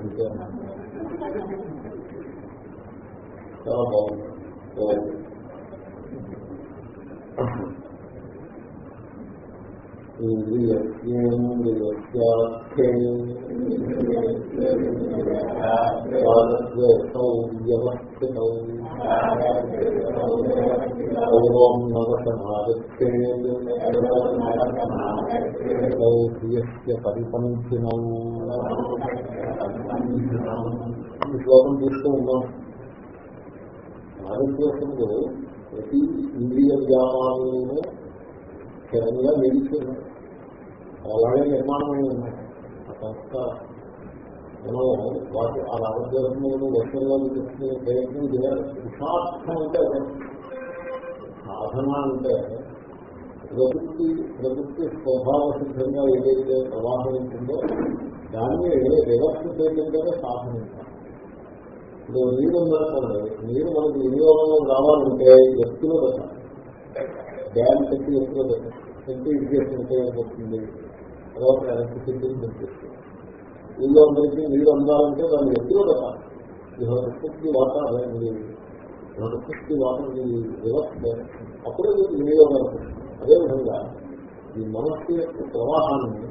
అంతే చాలా బాగుంది ఇంద్రియస్యేంద్రియస్యాఖ్యౌ వ్యవస్థితౌ పూర్వం నవసమాగచ్చేదౌ ధియస్య ఈ శ్లోకం చూస్తూ ఉన్నాం. భారతదేశంలో ప్రతి ఇంద్రియ వ్యాపారంలో స్థిరంగా నిలిచింది అలాగే నిర్మాణమై ఉన్నాయి. ఆ సంస్థ మనం వాటి ఆ రామదేశంలో వర్షంలో తెచ్చుకునే ప్రయత్నం చేయాలి. పురుషార్థం అంటే సాధన అంటే ప్రకృతి ప్రకృతి స్వభావ సిద్ధంగా ఏదైతే ప్రవాహం ఉంటుందో దాన్ని రివర్స్ చేయడంలోనే సాధన ఇప్పుడు నీరు ఉందనుకోండి నీరు మనకు వినియోగంలో రావాలంటే ఎత్తులో పెట్టాలి. డ్యామ్ పెట్టి ఎత్తులో పెట్టాలి. పెట్టి ఇరిగేషన్ ఉపయోగపడుతుంది. తర్వాత తిరిగి పెంచేస్తుంది ఊళ్ళో అందరికీ నీరు అందాలంటే దాన్ని ఎత్తులో పెట్టాలి. రిస్పెక్ట్ వాటర్ రిస్పెక్ట్ వాటర్ వ్యవస్థ. అప్పుడే మీకు వినియోగం అదేవిధంగా ఈ మనస్సు యొక్క ప్రవాహాన్ని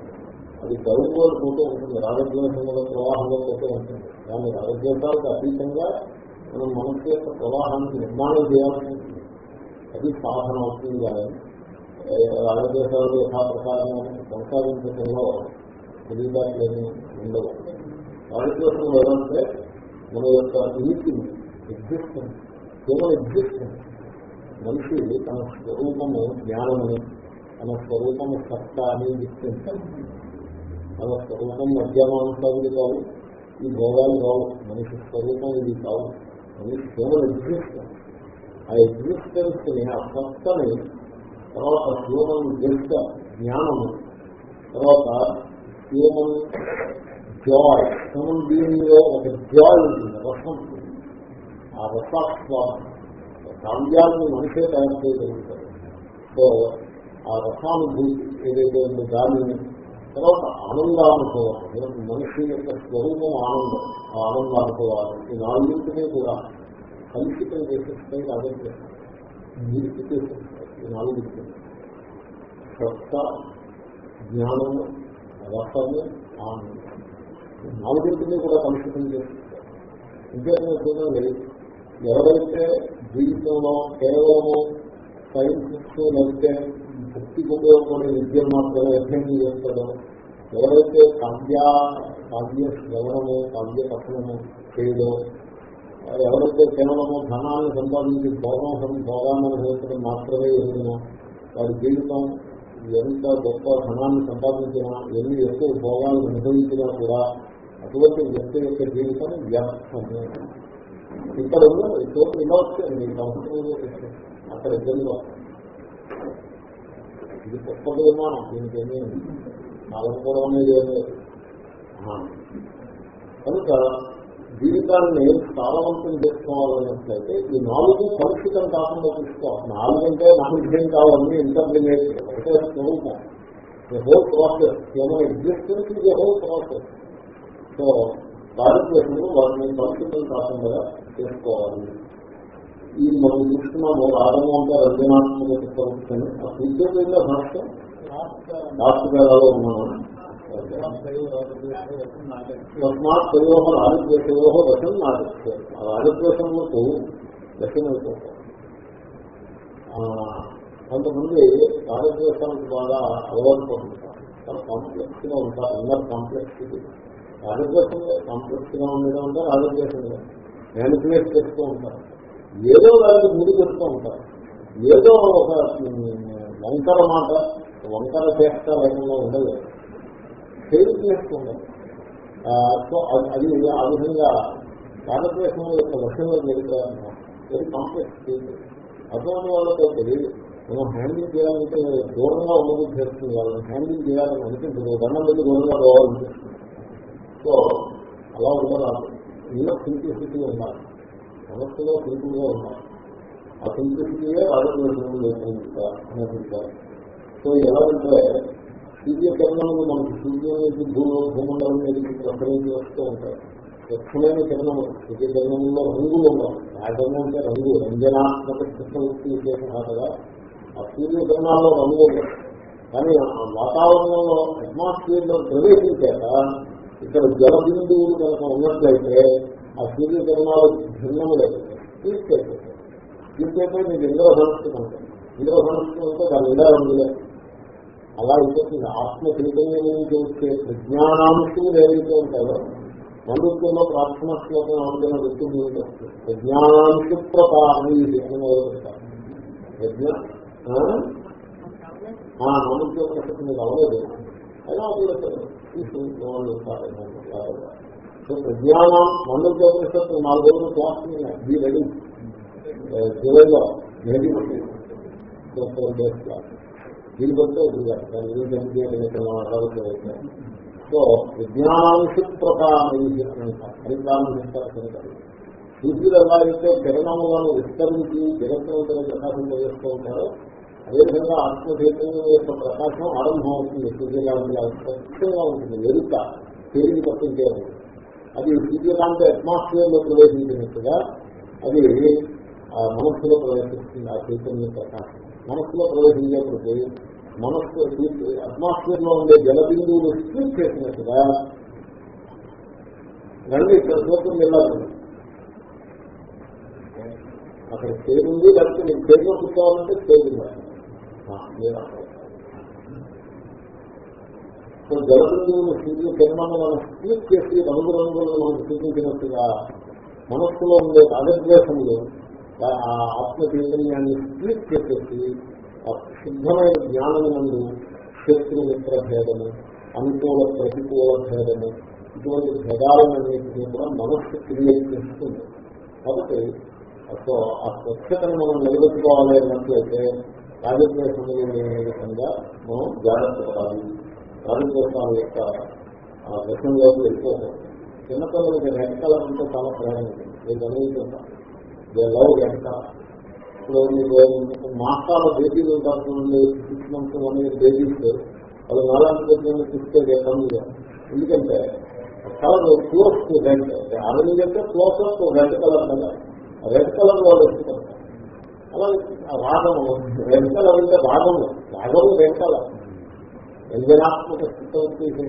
అది గౌరవాలు పోతూ ఉంటుంది. రాగద్వేషముల ప్రవాహంలో పోతూ ఉంటుంది. దాని రాగద్వేషాలకు అతీతంగా మనం మనస్సు యొక్క ప్రవాహాన్ని నిర్మాణం చేయాల్సి ఉంటుంది. అది సాధన అవుతుంది. కానీ రాజదేశాలు యథాప్రకారం కొనసాగించడంలో తెలియదాట్లేని ఉండవు. రాగద్వేషం ఏమంటే మన యొక్క నీతిని ఎగ్జిస్టెన్స్ కేవలం ఎగ్జిస్టెన్స్ మనిషి తన స్వరూపము జ్ఞానమని తన స్వరూపము సత్త అని గుర్తించాలి మన స్వరూపం మధ్యాహ్నాంశాలు కావు ఈ భోగాలు కావు మనిషి స్వరూపం ఇది కావు. మనిషి కేవలం ఎగ్జిస్టెన్స్ ఆ ఎగ్జిస్టెన్స్ని ఆ సత్తని తర్వాత హ్యూమన్ గెస్ట్ జ్ఞానము. తర్వాత హ్యూమన్ జాయ్. హ్యూమన్ బీయింగ్లో ఒక జాయ్ ఉంటుంది రసం ఆ రసాస్వాదం కావ్యాన్ని మనిషే తయారు చేయగలుగుతారు సో ఆ రసానుభూతి ఏదైతే ఉందో దానిని తర్వాత ఆనందానుభవం మనిషి యొక్క స్వరూపం ఆనందం ఆ ఆనందానుభవాలు ఈ నాలుగింటినీ కూడా కలుషితం చేసేస్తాయి కాబట్టి నిలిపి నాలుగు ఈ జ్ఞానము రసము ఆనందం. ఈ కూడా కలుషితం చేసేస్తాయి ఇంకేమైనా చూడండి ఎవరైతే జీవితంలో కేవలము సైన్స్ లేకపోతే భక్తికి ఉపయోగపడే విద్యను మాత్రమే అధ్యయనం చేస్తారో ఎవరైతే కావ్య కావ్య శ్రవణము కావ్య పఠనము చేయడం ఎవరైతే కేవలము ధనాన్ని సంపాదించి భోగం భోగాన్ని అనుభవించడం మాత్రమే ఎదుగునో వారి జీవితం ఎంత గొప్ప ధనాన్ని సంపాదించినా ఎన్ని ఎక్కువ భోగాలను అనుభవించినా కూడా అటువంటి వ్యక్తి యొక్క జీవితం వ్యర్థము. ఇక్కడ ఉన్న చోటు ఇలా అక్కడ ఇబ్బందిగా ఇది గొప్ప విమానం దీనికేమీ కూడా అనేది ఏమీ లేదు. కనుక జీవితాన్ని సారవంతం చేసుకోవాలన్నట్లయితే ఈ నాలుగు కలుషితం కాకుండా చూసుకోవాలి నాలుగంటే నాలుగేం కావాలని ఇంటర్లినేట్ ఒకటే స్వరూపం. హోల్ ప్రాసెస్ ఏమైనా ఎగ్జిస్టెన్స్ ఇది హోల్ ప్రాసెస్ సో భారతదేశంలో వాటిని కలుషితం కాకుండా చేసుకోవాలి. ఈ మనం చూస్తున్నాము రాగము అంటే రంజనాత్మక చిత్తవృత్తిని ఆ సూచన భాష రాష్ట్రాలలో ఉన్నాము తస్మాత్ తయోహ రాజద్వేషయో వశం నాగత్వం ఆ రాజద్వేషములకు వశమైపోతాం కొంతమంది రాజద్వేషానికి బాగా అలవాటు పడుతుంటారు చాలా కాంప్లెక్స్గా ఉంటారు అందరు కాంప్లెక్స్ రాజద్వేషం కాంప్లెక్స్గా ఉండడం అంటే రాజద్వేషంగా మేనిపులేట్ చేస్తూ ఉంటారు ఏదో దానికి ముందు పెడుతూ ఉంటారు. ఏదో ఒక వంకర మాట వంకర చేస్తా లేకుండా ఉండలేదు. సేవింగ్నెస్ ఉండదు సో అది ఆ విధంగా భారతదేశం యొక్క లక్ష్యంలో జరుగుతారన్నమాట వెరీ కాంప్లెక్స్ అటువంటి వాళ్ళతో తెలియదు. మనం హ్యాండిల్ చేయాలంటే దూరంగా ఉండదు చేస్తుంది వాళ్ళని హ్యాండిల్ చేయాలని అనిపించదు. దండం వెళ్ళి దూరంగా పోవాలనిపిస్తుంది సో అలా ఉండరాదు ఇలా సింప్లిసిటీ ఉండాలి. మనస్సులో సింపుల్గా ఉండాలి. ఆ సింప్లిసిటీయే ఆరోగ్యం అనిపించాలి సో ఎలా ఎలాగంటే సూర్యకిరణములు మనకి సూర్యుని నుంచి భూమి భూమండలం మీదకి ప్రసరించి వస్తూ ఉంటాయి. స్వచ్ఛమైన కిరణములు సూర్యకిరణంలో రంగులు ఉన్నాయి రాజము అంటే రంగు రంజనాత్మక కృష్ణవృత్తి విశేషం కదా. ఆ సూర్యకిరణాల్లో రంగు ఉన్నాయి కానీ ఆ వాతావరణంలో అట్మాస్ఫియర్లో ప్రవేశించాక ఇక్కడ జల బిందువులు కనుక ఉన్నట్లయితే ఆ సూర్యకిరణాలు భిన్నములైతే తీసుకెళ్తాయి తీసుకెళ్తే మీకు ఇంద్రధనస్సు కనుక ఇంద్రధనస్సు ఉంటే దాని ఇలా రంగులేదు అలా అయిపోతుంది ఆత్మ చైతన్యం నుంచి వచ్చే ప్రజ్ఞానాంశులు ఏవైతే ఉంటాయో మనుషుల్లో ప్రార్థన శ్లోకం ఆలోచన వ్యక్తులు ప్రజ్ఞానాంశ ప్రకారం అని మొదలుపెడతారు ప్రజ్ఞ మనుష్య ప్రసక్తి మీకు అవ్వలేదు. అయినా సో ప్రజ్ఞానం మనుష్య ప్రసక్తి నాలుగు రోజులు క్లాస్ బీ రెడీ జూలైలో రెడీ ఫోర్ డేస్ క్లాస్ దీని బట్టి దాని గురించి ఎంత మాట్లాడుకోవచ్చు సో విజ్ఞానాంశు ప్రకారం అని సూర్యుడు ఎలా అయితే కిరణములను విస్తరించి జగత్తులను ప్రకాశం చేస్తూ ఉంటారో అదేవిధంగా ఆత్మచైతన్యం యొక్క ప్రకాశం ఆరంభం అవుతుంది సూర్యకాంతి స్పష్టంగా ఉంటుంది. వెలుక తేలిగి తప్పించేది అది సూర్యకాంతి అట్మాస్ఫియర్లో ప్రవేశించినట్టుగా అది మనస్సులో ప్రవేశిస్తుంది. ఆ చైతన్య ప్రకాశం. మనస్సులో ప్రవేశించేప్పటికీ మనస్సు అట్మాస్ఫియర్లో ఉండే జల బిందువులు స్ప్లిట్ చేసినట్టుగా రండి ఇక్కడ చూపుని వెళ్ళాలి అక్కడ స్టేజ్ ఉంది లేకపోతే నేను స్టేజ్లో కూర్చోవాలంటే స్టేజ్ సో జల బిందువులు సూర్య కిరణాలను మనం స్ప్లిట్ చేసి రంగు రంగులను మనం సూచించినట్టుగా మనస్సులో ఉండే రాగద్వేషములు ఆత్మ చైతన్యాన్ని స్ప్లిట్ చేసేసి శుద్ధమైన జ్ఞానం నందు శత్రుమిత్ర భేదము అనుకూల ప్రతికూల భేదము ఇటువంటి భేదాలన్నింటినీ కూడా మనస్సు క్రియేట్ చేస్తుంది కాబట్టి సో ఆ స్వచ్ఛతను మనం నిలబెట్టుకోవాలి అన్నట్లయితే రాజద్వేషములు విధంగా మనం జాగ్రత్త పడాలి. రాజద్వేషాల యొక్క ఆ దశంలోకి వెళ్ళిపోతాం. చిన్నపిల్లలకి రెడ్ కలర్ అంటే చాలా ప్రయాణం ఉంటుంది నేను గమనించుకుంటాను లవ్ రెడ్ కలర్ ఇప్పుడు మీకు మాసాల బేబీలు కాకుండా six months one year babies వాళ్ళు నాలుగు దగ్గర చూస్తే కమ్మిగా ఎందుకంటే colour close to red orange అంటే క్లోజ్ టు రెడ్ కలర్ కదా. రెడ్ కలర్ వాళ్ళు ఇష్టపడతారు అలాగే రాగము రెడ్ కలర్ అంటే రాగము రాగము రెడ్ కలర్ వ్యంజనాత్మక స్థితి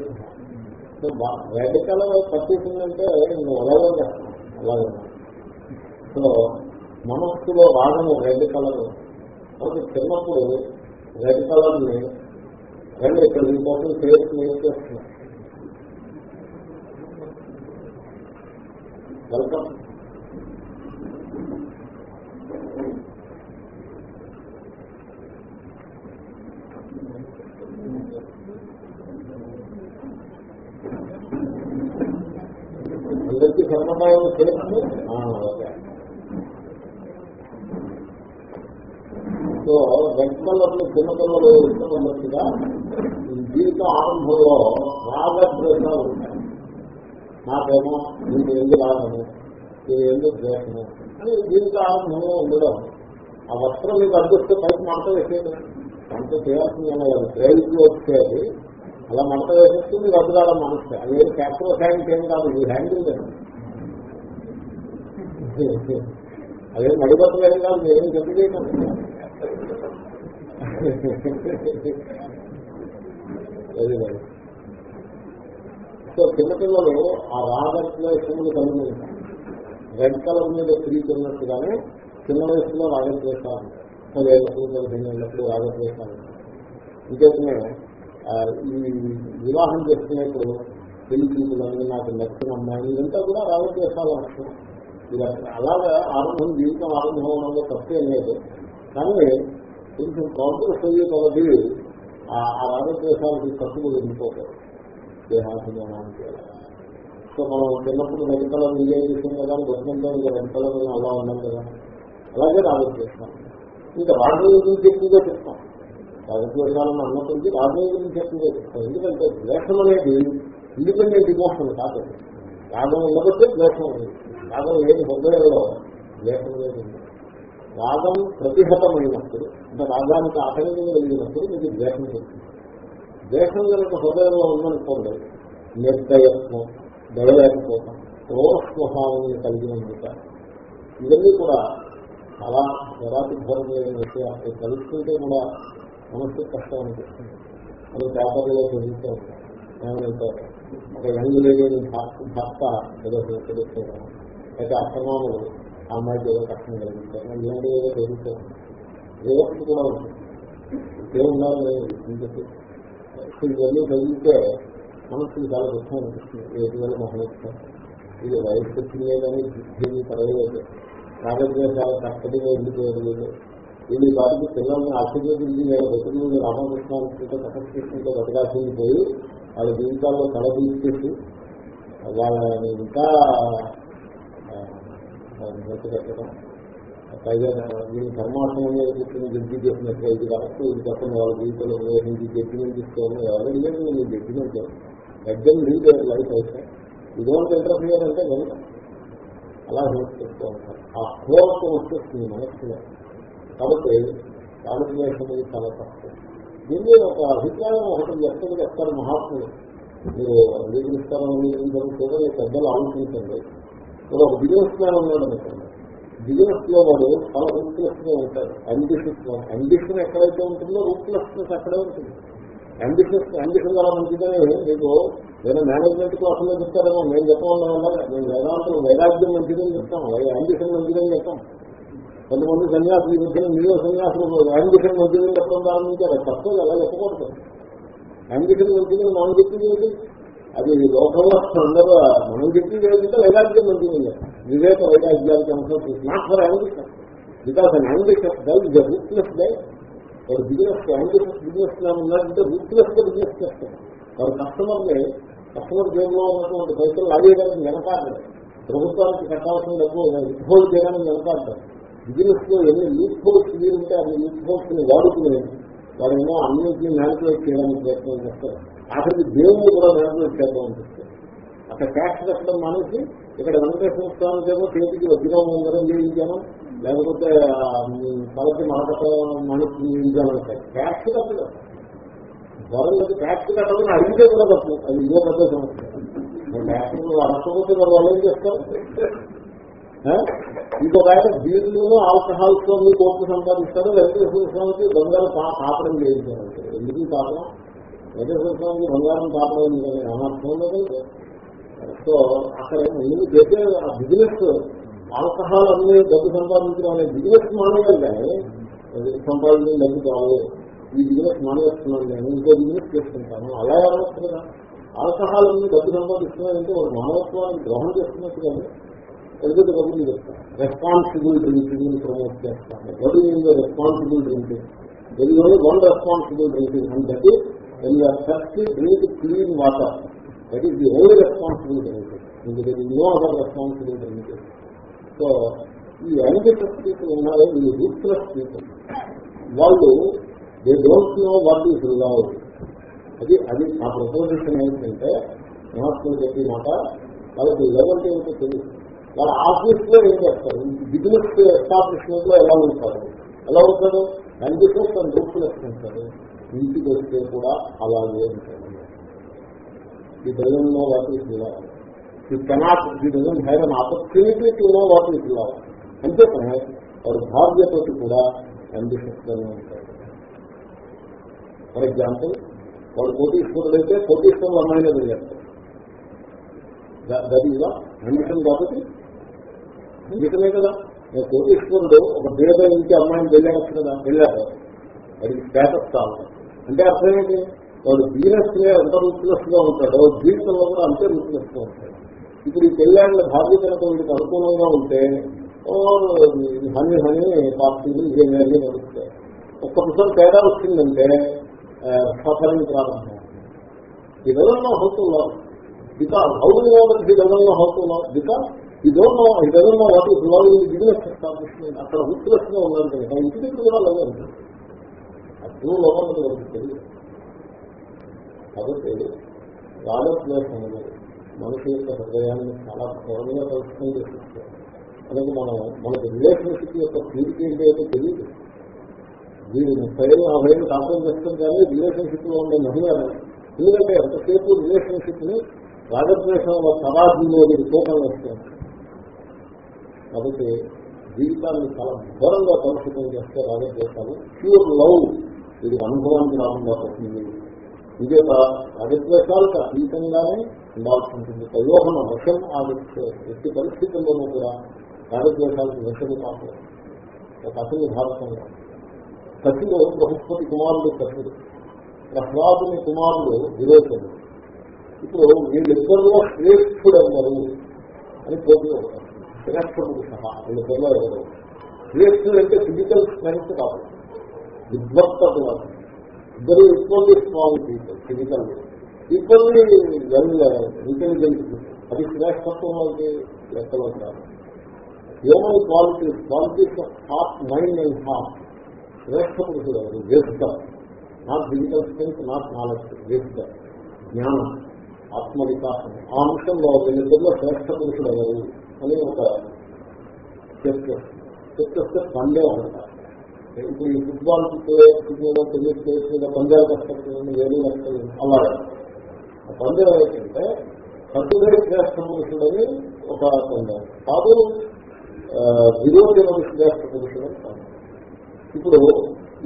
రెడ్ కలర్ పట్టేసిందంటే నువ్వు అలాగే అలాగే. సో మనస్సులో రాగము రెడ్ కలర్ కాబట్టి చిన్నప్పుడు రెడ్ కలర్ని రెండు ఇక్కడ దీనికోసం ఫేస్ నేను చేస్తున్నాం. వెల్కమ్ అందరికీ సంప్రదాయం చేస్తుంది సో రెడ్ కలర్లో చిన్నపిల్లలు ఇష్టం ఉన్నట్టుగా జీవితం ఆరంభంలో రాగద్వేషాలు ఉంటాయి. నాకేమో నీకు ఎందు రాగము? నేను ఎందుకు ద్వేషము? అని జీవిత ఆరంభంలో ఉండడం. ఆ వస్త్రం మీకు అదృష్ట పైకి మంట వేసేది. అంత చేయాల్సింది ప్రేరితో వచ్చేది అలా మంట వేసేస్తే మీకు అడ్డురాల మనసు అది అదేం క్యాప్టో హ్యాండ్ ఏం కాదు ఈ హ్యాండిల్ అదే మడిబట్టలు ఏం కాదు మీరేం చెప్పి చేయకండి సో చిన్నపిల్లలు ఆ రాగద్వేషములు కలిగి రెడ్ కలర్ మీద తిరుగుతున్నట్టుగానే చిన్న వయసులో రాగద్వేషాలు పదేళ్ళకు పదిహేనేళ్ళకు రాగద్వేషాలు ఇంకేతనే ఈ వివాహం చేసుకునేప్పుడు పెళ్ళి చూపులని నాకు నచ్చిన అమ్మాయి ఇదంతా కూడా రాగద్వేషాల లక్షణం ఇది అలాగా ఆరంభం జీవితం ఆరంభం అవడంలో తప్పేం లేదు. కానీ కొంచెం కాంగ్రెస్ అయ్యే కొలది ఆ రాగద్వేషాలకి కట్టుబడి వెళ్ళిపోతారు దేహాభిమానానికి. సో మనం చిన్నప్పుడు వెంకల విజయ చేసాం కదా బతుకుంటాం వెంకల అలా ఉన్నాం కదా. అలాగే రాగద్వేషాలు ఇంకా రాజనీతి గురించి ఎక్కువగా చెప్తాం. రాగద్వేషాలను అన్నప్పటికీ రాజనీతి గురించి ఎక్కువగా చెప్తాం. ఎందుకంటే ద్వేషం అనేది ఇండిపెండెంట్ ఇమోషన్ కాదు. రాగం ఉండబట్టే ద్వేషం ఉంది. రాగం ఏది హృదయంలో ద్వేషం లేదు రాగం ప్రతిహతమైనప్పుడు అంటే రాగానికి ఆటంకం కలిగినప్పుడు మీకు ద్వేషం చెప్తుంది ద్వేషం కనుక హృదయంలో ఉందనుకోండి నిర్దయత్వం దయలేకపోవటం క్రోర స్వభావం కలిగి ఉంటారు ఇవన్నీ కూడా చాలా జరాతిభరమైన విషయాలు. తెలుసుకుంటే కూడా మనసు కష్టం అనిపిస్తుంది. అది పేపర్లో చదువుతూ ఉంటాం ఏమంటే ఒక యంగ్ లేడీ భర్త ఏదో తెలుసుకోవడం అయితే అక్రమాలు ఆ అమ్మాయికి ఏదో కష్టం కలిగిస్తారు ఇలాంటి ఏదో జరుగుతారు ఏదో కూడా ఉంటుంది ఏమున్నారు ఇవన్నీ చదివితే మనసుకి చాలా దుఃఖం అనిపిస్తుంది ఏడు వేల మహోత్సవం ఇది వయసు వచ్చిందే కానీ బుద్ధిని పడలేదు చాలా కష్టంగా ఎందుకు వీళ్ళు వారికి పిల్లల్ని ఆశ్చర్యపరిచి నేను బతుకులు రామకృష్ణాలతో తపస్సు చేసుకుంటే బతకాల్సింది పోయి వాళ్ళ జీవితాల్లో తల తీసుకెళ్ళి వాళ్ళని ఇంకా పెట్టడం పైగా వీళ్ళు పరమాత్మ మీద కూర్చొని జడ్జి చేసినట్టు ఇది కాబట్టి ఇది చెప్పండి వాళ్ళ జీవితంలో నిర్వహించి జడ్జిమెంట్ తీసుకోవాలి ఎవరు లేదు నేను జడ్జిమెంట్ ఎగ్జామ్ లీడ్ లైఫ్ అయితే ఇటువంటి ఇంటర్ఫియర్ అంటే కనుక అలా హెల్ప్ ఉంటారు ఆ కోపం వచ్చేస్తుంది మనస్సులో కాబట్టి భారతదేశం అనేది చాలా తక్కువ దీన్ని ఒక అభిప్రాయం ఒకటి వ్యక్తం చెప్తారు మహాత్ములు మీరు అంగీకరిస్తారో అంగీకరించారో పెద్దలు ఆలోచించండి ఇప్పుడు ఒక బిజినెస్ మ్యాన్ ఉన్నాడు అనుకోండి బిజినెస్లో వాడు చాలా రూట్లెస్గా ఉంటాడు అంబిషన్స్ అంబిషన్ ఎక్కడైతే ఉంటుందో రూప్లెస్నెస్ అక్కడే ఉంటుంది. అంబిషన్స్ అంబిషన్ చాలా మంచిదని మీకు నేను మేనేజ్మెంట్ క్లాసులో చెప్తారేమో. నేను చెప్పమన్నా నేను వేదాంతం వైరాగ్యం మంచిదని చెప్తాం. అంబిషన్ మంచిదని చెప్తాం. కొంతమంది సన్యాసులు ఈ మీరు సన్యాసులు అంబిషన్ మంచిదని చెప్పడం ప్రారంభించారు. తప్పదు అలా చెప్పకూడదు. అంబిషన్ మంచిదని మనం చెప్పింది అది లోకంలో అందరూ మనం చెప్పింది ఏంటంటే వైరాగ్యం ఉంటుంది వివేక వైరాగ్యానికి అనుసరించి not for ambition because an ambition దల్ is ruthless డై వాడు బిజినెస్ అంబిషన్స్ బిజినెస్ మ్యాన్ ఉన్నాడంటే రూట్లెస్గా బిజినెస్ చేస్తారు. వాడు కస్టమర్ని కస్టమర్ జేబులో ఉన్నటువంటి పైసలు లాగేయడానికి వెనకాడలేదు ప్రభుత్వానికి కట్టాల్సిన డబ్బు విత్హోల్డ్ చేయడానికి వెనకాడతారు బిజినెస్లో ఎన్ని యూత్ హోల్స్ వీరుంటే అన్ని యూత్ హోల్స్ని వాడుకుని వాడేమో అన్నింటినీ మ్యానిపులేట్ చేయడానికి ప్రయత్నం చేస్తారు. ఆఖరికి దేవుడు కూడా మ్యానిపులేట్ అనిపిస్తుంది అక్కడ ట్యాక్స్ కట్టడం మానేసి ఇక్కడ వెంకటేశ్వర స్వామికి ఏమో చేతికి వజ్రం ఉందరం చేయించాను లేకపోతే తలకి మాట మనిషి చేయించాను ట్యాక్స్ కట్టడం. వరల్డ్ ట్యాక్స్ కట్టడం అడిగితే కూడా తప్పు. అది ఇదే పెద్ద సమస్య. ట్యాక్స్ అడగకపోతే మరి వాళ్ళు ఏం చేస్తారు? ఇంకొక ఆయన బీర్లు ఆల్కహాల్స్తో మీ కోట్లు సంపాదిస్తాడు వెంకటేశ్వర స్వామికి బంగారు కాపడం చేయించారు ఎందుకు కాపడం వెంకటేశ్వర బంగారం కాపడం కానీ అనర్థం లేదు సో అక్కడ నేను చెప్పే ఆ బిజినెస్ ఆల్కహాల్ అన్ని డబ్బు సంపాదించడం అనే బిజినెస్ మానేయాలి కానీ సంపాదించిన డబ్బు కాదు ఈ బిజినెస్ మానేస్తున్నాను నేను ఇంకో బిజినెస్ చేసుకుంటాను. అలా అనవచ్చు కదా. ఆల్కహాల్ అన్ని డబ్బు సంపాదిస్తున్నాయంటే ఒక మానవత్వాన్ని గ్రహం చేస్తున్నట్టు కానీ ఎదుగుదల కబుర్లు చెప్తాను. రెస్పాన్సిబుల్ డ్రింకింగ్ ప్రమోట్ చేస్తాను. What is responsible drinking there one responsible drinking and that is when you are thirsty drink clean water that is the only responsible drinking ఇంకా there is no other responsible drinking so ఈ ambitious people ఉన్నారు వీళ్ళు ruthless people వాళ్ళు they don't know what is love అది అది నా preposition ఏంటంటే మహాత్ములు చెప్పిన మాట వాళ్ళకి లవ్ అంటే ఏంటో తెలుసు వాళ్ళ ఆఫీస్లో ఏం చేస్తారు? బిజినెస్ ఎస్టాబ్లిష్మెంట్లో ఎలా ఉంటారు? ఎలా ఉంటారు? అంబిషన్స్ అండ్ రూత్లెస్ ఉంటాడు ఇంటికి వస్తే కూడా అలాగే ఉంటాడు ఈ ప్రజల్లో వాటి love you cannot you doesn't have an opportunity to know what is love అంతే వాడు భార్యతోటి కూడా అందిస్తూనే గానే ఉంటాడు. ఫర్ ఎగ్జాంపుల్ వాడు కోటీశ్వరుడు అయితే కోటీశ్వరులు అమ్మాయినే వెళ్ళారు దట్ అంబిషన్ కాబట్టి అంబిషనే కదా నేను కోటీశ్వరుడు ఒక బీద ఇంటి అమ్మాయిని వెళ్ళాడు కదా వెళ్ళారు అది స్టేటస్ కావాలి. అంటే అర్థం ఏంటి వాడు బిజినెస్ ఎంత రుచిలెస్గా ఉంటాడో జీవితంలో కూడా అంతే రుచిలెస్గా ఉంటాడు. ఇప్పుడు ఈ పెళ్ళాళ్ళ భార్య కనుక వీడికి అనుకూలంగా ఉంటే హని హని పార్టీలు ఇవన్నీ నడుస్తాయి. ఒక్కసారి తేడా వచ్చిందంటే సఫరింగ్ ప్రారంభం. He doesn't how to love because how do know that because he don't he doesn't know business అక్కడ హుక్లెస్గా ఉన్నాడు కనుక ఇంటి దగ్గర కూడా లవ్ ఉంటుంది అగ్ని లోపల వరకు తెలియదు. కాబట్టి రాగద్వేషం మనిషి యొక్క హృదయాన్ని చాలా త్వరగా కలుసుకుని చేస్తుంది. కనుక మనం మనకు రిలేషన్షిప్ యొక్క తీరిక ఏంటి అయితే తెలియదు. వీరు ముప్పై ఏళ్ళు నలభై ఏళ్ళు కాపురం చేస్తాం కానీ రిలేషన్షిప్లో ఉండే మహిళలు ఎందుకంటే ఎంతసేపు రిలేషన్షిప్ని రాగద్వేషంలో సమాజంలో వీరు తూకం వేస్తుంది కాబట్టి జీవితాన్ని చాలా ఘోరంగా కలుషితం చేస్తే రాగద్వేషాలు ప్యూర్ లవ్ ఇది అనుభవానికి రాకుండా పోతుంది. ఇదే అవిద్వేషాలకు అతీతంగానే ఉండాల్సి ఉంటుంది ప్రయోహన వశం ఆగిస్తే ఎట్టి పరిస్థితుల్లోనూ కూడా రాగద్వేషాలకు వశము కాదు. ఒక అసలు భారతంలో కసిలో బృహస్పతి కుమారుడు కసిడు ప్రహ్లాదుని కుమారుడు వివేకుడు. ఇప్పుడు వీళ్ళిద్దరిలో శ్రేష్ఠుడు అన్నారు అని పోటీ అవుతారు శ్రేష్ఠుడు సహా వీళ్ళిద్దరిలో ఎవరు? శ్రేష్ఠుడు అంటే ఫిజికల్ స్ట్రెంగ్త్ కాదు విద్వత్తత కాదు ఇద్దరు equally strong people physical equally well intelligent అది శ్రేష్టత్వం అయితే లెక్కలో కాదు. Human qualities qualities of heart mind and heart శ్రేష్ఠ పురుషుడు ఎవరు? వేదిక not physical strength not knowledge వేదిక జ్ఞానం ఆత్మ వికాసం ఆ అంశంలో వీళ్ళిద్దరిలో శ్రేష్ఠ పురుషుడు ఎవరు? అని ఒక చర్చ. చర్చ పండే ఉంటారు. ఇప్పుడు ఈ ఫుట్బాల్ మీద టెన్నిస్ ప్లేస్ మీద పంజాబ్ కష్టపడుతుంది వేరే కష్టం అలాగే. ఆ పంజాబ్ ఏంటంటే సత్తుడే శ్రేష్ఠ పురుషుడని ఒక పంజాబ్ కాదు విరోధి శ్రేష్ఠ పురుషుడు ఇప్పుడు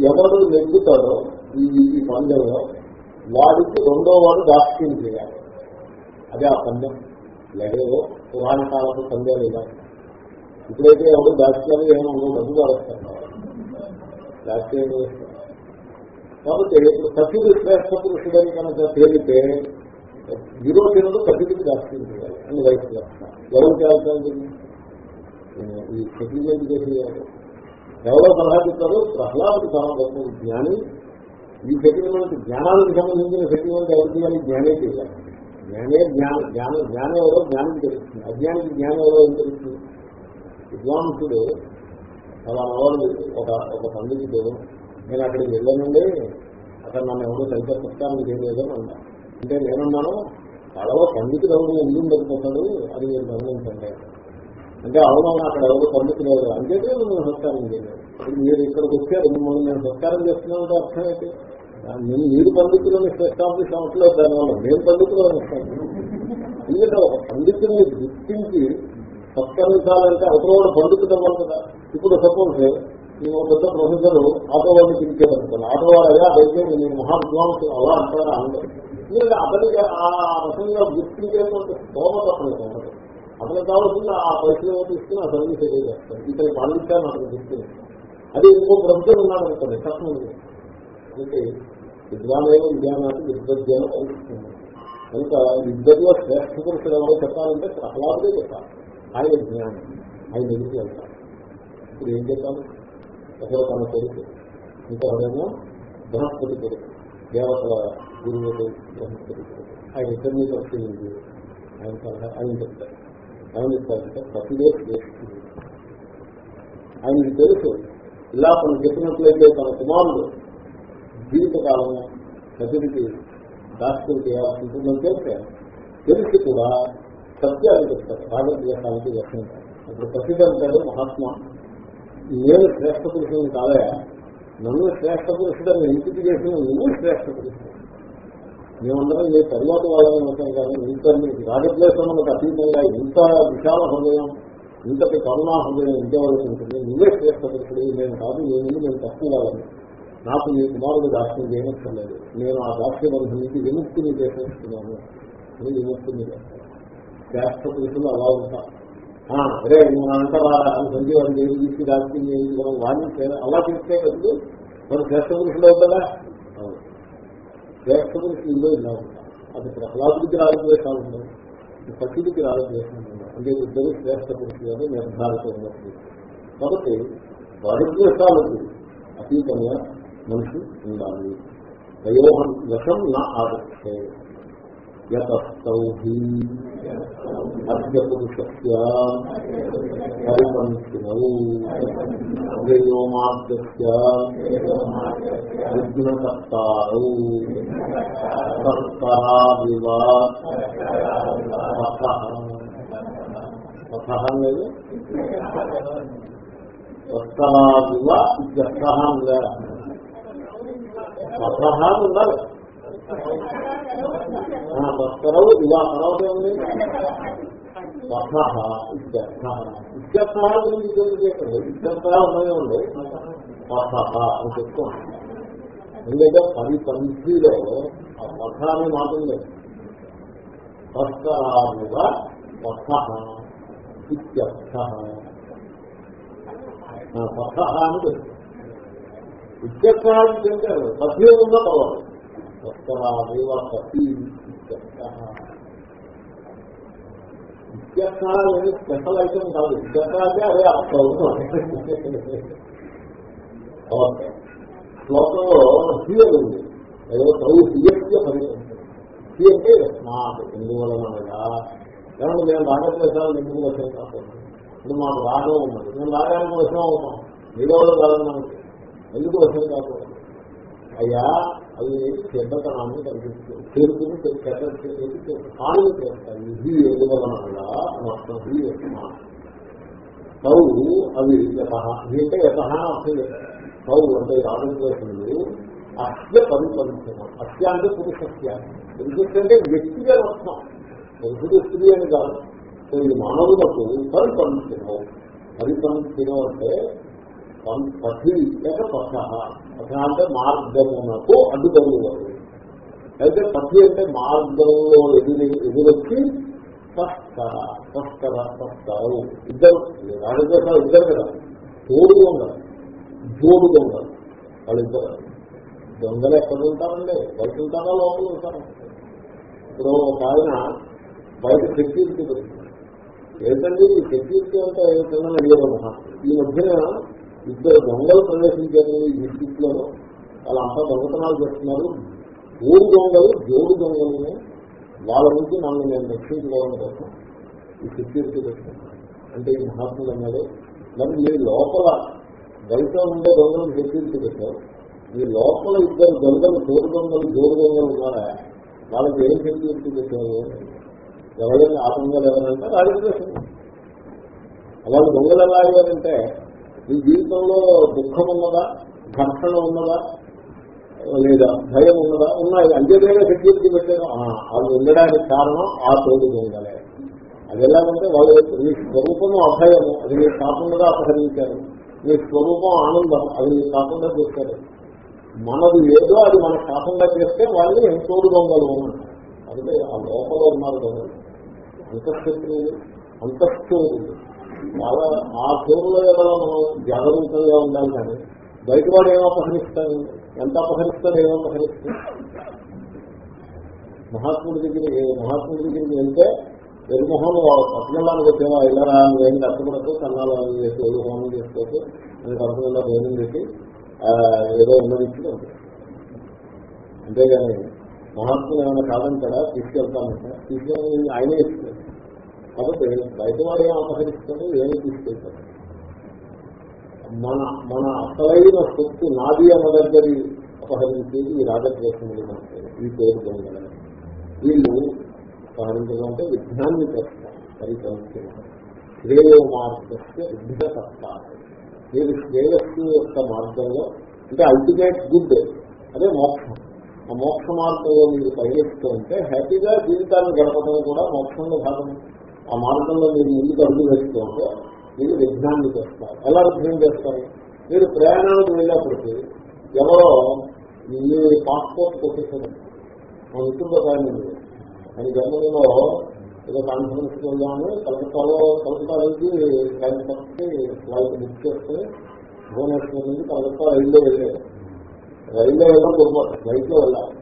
ఎవరు నెగ్గుతాడో ఈ ఈ పందెంలో వాడికి రెండో వాడు దాస్యం చేయాలి. అదే ఆ పందెం. లేదో పురాణ కాలపు పందాలు ఇలా ఇప్పుడైతే ఎవరు దాస్యాలు ఏమో డబ్బు కావస్తారు రాజకీయం కాబట్టి ఇప్పుడు సత్యుడు శ్రేష్ఠ పురుషుడని కనుక తేలితే విరోధులు కథికి రాజకీయం చేయాలి అని వయసు ఎవరు చేయాల్సింది ఈ సెటిల్మెంట్ చేసేయాలి ఎవరో సలహా చెప్తారు ప్రహ్లాదుడు చాలా జ్ఞాని. ఈ సెటిల్మెంట్ జ్ఞానానికి సంబంధించిన సెటిల్మెంట్ ఎవరు చేయాలి? జ్ఞానే చేయాలి. జ్ఞానే జ్ఞాన జ్ఞానం జ్ఞానం ఎవరో జ్ఞానం తెలుస్తుంది. అజ్ఞానికి జ్ఞానం ఎవరో ఏం తెలుస్తుంది? విద్వాంసుడు ఫలానా అవ్వాలి ఒక ఒక పండితుడు నేను అక్కడికి వెళ్ళానండి. అక్కడ నన్ను ఎవరు సరిగ్గా పుస్తకాన్ని చేయలేదు అని అన్నా అంటే నేనున్నాను కళలో పండితుడు ఎవరు ఎందుకు ఉండకపోతాడు అది మీరు గమనించండి. అంటే అవునవును అక్కడ ఎవరు పండితులు ఎవరు అంటే నేను సంస్కారం చేయలేదు మీరు ఇక్కడికి వచ్చారు మిమ్మల్ని నేను సంస్కారం చేస్తున్నానంటే అర్థం ఏంటి? నేను మీరు పండితులని ఎస్టాబ్లిష్ అవ్వట్లేదు దానివల్ల నేను పండితులు వస్తాను ఎందుకంటే ఒక పండితుల్ని గుర్తించి సత్కరించాలంటే అవతల పండితుడు అవ్వాలి కదా. ఇప్పుడు సపోజ్ నేను ఒక పెద్ద ప్రొఫెసర్ ఆటో వాళ్ళని పిలిచేదనుకోండి ఆటో వాళ్ళగా అయితే నేను మహావిద్వాంసులు అలా అంటారా అందరూ ఎందుకంటే అతనికి ఆ రకంగా గుర్తించేటువంటి స్తోమత అతనికి ఉండదు. అతనికి కావాల్సింది ఆ పైసలు తీసుకుని ఆ సర్వీస్ ఏదో చేస్తాడు ఇతని పాలించాలని అతను గుర్తుంది అది ఇంకో ప్రొఫెసర్ ఉన్నాడు అనుకోండి కష్టం అంటే విద్వానేమో విజ్ఞానాన్ని విద్వజ్ఞానం కలిగిస్తుంది కనుక ఇద్దరిలో శ్రేష్ఠ పురుషుడు ఎవరో చెప్పాలంటే ప్రహ్లాదుడే చెప్పాలి. ఆయన జ్ఞానం ఆయన ఎదురు వెళ్తారు ఇప్పుడు ఏం చెప్పాలి ఒకరు తన కొడుకు ఇంకొకరేమో బృహస్పతి కొడుకు దేవతల గురువు బృహస్పతి కొడుకు. ఆయన ఇద్దరిని పరిశీలించి ఆయన సలహా ఆయన చెప్తారు. ఆయన చెప్తారంటే ప్రతిదే చేస్తుంది ఆయనకి తెలుసు ఇలా తను చెప్పినట్లయితే తన కుమారుడు జీవితకాలము ప్రతినికి దాస్తులు చేయాల్సి ఉంటుందని చెప్తే తెలిసి కూడా సత్యాలు చెప్తారు. రాగద్వేషానికి వ్యక్తం అప్పుడు ప్రసిద్ధి అంటాడు మహాత్మా. నేను శ్రేష్ఠ పురుషుని కాదయా? నన్ను శ్రేష్ఠ పురుషుడని ఎంపిక చేసిన నువ్వు శ్రేష్ఠ పురుషుడు. మేమందరం నీ తరువాత వాళ్ళని ఉంటాం కానీ ఇంత రాగద్వేషములకు అతీతంగా ఇంత విశాల హృదయం ఇంతటి కరుణా హృదయం ఇంతవరకు ఉంటుంది? నువ్వే శ్రేష్ఠ పురుషుడు నేను కాదు నేను నేను తక్కువ వాళ్ళని? నాకు నీ కుమారుడు దాస్యం చేయనక్కర్లేదు. నేను ఆ దాస్య బంధం నుంచి విముక్తిని చేసేస్తున్నాను. అని విముక్తిని చేస్తాను. శ్రేష్ఠ పురుషులు అలా ఉంటారు. అరే నేను అంటారా అని సంజీవాన్ని ఏది తీసి దాస్యం చేయించడం వాడిని అలా చేస్తే కదా మన శ్రేష్ఠ పురుషులు అవుతుందా శ్రేష్ఠ పురుషులు ఇలా ఉంటారు. అది ప్రహ్లాదుడికి రాగద్వేషాలు ఉన్నాయి పక్షుడికి రాగద్వేషాలు ఉన్నాయి అంటే ఇద్దరు శ్రేష్ఠ పురుషులు అని నిర్ధారిత ఉన్నప్పుడు. కాబట్టి రాగద్వేషాలకు అతీతంగా మనిషి ఉండాలి. ప్రయోగం వశం నా ఆదర్శే. యతస్తౌ హి అద్య పురుషస్య పరిపంచినౌ విఘ్నకర్తారౌ సత్కరావివ పథ అనేది ఇత్యర్థ ఉందా పథ ఉండాలి వస్తరవు ఇలా తర్వాత ఉంది. పథ ఇత్యర్థ ఇత్యర్థ గురించి తెలియజేయండి ఇత్యర్థ ఉన్నదే ఉంది పథ అని చెప్తాను ఎందుకంటే పది పంచీలో ఆ పథ అనే మాట ఉంది. వస్తరావివ పథ ఇత్యర్థ పథ అని చెప్తాను అని చెప్తారు. పద్యం ఉందా పర్వాలేదు వస్తరాదేవ పతి ఇత్యర్థ అనేది స్పెషల్ ఐటమ్ కాదు ఇత్యర్థ అంటే అదే అర్థం ఓకే శ్లోకంలో హియర్ ఉంది. ఏదో చదువు హి అంటే ఎందువలనగా నేను రాగద్వేషాలు ఎందుకు వశం కాకుండా ఇప్పుడు మాకు రాగం ఉన్నది. నేను రాగానికి వశం అవుతాం. మీలో కాదన్నాను ఎందుకు వశం కాకూడదు? అయ్యా అవి చెడ్డతనాన్ని కనిపిస్తుంది. చేరుకుని చెడ్డ కాళ్ళు చేస్తాయి ఇది ఎందువలనగా మొత్తం ఇది సౌ అవి యథ అంటే యథ అర్థం సౌ అంటే రాగద్వేషములు అస్య పరిపరిచయం అస్య అంటే పురుషస్య. పురుషస్య అంటే వ్యక్తిగా అర్థం పురుషుడు స్త్రీ అని కాదు. ఈ మానవులకు పరిపరిచయం పరిపరిచయం అంటే పథి లేక పథ పథ అంటే మార్గమునకు అడ్డుదలువాడు అయితే పథి అంటే మార్గంలో ఎదురు ఎదురొచ్చి తస్కర తస్కర తస్కరు ఇద్దరు రాజదేశాలు ఇద్దరు కదా. తోడు దొంగలు జోడు దొంగలు వాళ్ళిద్దరు దొంగలు ఎక్కడ ఉంటారండి? బయట ఉంటారా? లోపల ఉంటారా? ఇప్పుడు ఒక ఆయన బయట సెక్యూరిటీ పెడుతున్నారు ఏంటంటే ఈ సెక్యూరిటీ అంటే ఏదైనా అడిగారు మహా ఈ మధ్యన ఇద్దరు దొంగలు ప్రవేశించారు ఈ డిస్టిక్లో వాళ్ళంతా దొంగతనాలు చేస్తున్నారు. ఊరు దొంగలు జోడు దొంగలని వాళ్ళ నుంచి నన్ను నేను రక్షించుకోవడం కోసం ఈ సెక్యూరిటీ పెట్టుకున్నాను అంటే ఈ మహాత్ములు అన్నాడు మరి మీ లోపల బయట ఉండే దొంగలను సెక్యూరిటీ పెట్టారు. మీ లోపల ఇద్దరు దొంగలు జోడు దొంగలు జోడు దొంగలు ఉన్నారా? వాళ్ళకి ఏం సెక్యూరిటీ పెట్టారు? ఎవరైనా ఆ ఎవరంటే రాజకీయ అలాగే దొంగలు ఎలా అయ్యారంటే మీ జీవితంలో దుఃఖం ఉన్నదా? ఘర్షణ ఉన్నదా? లేదా భయం ఉన్నదా? ఉన్నాయి. అంతేదేగా సెక్యూరిటీ పెట్టారు. అది ఉండడానికి కారణం ఆ తోడు దొంగలే అది ఎలాగంటే వాళ్ళు మీ స్వరూపము అభయము. అది మీరు కాకుండా అపహరించారు. మీ స్వరూపం ఆనందం. అది మీరు కాకుండా చేశారు. మనది ఏదో అది మనకు కాకుండా చేస్తే వాళ్ళు తోడు దొంగలు ఉన్నారు? అంటే ఆ లోపల ఉన్నారు దొంగలు అంతఃశత్రువులు. అంతఃశోరులు చాలా ఆ చోరులో ఏదో మనం జాగరూకంగా ఉండాలి కానీ బయట వాడు ఏమో అపహరిస్తాడు? ఎంత అపహరిస్తాడు? ఏమో అపహరిస్తాడు? మహాత్ముడి దగ్గర మహాత్ముడి దగ్గరికి వెళ్తే వెలుమోహన్ పట్టణానికి వచ్చేవా ఇల్లరా ఏం కష్టపడదు కన్నాలు చేసి వెలుమోహనం చేసుకోవచ్చు అని కడుపులో భోజనం చేసి ఏదో ఉన్నది అంతేగాని మహాత్ములు ఏమైనా కాదంటాడా? తీసుకెళ్తానంట. తీసుకెళ్ళి ఆయనే ఇస్తారు కాబట్టి బయట వాడు ఏం అపహరిస్తాడు ఏమి తీసుకెళ్తాడు? మన మన అసలైన శక్తి నాది అన్న దగ్గరి అపహరించేది ఈ రాజద్వేషములు ఈ పేరు పొందడం వీళ్ళు అపహరించడం అంటే విజ్ఞాన్ని తెస్తారు పరికరించడం శ్రేయ మార్గస్య విఘ్నకర్త మీరు శ్రేయస్సు యొక్క మార్గంలో అంటే అల్టిమేట్ గుడ్ అదే మోక్షం. ఆ మోక్ష మార్గంలో మీరు పయనిస్తూ ఉంటే హ్యాపీగా జీవితాన్ని గడపడం కూడా మోక్షంలో భాగం. ఆ మార్గంలో మీరు ముందుకు అడుగు వేస్తూ మీరు విజ్ఞాన్ని చేస్తారు. ఎలా విజ్ఞానం చేస్తారు? మీరు ప్రయాణానికి వెళ్ళేప్పటికీ ఎవరో మీ పాస్పోర్ట్ కొట్టేసారు మా మిత్రుడు ఆయన ఆయన జర్మనీలో ఏదో కాన్ఫరెన్స్ వెళ్ళాము కలకత్తాలో కలకత్తా నుంచి ఫ్లైట్ పట్టి ఫ్లైట్ బుక్ చేస్తే భువనేశ్వర్ నుంచి కలకత్తా రైల్లో వెళ్ళారు రైల్లో వెళ్ళడం పొరపాటు ఫ్లైట్లో వెళ్ళాలి.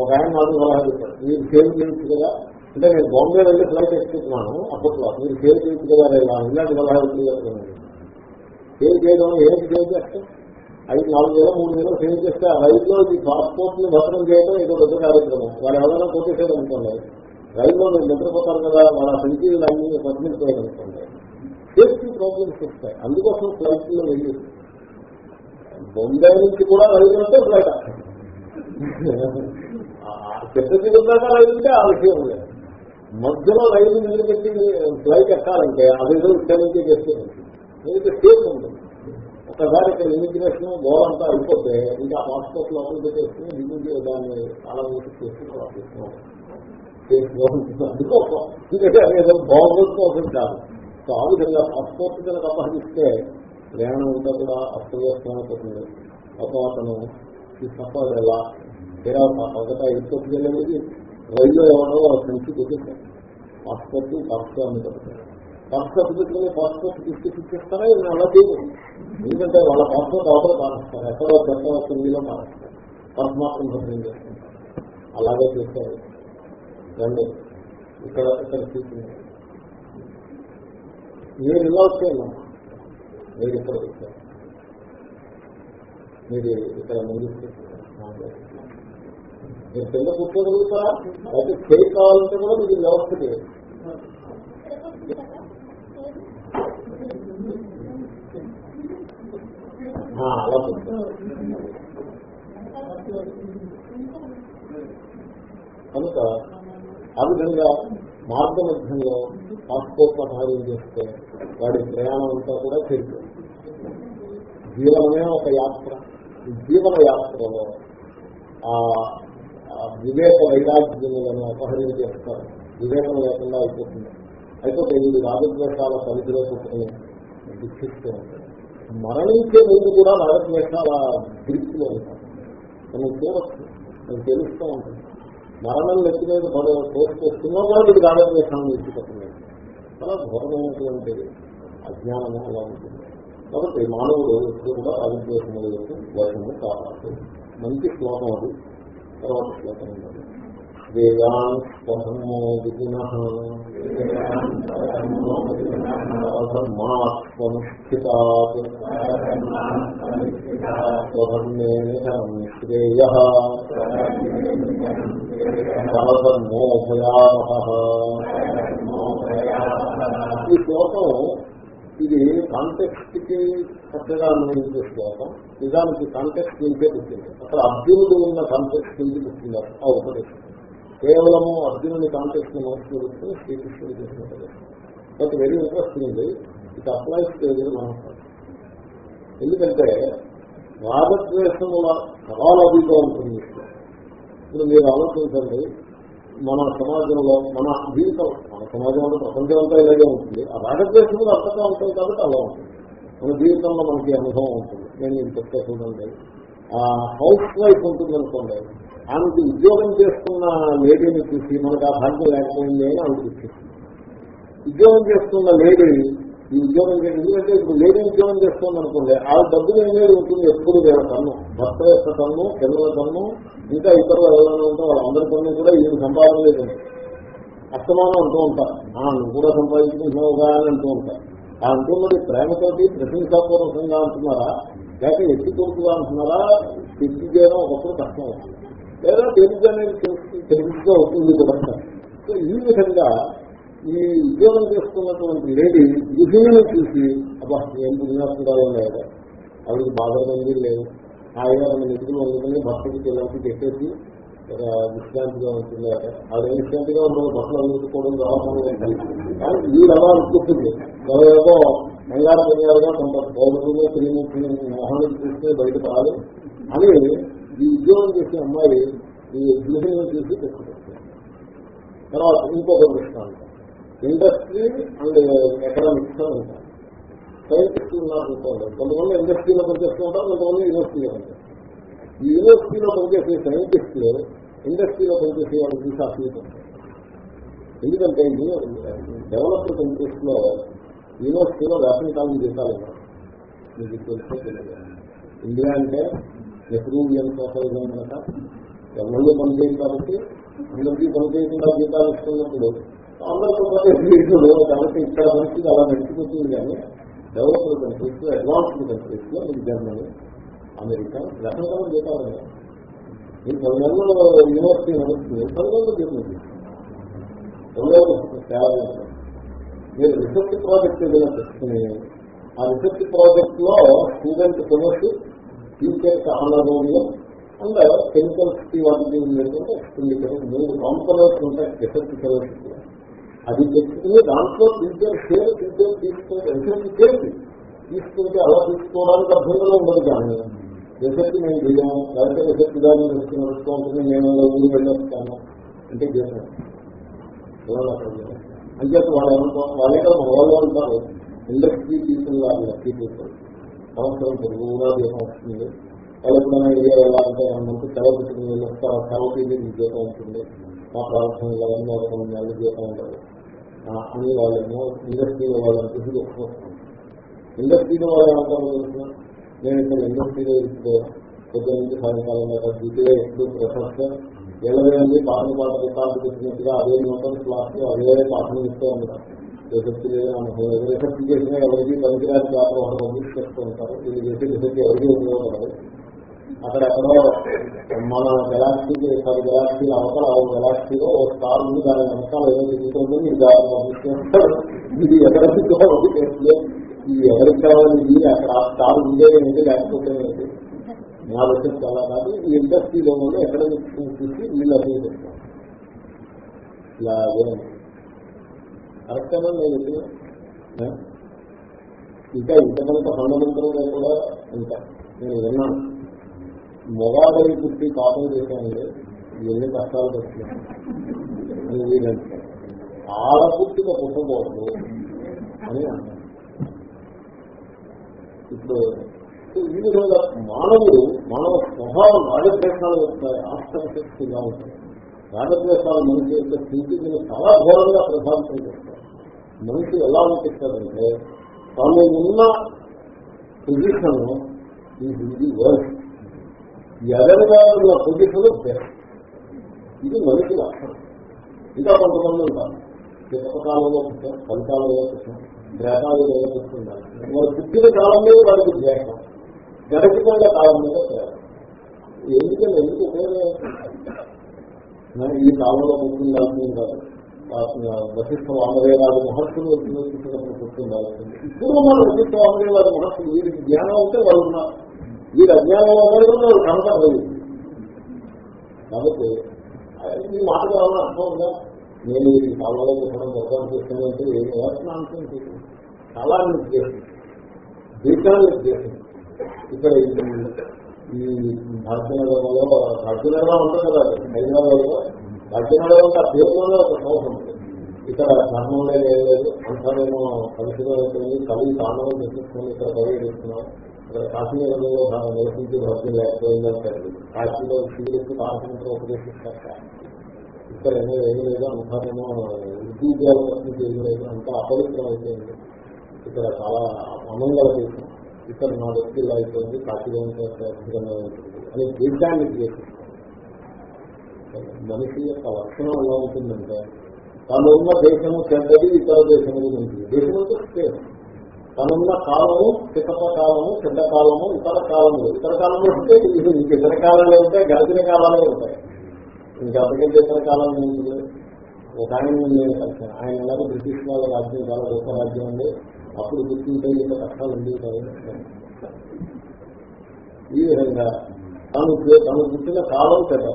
ఒక ఆయన నాకు సలహా చెప్పారు మీరు సేవ్ చేయొచ్చు కదా. అంటే నేను బాంబే వెళ్ళి ఫ్లైట్ ఎక్కుతున్నాను అప్పట్లో మీరు సేవ్ చేయొచ్చు కదా ఇలా ఇలాంటి సలహా చెప్తున్నాను సేవ్ చేయడం ఏంటి సేవ్ చేస్తే? ఐదు నాలుగు వేల మూడు వేలు సేవ్ చేస్తే ఆ రైల్లో ఈ పాస్పోర్ట్ని భద్రం చేయడం ఏదో పెద్ద కార్యక్రమం. వాళ్ళు ఎవరైనా కొట్టేసేది అనుకోండి. రైల్లో మీరు నిద్రపోతారు కదా వాళ్ళ సంఖ్యలు అన్ని పద్మిపోయారు అనుకోండి. సేఫ్టీ ప్రాబ్లమ్స్ వస్తాయి. అందుకోసం ఫ్లైట్లో వెళ్ళి బొంబాయి నుంచి కూడా రైలు అంటే ఫ్లైట్. పెద్ద తిరుగుతాక రైలు ఉంటే ఆ విషయం లేదు. మధ్యలో రైలు నిలబెట్టి ఫ్లైట్ ఎక్కాలంటే అదేదో ఇక్కడి నుంచి చేస్తుంది. ఎందుకంటే సేఫ్ ఉంటుంది ఒకసారి ఇక్కడ ఇమిగ్రేషన్ గోడంతా అయిపోతే ఇంకా పాస్పోర్ట్ లోపల పెట్టేసుకుని దిగుంది దాన్ని చాలా ముందు చేసుకుని అందుకోసం ఎందుకంటే అదేదో బాగుంటుంది కోసం కాదు. సో ఆ విధంగా పాస్పోర్ట్ కనుక అపహరిస్తే ప్రయాణం అంతా కూడా అస్తవ్యస్తమైపోతుంది. ఒక అతను ఈ సఫర్ ఎలా? తీరా ఒకటా ఎయిర్పోర్ట్కి వెళ్ళేది? రైల్లో ఎవరో ఫ్రెండ్స్ పెట్టేశారు పాస్పోర్ట్ పాస్పోర్ట్ అని పెడతారు పాస్పోర్ట్ పెట్టుకుని పాస్పోర్ట్ తీసుకొచ్చి ఇచ్చేస్తారా? ఇది అలా చేయలేదు ఎందుకంటే వాళ్ళ పాస్పోర్ట్ అవతల మారుస్తారు ఎక్కడో పెద్ద సింగిలో మారుస్తారు పాస్ మాత్రం భద్రం చేస్తుంటారు. అలాగే చేస్తారు. రండి. ఇక్కడ ఇక్కడ చూసింది మీరు ఇలా వచ్చేయండి మీరు ఇక్కడ వచ్చారు మీరు ఇక్కడ ముందు మీరు కింద కూర్చోగలుగుతారా? అయితే చేయి కావాలంటే కూడా మీకు వ్యవస్థ చేయాలి అలా కనుక ఆ విధంగా మార్గ మధ్యంలో పాస్పోర్ట్ సహాయం చేస్తే వాడి ప్రయాణం అంతా కూడా చెరుకు జీవనమే ఒక యాత్ర. జీవన యాత్రలో ఆ వివేక వైరాగ్యములను అపహరించేస్తారు వివేకం లేకుండా అయిపోతుంది. అయిపోతే వీడు రాజద్వేషాల పరిధిలో పుట్టుకుని దుఃఖిస్తూ ఉంటాడు మరణించే ముందు కూడా రాజద్వేషాల గ్రిప్లో ఉంటారు. మనం చూడవచ్చు మనం తెలుస్తూ ఉంటాం. మరణం నెత్తి మీద పడ తోసుకొస్తున్నా కూడా వీడు రాజద్వేషాన్ని ఎత్తుకొస్తుంది చాలా ఘోరమైనటువంటి అజ్ఞానము అలా ఉంటుంది. కాబట్టి మానవుడు ఎప్పుడు కూడా రాజద్వేషముల యొక్క ద్వేషము కావాలి. మంచి శ్లోకం అది. తర్వాత శ్లోకం ఉన్నది వేదాన్ స్వధర్మో విధిన శ్రేయ ఈ శ్లోకం ఇది కాంటెక్స్ట్కి చక్కగా అన్వయించే శ్లోకం నిజానికి కాంటెక్స్ట్ నుంచే పుట్టింది అక్కడ అర్జునుడు ఉన్న కాంటెక్స్ట్ నుంచి పుట్టింది ఆ ఉపదేశం. కేవలము అర్జునుని కాంటెక్స్ట్ మనసు పెట్టుకుని శ్రీకృష్ణుడు చేసిన ఉపదేశం. But very interesting it applies మనం ఎందుకంటే రాగద్వేషముల అభిగా ఉంటుంది ఇప్పుడు మీరు ఆలోచించండి మన సమాజంలో మన జీవితం మన సమాజంలో ప్రపంచం అంతా ఇలాగే ఉంటుంది. ఆ రాగద్వేషములు అర్థంగా ఉంటాయి కాబట్టి అలా ఉంటుంది. మన జీవితంలో మనకి అనుభవం ఉంటుంది. నేను మీకు చెప్తే ఆ హౌస్ వైఫ్ ఉంటుంది అనుకోండి. ఆమెకి ఉద్యోగం చేస్తున్న లేడీని చూసి మనకు ఆ భాగ్యం లేకపోయింది అని ఆమె చూపిస్తుంది ఉద్యోగం చేస్తున్న లేడీ ఈ ఉద్యోగం ఎందుకంటే ఇప్పుడు లేడీ ఉద్యోగం చేస్తుంది అనుకోండి ఆ డబ్బులు ఏమేది ఉంటుంది ఎప్పుడు వేల కన్ను భర్త యొక్క కన్ను పిల్లల కన్ను ఇంకా ఇతరులు ఎవరైనా ఉంటే వాళ్ళందరి కన్ను కూడా ఈ సంపాదన లేదు అస్తమానం అంటూ ఉంటారు. నువ్వు కూడా సంపాదించుకుంటున్నావుగా అని అంటూ ఉంటారు. ఆ అంటున్నది ప్రేమతోటి ప్రశంసాపూర్వకంగా అంటున్నారా? లేక ఎత్తి కొడుకుగా అంటున్నారా? తిరిగి చేయడం ఒకప్పుడు కష్టం అవుతుంది. లేదా తెలుగు అనేది తెలుగుగా అవుతుంది కూడా సో ఈ విధంగా ఈ ఉద్యోగం చేస్తున్నటువంటి లేడీ గృహిణిని చూసి అబ్బా ఏం పుణ్యాత్మకాలు లేదా? ఆవిడకి బాధపడింది లేదు హాయిగా మన నిధులు అందుకని భర్తకి పిల్లలకి చెప్పేసి విశ్రాంతిగా ఉంటుంది ఆవిడ విశ్రాంతిగా ఉండదు బట్టలు అందుకోవడం రావడం వీడు అలా అనుకుంటుంది ఏదో బంగారు బంగారుగా కొంత పౌరులు క్రీము మోహానికి చూస్తే బయటకు రాదు. అని ఈ ఉద్యోగం చేసే అమ్మాయి ఈ గృహిణిని చూసి పెట్టుకుంటుంది తర్వాత ఇంకొక దృష్టాంతం. ఇండస్ట్రీ అండ్ ఎకనామిక్స్ అని ఉంటారు సైంటిస్టులు ఉన్నారు కొంతమంది ఇండస్ట్రీలో పనిచేస్తూ ఉంటారు కొంతమంది యూనివర్సిటీలో పనిచేస్తారు ఈ యూనివర్సిటీలో పనిచేసే సైంటిస్టులు ఇండస్ట్రీలో పనిచేసే వాళ్ళు చూసి అసలు ఎందుకంటే డెవలప్మెంట్ ఇంట్రెస్ట్లో యూనివర్సిటీలో వేసవి కాలం జీతాలు మీకు తెలిసే తెలియదు? ఇండియా అంటే నెహ్రూవియన్ సోషలిజం కనుక ఎవరు పనిచేయదు కాబట్టి అందరికీ పనిచేయకుండా జీతాలు ఇస్తున్నప్పుడు అందరితో పాటు ఎడ్యుకేషన్ కాబట్టి ఇక్కడ పరిస్థితి అలా నడిచిపోతుంది కానీ డెవలప్డ్ కంట్రీస్లో అడ్వాన్స్డ్ కంట్రీస్లో మీకు జర్మనీ అమెరికా రకరకాల దేశాలు ఈ పది నెలలు యూనివర్సిటీ నడుస్తుంది. పది నెలలు జరిగింది మీరు రీసెర్చ్ ప్రాజెక్ట్ ఏదైనా తెచ్చుకుని ఆ రీసెర్చ్ ప్రాజెక్ట్లో student fellowship teacher honorarium and కెమికల్స్కి వాటికి ఎక్స్పెండిచర్ మూడు కాంపనెంట్స్ ఉంటాయి రీసెర్చ్ ఫెలోషిప్లో అది తెచ్చుకుని దాంట్లో టీచర్ షేర్ టీచర్ తీసుకుంటే రీసెర్చ్ చేసి తీసుకుంటే అలా తీసుకోవడానికి అభ్యంతరం ఉండదు కానీ రీసెర్చ్ మేము చేయము లేకపోతే రీసెర్చ్ దాన్ని రీసెర్చ్ నడుస్తూ ఉంటుంది నేను ఊరు వెళ్ళొస్తాను అంటే చేశాను అంచేత వాళ్ళు ఏమంటారు వాళ్ళే కదా మన వాళ్ళు అంటారు ఇండస్ట్రీ పీపుల్ లక్కీ పీపుల్ సంవత్సరం పొరుగుగా జీతం వస్తుంది వాళ్ళు ఎప్పుడైనా ఏరియా వెళ్ళాలంటే మంచి సెలవు పెట్టుకుని వెళ్ళొస్తారు సెలవు తీసి జీతం ఉంటుంది మా ప్రాంతం వాళ్ళని ఒక కొన్ని నెలలు జీతం ఉండదు అని వాళ్ళేమో ఇండస్ట్రీలో వాళ్ళని చూసి చెప్పుకొస్తాం ఇండస్ట్రీలో వాళ్ళు ఏమంటారు తెలుసిన నేను ఇక్కడ ఇండస్ట్రీలో ఇస్తే పొద్దున్న నుంచి సాయంకాలం దాకా డ్యూటీలో ఎప్పుడు ప్రొఫెసర్ మంది పాటలు పాట రికార్డు పెట్టినట్టుగా అదే మొత్తం క్లాస్ అదే పాటలు ఇస్తూ ఉంటారు. రిసెప్ట్ లేదు రిసెప్ట్ చేసినా ఎవరికి పనికిరాని పాత్ర ఒక పబ్లిష్ చేస్తూ ఉంటారు. ఇది చేసి రిసెప్ట్ ఎవరికి ఉపయోగపడదు. అక్కడ ఎక్కడో మన గెలాక్సీకి పది గెలాక్సీల అవతల ఆరు గెలాక్సీలో ఒక స్టార్ ఉంది దాని వెనకాల ఏదో తిరుగుతుంది మీరు దాని పబ్లిష్ చేస్తారు ఇది ఎవరికి ఈ ఎవరికి కావాలి ఇది అక్కడ ఆ స్టార్ ఉండే లేకపోతే నా దగ్గర చాలా కాదు. ఈ ఇండస్ట్రీలో ఉండి ఎక్కడ చూసి వీళ్ళు అర్థం చెప్తాను ఇలా కరెక్టేనా నేను ఇంకా ఇంతకంత ఫండమెంటల్గా కూడా ఇంకా నేను విన్నాను. మొగాడై పుట్టి కాపం చేశాను ఎన్ని కష్టాలు వస్తున్నాయి ఆడ పుట్టిన పుట్టకూడదు అని ఇప్పుడు ఈ విధంగా మానవుడు మానవ స్వభావం రాజద్వేషాలు వస్తాయి ఆష్టశక్తిగా ఉంటాయి. రాజద్వేషాలు మనిషి యొక్క స్థితిని చాలా ఘోరంగా ప్రభావితం చేస్తాయి. మనిషి ఎలా అనిపిస్తారంటే తను ఉన్న పొజిషన్ ఈ హిందీ వర్క్ ఎదరగా ఉన్న పొజిషన్ ఇది మనిషి లక్షణం. ఇంకా కొంతమంది ఉంటారు. చిత్తకాలంలో పుట్టాం ఫలితాలలో పుట్టాం ద్వేషాలు పుట్టిండాలి మరి పుట్టిన కాలం మీద వారికి ద్వేషం. గడిచిన కాలం మీద ప్రేమ ఎందుకంటే ఎందుకు ఉపయోగం? ఈ కాలంలో పుట్టిండాల్సింది కాదు వశిష్ఠ వామదేవాది మహర్షులు వచ్చినప్పుడు పుట్టిందాల్సింది. ఇప్పుడు మన వశిష్ఠ వామదేవాది మహర్షులు వీరికి జ్ఞానం ఉంటే వాళ్ళు ఉన్నారు. వీరు అజ్ఞానంలో ఉన్నారు కనపడ కనపడలేదు కాబట్టి ఈ మాట కావాలని అర్థం ఉందా? నేను ఈ కాలంలో పుట్టడం మొత్తం చేస్తానంటే ఏం వ్యవస్థ అనుకుంటుంది చాలా నిర్దేశం. దేశాన్ని నిర్దేశం. ఇక్కడ ఈ భాగ్యనగరంలో భాగ్యనగరం ఉంటుంది కదా హైదరాబాద్లో భాగ్యనగరం అంటే ఆ ఒక సంవత్సరం ఉంది. ఇక్కడ ధర్మంలో లేదు అంతా నేను కలిసి అయిపోయింది కవి తాండవం ఇక్కడ పర్యటిస్తున్నాం ఇక్కడ కాశీనగరంలో నివసించి భక్తులు లేకపోయిందంటారు కాశీలో శివుడికి తారకంతో ఉపదేశిస్తారు ఇక్కడ ఏమో ఏమి లేదు అంతానేమో విద్యుద్యోగం ఏమి లేదు అంతా అపవిత్రం అయిపోయింది ఇక్కడ చాలా అమంగళ దేశం ఇక్కడ నా వ్యక్తి ఇలా అయిపోయింది కాశీలో అద్భుతంగా ఉంటుంది అని దేశాన్ని చేస్తుంది మనిషి యొక్క లక్షణం ఎలా ఉంటుందంటే తను ఉన్న దేశము చెడ్డది ఇతర దేశములు ఉంటుంది దేశం అంటే స్పేస్ తనున్న కాలము పితప కాలము చెడ్డ కాలము ఇతర కాలము ఇతర కాలంలో ఉంటే ఇంక ఇతర కాలంలో ఉంటాయి గడిచిన కాలాలే ఉంటాయి. ఇంకా అప్పటికే ఇతర కాలం ఒక ఆయన నేను కలిసాను ఆయన ఎలాగో బ్రిటిష్ వాళ్ళ రాజ్యం చాలా గొప్ప రాజ్యం ఉంది అప్పుడు గుర్తుంటే ఇంత కష్టాలు ఉంది ఈ విధంగా తను తను పుట్టిన కాలం చేత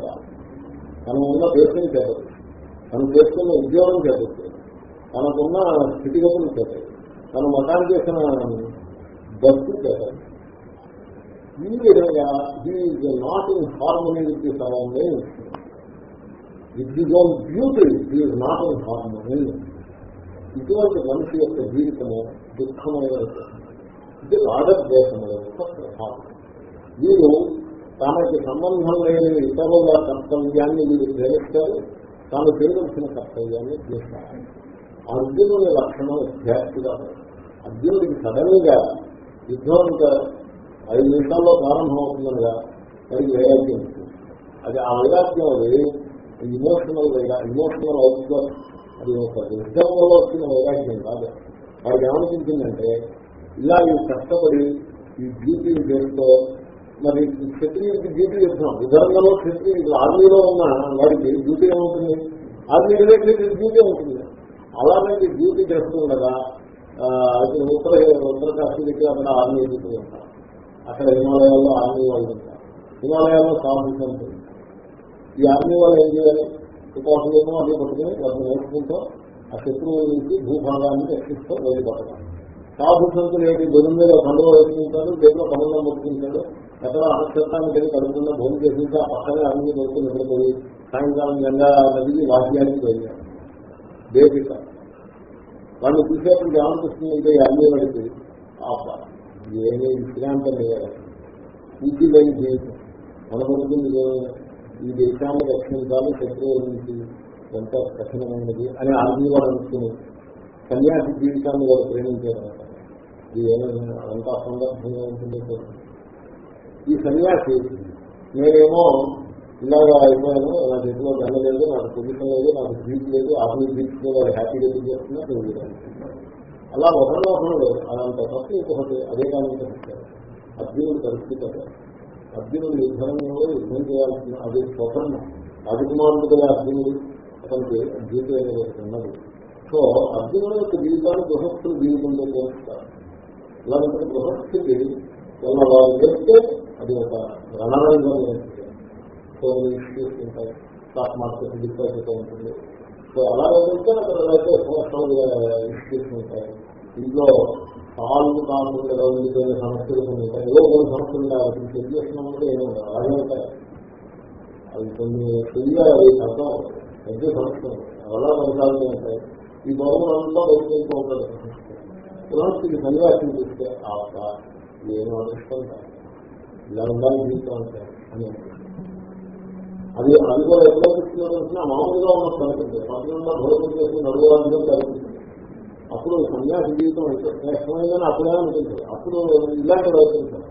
తను ఉన్న దేశం చెడ్డదు తను చేసుకున్న ఉద్యోగం చెడ్డదు తనకున్న స్థితిగతులు చేత తను మతాన్ని చేసిన బస్సు చెడ్డదు ఈ విధంగా he's not in harmony with the surrounding with the own beauty he's not in harmony ఇటువంటి మనిషి యొక్క జీవితము దుఃఖమైన ఇది రాగద్వేషముల యొక్క ప్రభావం వీరు తనకి సంబంధం లేని ఇతరుల కర్తవ్యాన్ని వీరు ప్రేమిస్తారు తాను చేయవలసిన కర్తవ్యాన్ని చేస్తారు. అర్జునుని లక్షణం విద్యార్థిగా అర్జునుడికి సడన్గా యుద్ధం ఇంకా ఐదు నిమిషాల్లో ప్రారంభం అవుతుందనగా మరి వైరాగ్యం అది ఆ వైరాగ్యం అది ఇమోషనల్ వైరా ఇమోషనల్ అవుతుంది అది ఒక యుద్ధం వల్ల వచ్చిన వైరాగ్యం కాదు. వారికి ఏమనిపించిందంటే ఇలా ఈ కష్టపడి ఈ డ్యూటీ పేరుతో మరి క్షత్రియుడికి డ్యూటీ చెప్తున్నాం విధంగాలో క్షత్రియుడు ఆర్మీలో ఉన్న వాడికి డ్యూటీ ఏమవుతుంది ఆర్మీ రిలేటెడ్ డ్యూటీ ఉంటుంది. అలానే డ్యూటీ చేస్తుండగా అది ఉత్తర ఉత్తర దగ్గర అక్కడ ఆర్మీ డ్యూటీ ఉంటారు. అక్కడ హిమాలయాల్లో ఆర్మీ వాళ్ళు ఉంటారు. హిమాలయాల్లో సాఫీస్ ఉంటుంది ఈ ఆర్మీ వాళ్ళు ఏం చేయాలి? తుపాకులేమో అన్ని పట్టుకుని వాటిని నేర్చుకుంటూ ఆ శత్రువు నుంచి భూభాగాన్ని రక్షిస్తూ వెళ్ళి సాధు సంతులు ఏంటి? బెదురు మీద పండుగ వేసుకుంటాడు చేతిలో కమండం పట్టుకుంటాడు ఎక్కడ అనక్షత్రాన్ని వెళ్ళి కడుపుతున్న భూమి చేసి ఆ పక్కనే అన్ని దొరుకుతూ సాయంకాలం గంగా నదికి వాద్యానికి వెళ్ళాడు బేసిక వాళ్ళు చూసేప్పుడు ఏమనిపిస్తుంది అంటే అన్నీ వాడికి ఆప ఏమీ విశ్రాంతం లేదు ఇది లేని జీవితం మన ముందు ఈ దేశాన్ని రక్షించాలి శత్రువు నుంచి ఎంత కఠినమైనది అని ఆర్మీ వాడు అనుకుని సన్యాసి జీవితాన్ని వాడు ప్రేమించారనమాట ఇది ఏమైనా అంత సందర్భంగా ఉంటుందో. ఈ సన్యాసి నేనేమో ఇలాగా అయిపోయాను నా చేతిలో దండ లేదు నాకు పొజిషన్ లేదు నాకు బీట్ లేదు ఆర్మీ బీట్ వాడు హ్యాపీగా బీట్ చేస్తున్నా నేను వీడాను. అలా ఒకరిలో ఒకరు అదంత తప్పు ఇంకొకటి అదే కానీ అర్జునుడి పరిస్థితి అదే అర్జునుడు యుద్ధంలో యుద్ధం చేయాల్సిన అది స్వతంత్రం రాజకుమారుడు కదా అర్జునుడు అతనికి జీవితం అనేది ఉన్నది. సో అర్జునుడు యొక్క జీవితాన్ని గృహస్థులు జీవితంలో పోలుస్తారు ఇలాంటి గృహస్థితి వల్ల వాళ్ళు చేస్తే అది ఒక రణరంగం నేర్చుకుంటారు సో ఇష్యూస్ ఉంటాయి. స్టాక్ మార్కెట్ డిపాజిట్ ఉంటుంది. సో అలా వెళ్తే అక్కడ అయితే సంవత్సరాలు ఇష్యూస్ ఉంటాయి ఇంట్లో సాల్వ్ కాకుండా ఉండిపోయిన సమస్యలు కొన్ని ఉంటాయి. ఏదో కొన్ని సమస్యలు ఉన్నాయి చెక్ చేసినప్పుడు ఏమో ఉండదు. అలాగే ఉంటాయి. అవి కొన్ని తెలియాలి అర్థం పెద్ద సమస్య. అలా కొనసాగుతూ ఉంటాయి. ఈ గౌరవం అంతా బయటకు ఉంటాడు పురాణికి సన్యాసం చూస్తే ఆ ఏమో అదృష్టం ఇలా ఉండాలి జీవితం అంటే అని అది అది కూడా ఎప్పుడో చూస్తున్నా మామూలుగా ఉన్నట్టు అనిపించింది పక్కన భోజనం చేసి నడువాలని కనిపిస్తుంది అప్పుడు సన్యాస జీవితం ఎంత శ్రేష్టమైందని అప్పుడే అనిపించదు అప్పుడు ఇలాంటి ప్రయత్నించారు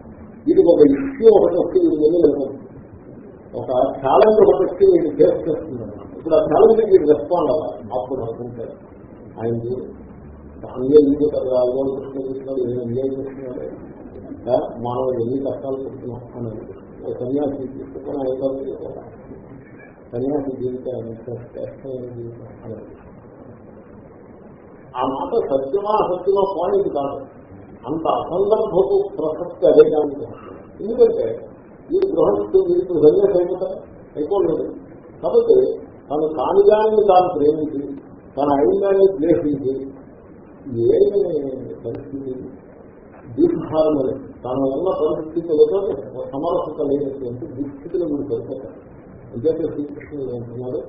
వీటికి ఒక ఇష్యూ ఒకటి వచ్చి వీడి వెళ్ళి ఒక ఛాలెంజ్ ఒకటి వచ్చి వీడు ఫేస్ చేస్తుంది ఇప్పుడు ఆ ఛాలెంజ్ వీడు రెస్పాండ్ అవ్వాలి. అప్పుడు అనుకుంటారు. ఆయన అన్యాయం చేస్తారు అల్వాళ్ళు కృష్ణ చేస్తున్నాడు ఏం ఎంజాయ్ చేస్తున్నాడు ఆ, మనం ఎన్ని కష్టాలు పెడుతున్నాం అనేది ఒక సన్యాసి తీసుకుని ఆయన సన్యాసి జీవితాన్ని శ్రేష్టమైన జీవితం ఆ మాట సత్యమా అసత్యమా పాయింట్ కాదు. అంత అసందర్భపు ప్రసక్తి అదే కానీ ఎందుకంటే ఈ గృహస్థు వీరికి సన్యాసి అయిపోతారు అయిపోలేదు. కాబట్టి తను కాని దానిని తాను ప్రేమించి తన అయిన ద్వేషించి ఏమి పరిస్థితి? దీర్ఘారమని తన ఉన్న పరిస్థితులతో సమరసత లేనటువంటి దుస్థితిలో మీరు పరిస్థితి నిజంగా శ్రీకృష్ణుడు అంటున్నాడు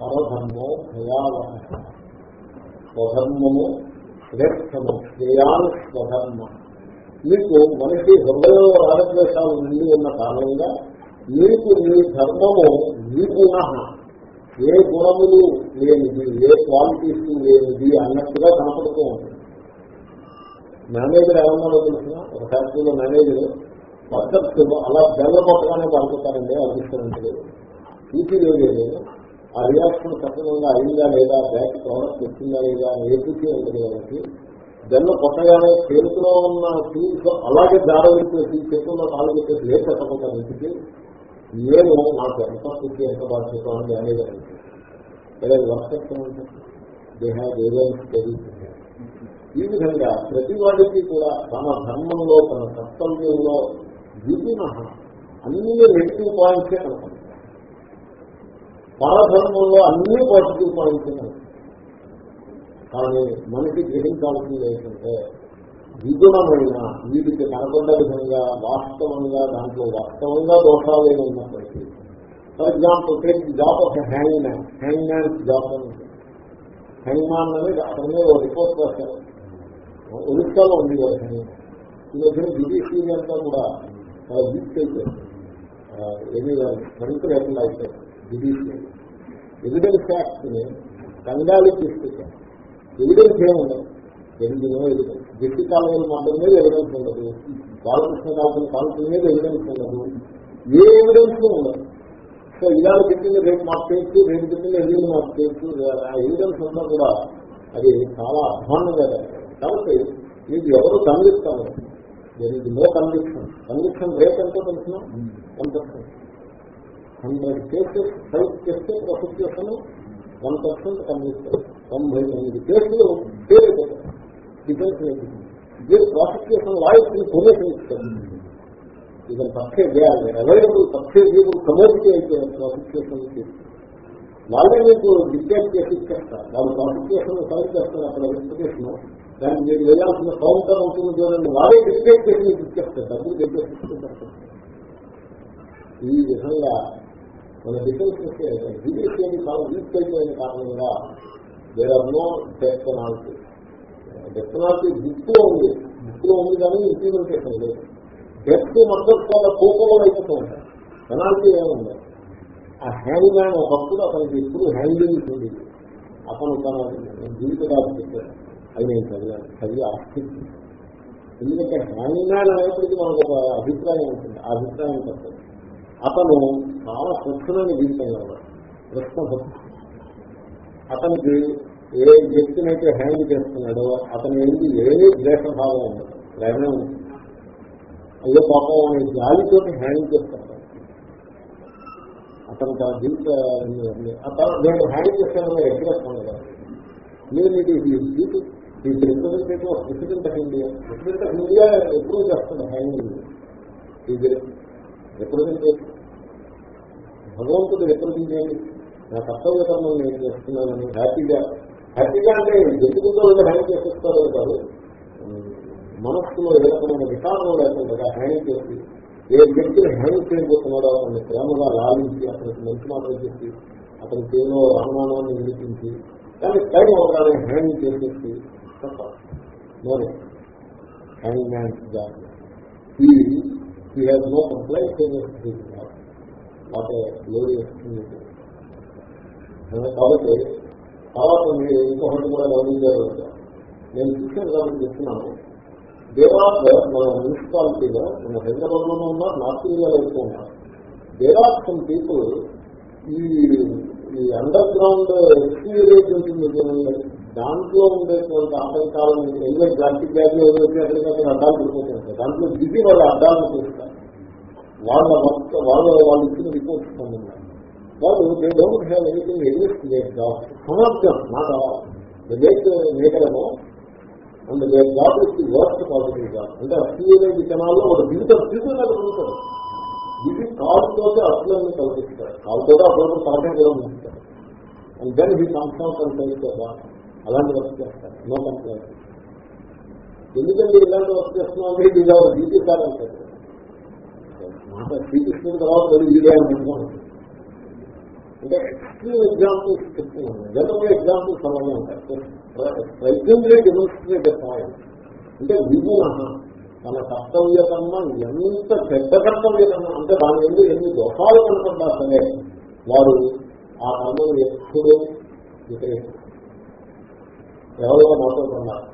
పరధర్మో భయావహ. స్వధర్మము శ్రేష్టము శ్రేయాన్ స్వధర్మ. మీకు మనిషి హృదయ రాగద్వేషాలు నిండి ఉన్న కారణంగా మీకు మీ ధర్మము నిపుణ ఏ గుణములు లేనిది ఏ క్వాలిటీస్ లేనిది అన్నట్టుగా కనపడుతూ ఉంటుంది మేనేజర్ ఏమన్నారో తెలిసిన? ఒక ఫ్యాక్టరీలో మేనేజర్ వర్కర్స్ అలా బెల్ల పట్టుగానే పడుతుంటారండి అనిపిస్తుంది ఈసీ లేదు ఆ రియాక్షన్ సక్రమంగా అయిందా లేదా బ్యాక్ ప్రోడక్ట్ వచ్చిందా లేదా అని ఏపీసీ ఉంటుంది కాబట్టి బెల్ల కొత్తగానే చేతిలో ఉన్న సీల్స్ అలాగే దారవించిన జాడవించేసి చేతుల్లో కాలు పెట్టేసి ఏ చెప్పకుండా ఇంటికి నేను నాకు ఎంత పూర్తి ఎంత బాధ్యత అని అనేది అంటే వర్కర్స్ దే హ్యావ్ ఏరియన్స్ ఈ విధంగా ప్రతి వాడికి కూడా తన ధర్మంలో తన కర్తవ్యంలో విభిన్న అన్ని నెగిటివ్ పాయింట్సే కనపడతాయి. పరధర్మంలో అన్ని పాజిటివ్ పాయింట్స్ కానీ మనకి గ్రహించాల్సింది ఏంటంటే విగుణమైన వీటికి కనపడ్డ విధంగా వాస్తవంగా దాంట్లో వాస్తవంగా దోషాలే ఉన్నప్పటికీ for example take job of hangman hangman job అని హ్యాంగ్ మ్యాన్ అనేది అతని మీద రిపోర్ట్ రాశారు. ఒరిస్సాలో ఉంది కదా హ్యాంగ్ మ్యాన్ ఈ మధ్యన బీబీసీ అంతా కూడా వీక్ అయిపోయింది ఏమి మరింత లేకుండా అయిపోయింది బీబీసీ ఎవిడెన్స్ యాక్ట్ని కంగాలి తీసుకొచ్చారు ఎవిడెన్స్ ఏముంది? ఎనిమిదినో ఎవిడెన్స్ వ్యక్తి కాలువలు మాత్రం మీద ఎవిడెన్స్ ఉండదు. బాలకృష్ణ కాలువల కాల్సిన మీద ఎవిడెన్స్ ఉండదు. ఏ ఎవిడెన్స్ ఉండదు. సో ఇవాళ చెప్పింది రేపు మాకు చేయొచ్చు రేపు చెప్పింది ఎల్లుండి మాకు చేయొచ్చు. ఆ ఎవిడెన్స్ ఉన్నా కూడా అది చాలా అధ్వాన్నంగా కాబట్టి మీకు ఎవరు ఖండిస్తారు there no conviction conviction rate ఎంతో తెలిసిన? వన్ హండ్రెడ్ కేసెస్ ఫైవ్ చేస్తే ప్రాసిక్యూషన్ వన్ పర్సెంట్ కంప్లీట్ తొంభై ఎనిమిది కేసులు పేరు డిఫెన్స్ ఇదే ప్రాసిక్యూషన్ లాయర్స్ కొనేషన్ ఇస్తారు ఇది పక్షే చేయాలి. అవైలబుల్ పక్షే జీవులు కమోడిటీ అయితే ప్రాసిక్యూషన్ వాళ్ళే మీకు డిక్టేట్ చేసి ఇచ్చేస్తారు. వాళ్ళు ప్రాసిక్యూషన్ ఫైల్ చేస్తారు అక్కడ వెరిఫికేషన్ దానికి మీరు వేయాల్సిన కౌంటర్ అవుతుంది చూడండి. వాళ్ళే డిక్టేట్ చేసి మీకు ఇచ్చేస్తారు. డబ్బులు డిక్టేట్ ఈ విధంగా మన డిఫెన్స్ జ్యుడిషియరీ చాలా వీక్ అయిపోయిన కారణంగా there are no death penalty death penalty బుక్లో ఉంది బుక్లో ఉంది కానీ ఇంప్లిమెంటేషన్ లేదు డెత్ మొత్తం చాలా కోపంలో అయిపోతుంది పెనాల్టీ ఏముంది ఆ హ్యాండ్ మ్యాన్ ఒకప్పుడు అతనికి ఎప్పుడు హ్యాండింగ్ ఉంది అతను తన జీవితకాలం చెప్పాడు అది నేను చదివాను చదివి ఆస్తికి ఎందుకంటే హ్యాండ్ మ్యాన్ అనేప్పటికీ మనకు ఒక అభిప్రాయం ఉంటుంది ఆ అభిప్రాయం తప్పదు అతను చాలా స్వచ్ఛమైన జీవితంగా ఉన్నాడు అతనికి ఏ వ్యక్తినైతే హ్యాండిల్ చేస్తున్నాడో అతని ఏంటి ఏ ద్వేషభావం ఉండదు. ప్రేమే ఉంటుంది అయ్యో పాపం అనే జాలితోటి హ్యాండ్ చేస్తాడు. అతను తన జీవిత నేను హ్యాండిల్ చేస్తానని ఎగ్రెస్తాను కదా నేను ఇది జీవిత ఈ representative of president of India president of India ఎప్పుడు చేస్తాను హ్యాండిల్. ఇది రిప్రజెంటేటివ్ భగవంతుడు రిప్రజెంటేటివ్ నా కర్తవ్య కర్మం నేను చేస్తున్నానని హ్యాపీగా హ్యాపీగా అంటే ఎందుకుందో హ్యాండ్ చేసేస్తారో కాదు. మనస్సులో ఏ రకమైన వికారం లేకుండా హ్యాండ్ చేసి ఏ వ్యక్తిని హ్యాండ్ చేయబోతున్నాడో అతన్ని ప్రేమగా లాలించి అతనికి మంచి మాటలు చెప్పి అతని పేరులో అనుమానాన్ని వినిపించి దాన్ని టైం అవగానే హ్యాండ్ చేసేసి తప్ప Noney hand man job he he has no complaint what glorious కాబట్టి తర్వాత మీరు ఇంకొకటి కూడా గమనించారు. నేను చూసాను కాబట్టి చెప్తున్నాను. దేవాత్ మన మున్సిపాలిటీలో మన హైదరాబాద్లోనే ఉన్నారు నార్త్ ఇండియాలో ఎక్కువ ఉన్నారు దేవాత్ సమ్ పీపుల్ ఈ అండర్ గ్రౌండ్ ఎక్స్పీరియన్స్ ఉంటుంది దాంట్లో ఉండేటువంటి ఆటంకాలను ఎన్నో ప్లాస్టిక్ బ్యాగ్లు ఎక్కడికక్కడ అడ్డాలు పడిపోతుంటాయి దాంట్లో దిగి వాళ్ళ అడ్డాలను చూస్తారు వాళ్ళ మొత్తం వాళ్ళ వాళ్ళు ఇచ్చిన రిపోర్ట్స్ పొందిన్నారు వాళ్ళు they don't have anything exist late job సమాప్తం నాకు late మేకరేమో and there job is the worst positive job అంటే అసలు జనాల్లో ఒక దిగుతారు దిగుతున్న కలుగుతారు ఇది కాలుతో అసలు కల్పిస్తారు. కాలుతో అప్పుడప్పుడు తలకాయ కూడా ముంచుతారు అండ్ దెన్ ఈ సంస్థ కలిగిస్తారా అలాంటి వర్క్ చేస్తారు. నో కంప్లైంట్ ఎందుకంటే ఇలాంటి వర్క్ చేస్తున్నాం అంటే ఇది డ్యూటీ సార్ అంటారు. మాట శ్రీకృష్ణుడు తర్వాత ఇదే అనుకుంటున్నాను అంటే ఎక్స్ట్రీమ్ ఎగ్జాంపుల్స్ చెప్తున్నాను. జనరల్ ఎగ్జాంపుల్స్ అలాగే ఉంటాయి. ప్రజెంట్లీ డెమోన్స్ట్రేట్ పాయింట్ అంటే విగుణ తన కర్తవ్య కన్నా ఎంత పెద్ద కర్తవ్య కన్నా అంటే దాని ఎందుకు ఎన్ని దోషాలు కనపడ్డా సరే వారు ఆ కర్మను ఎప్పుడూ విక్రయిస్తారు ఎవరో ఉన్నారు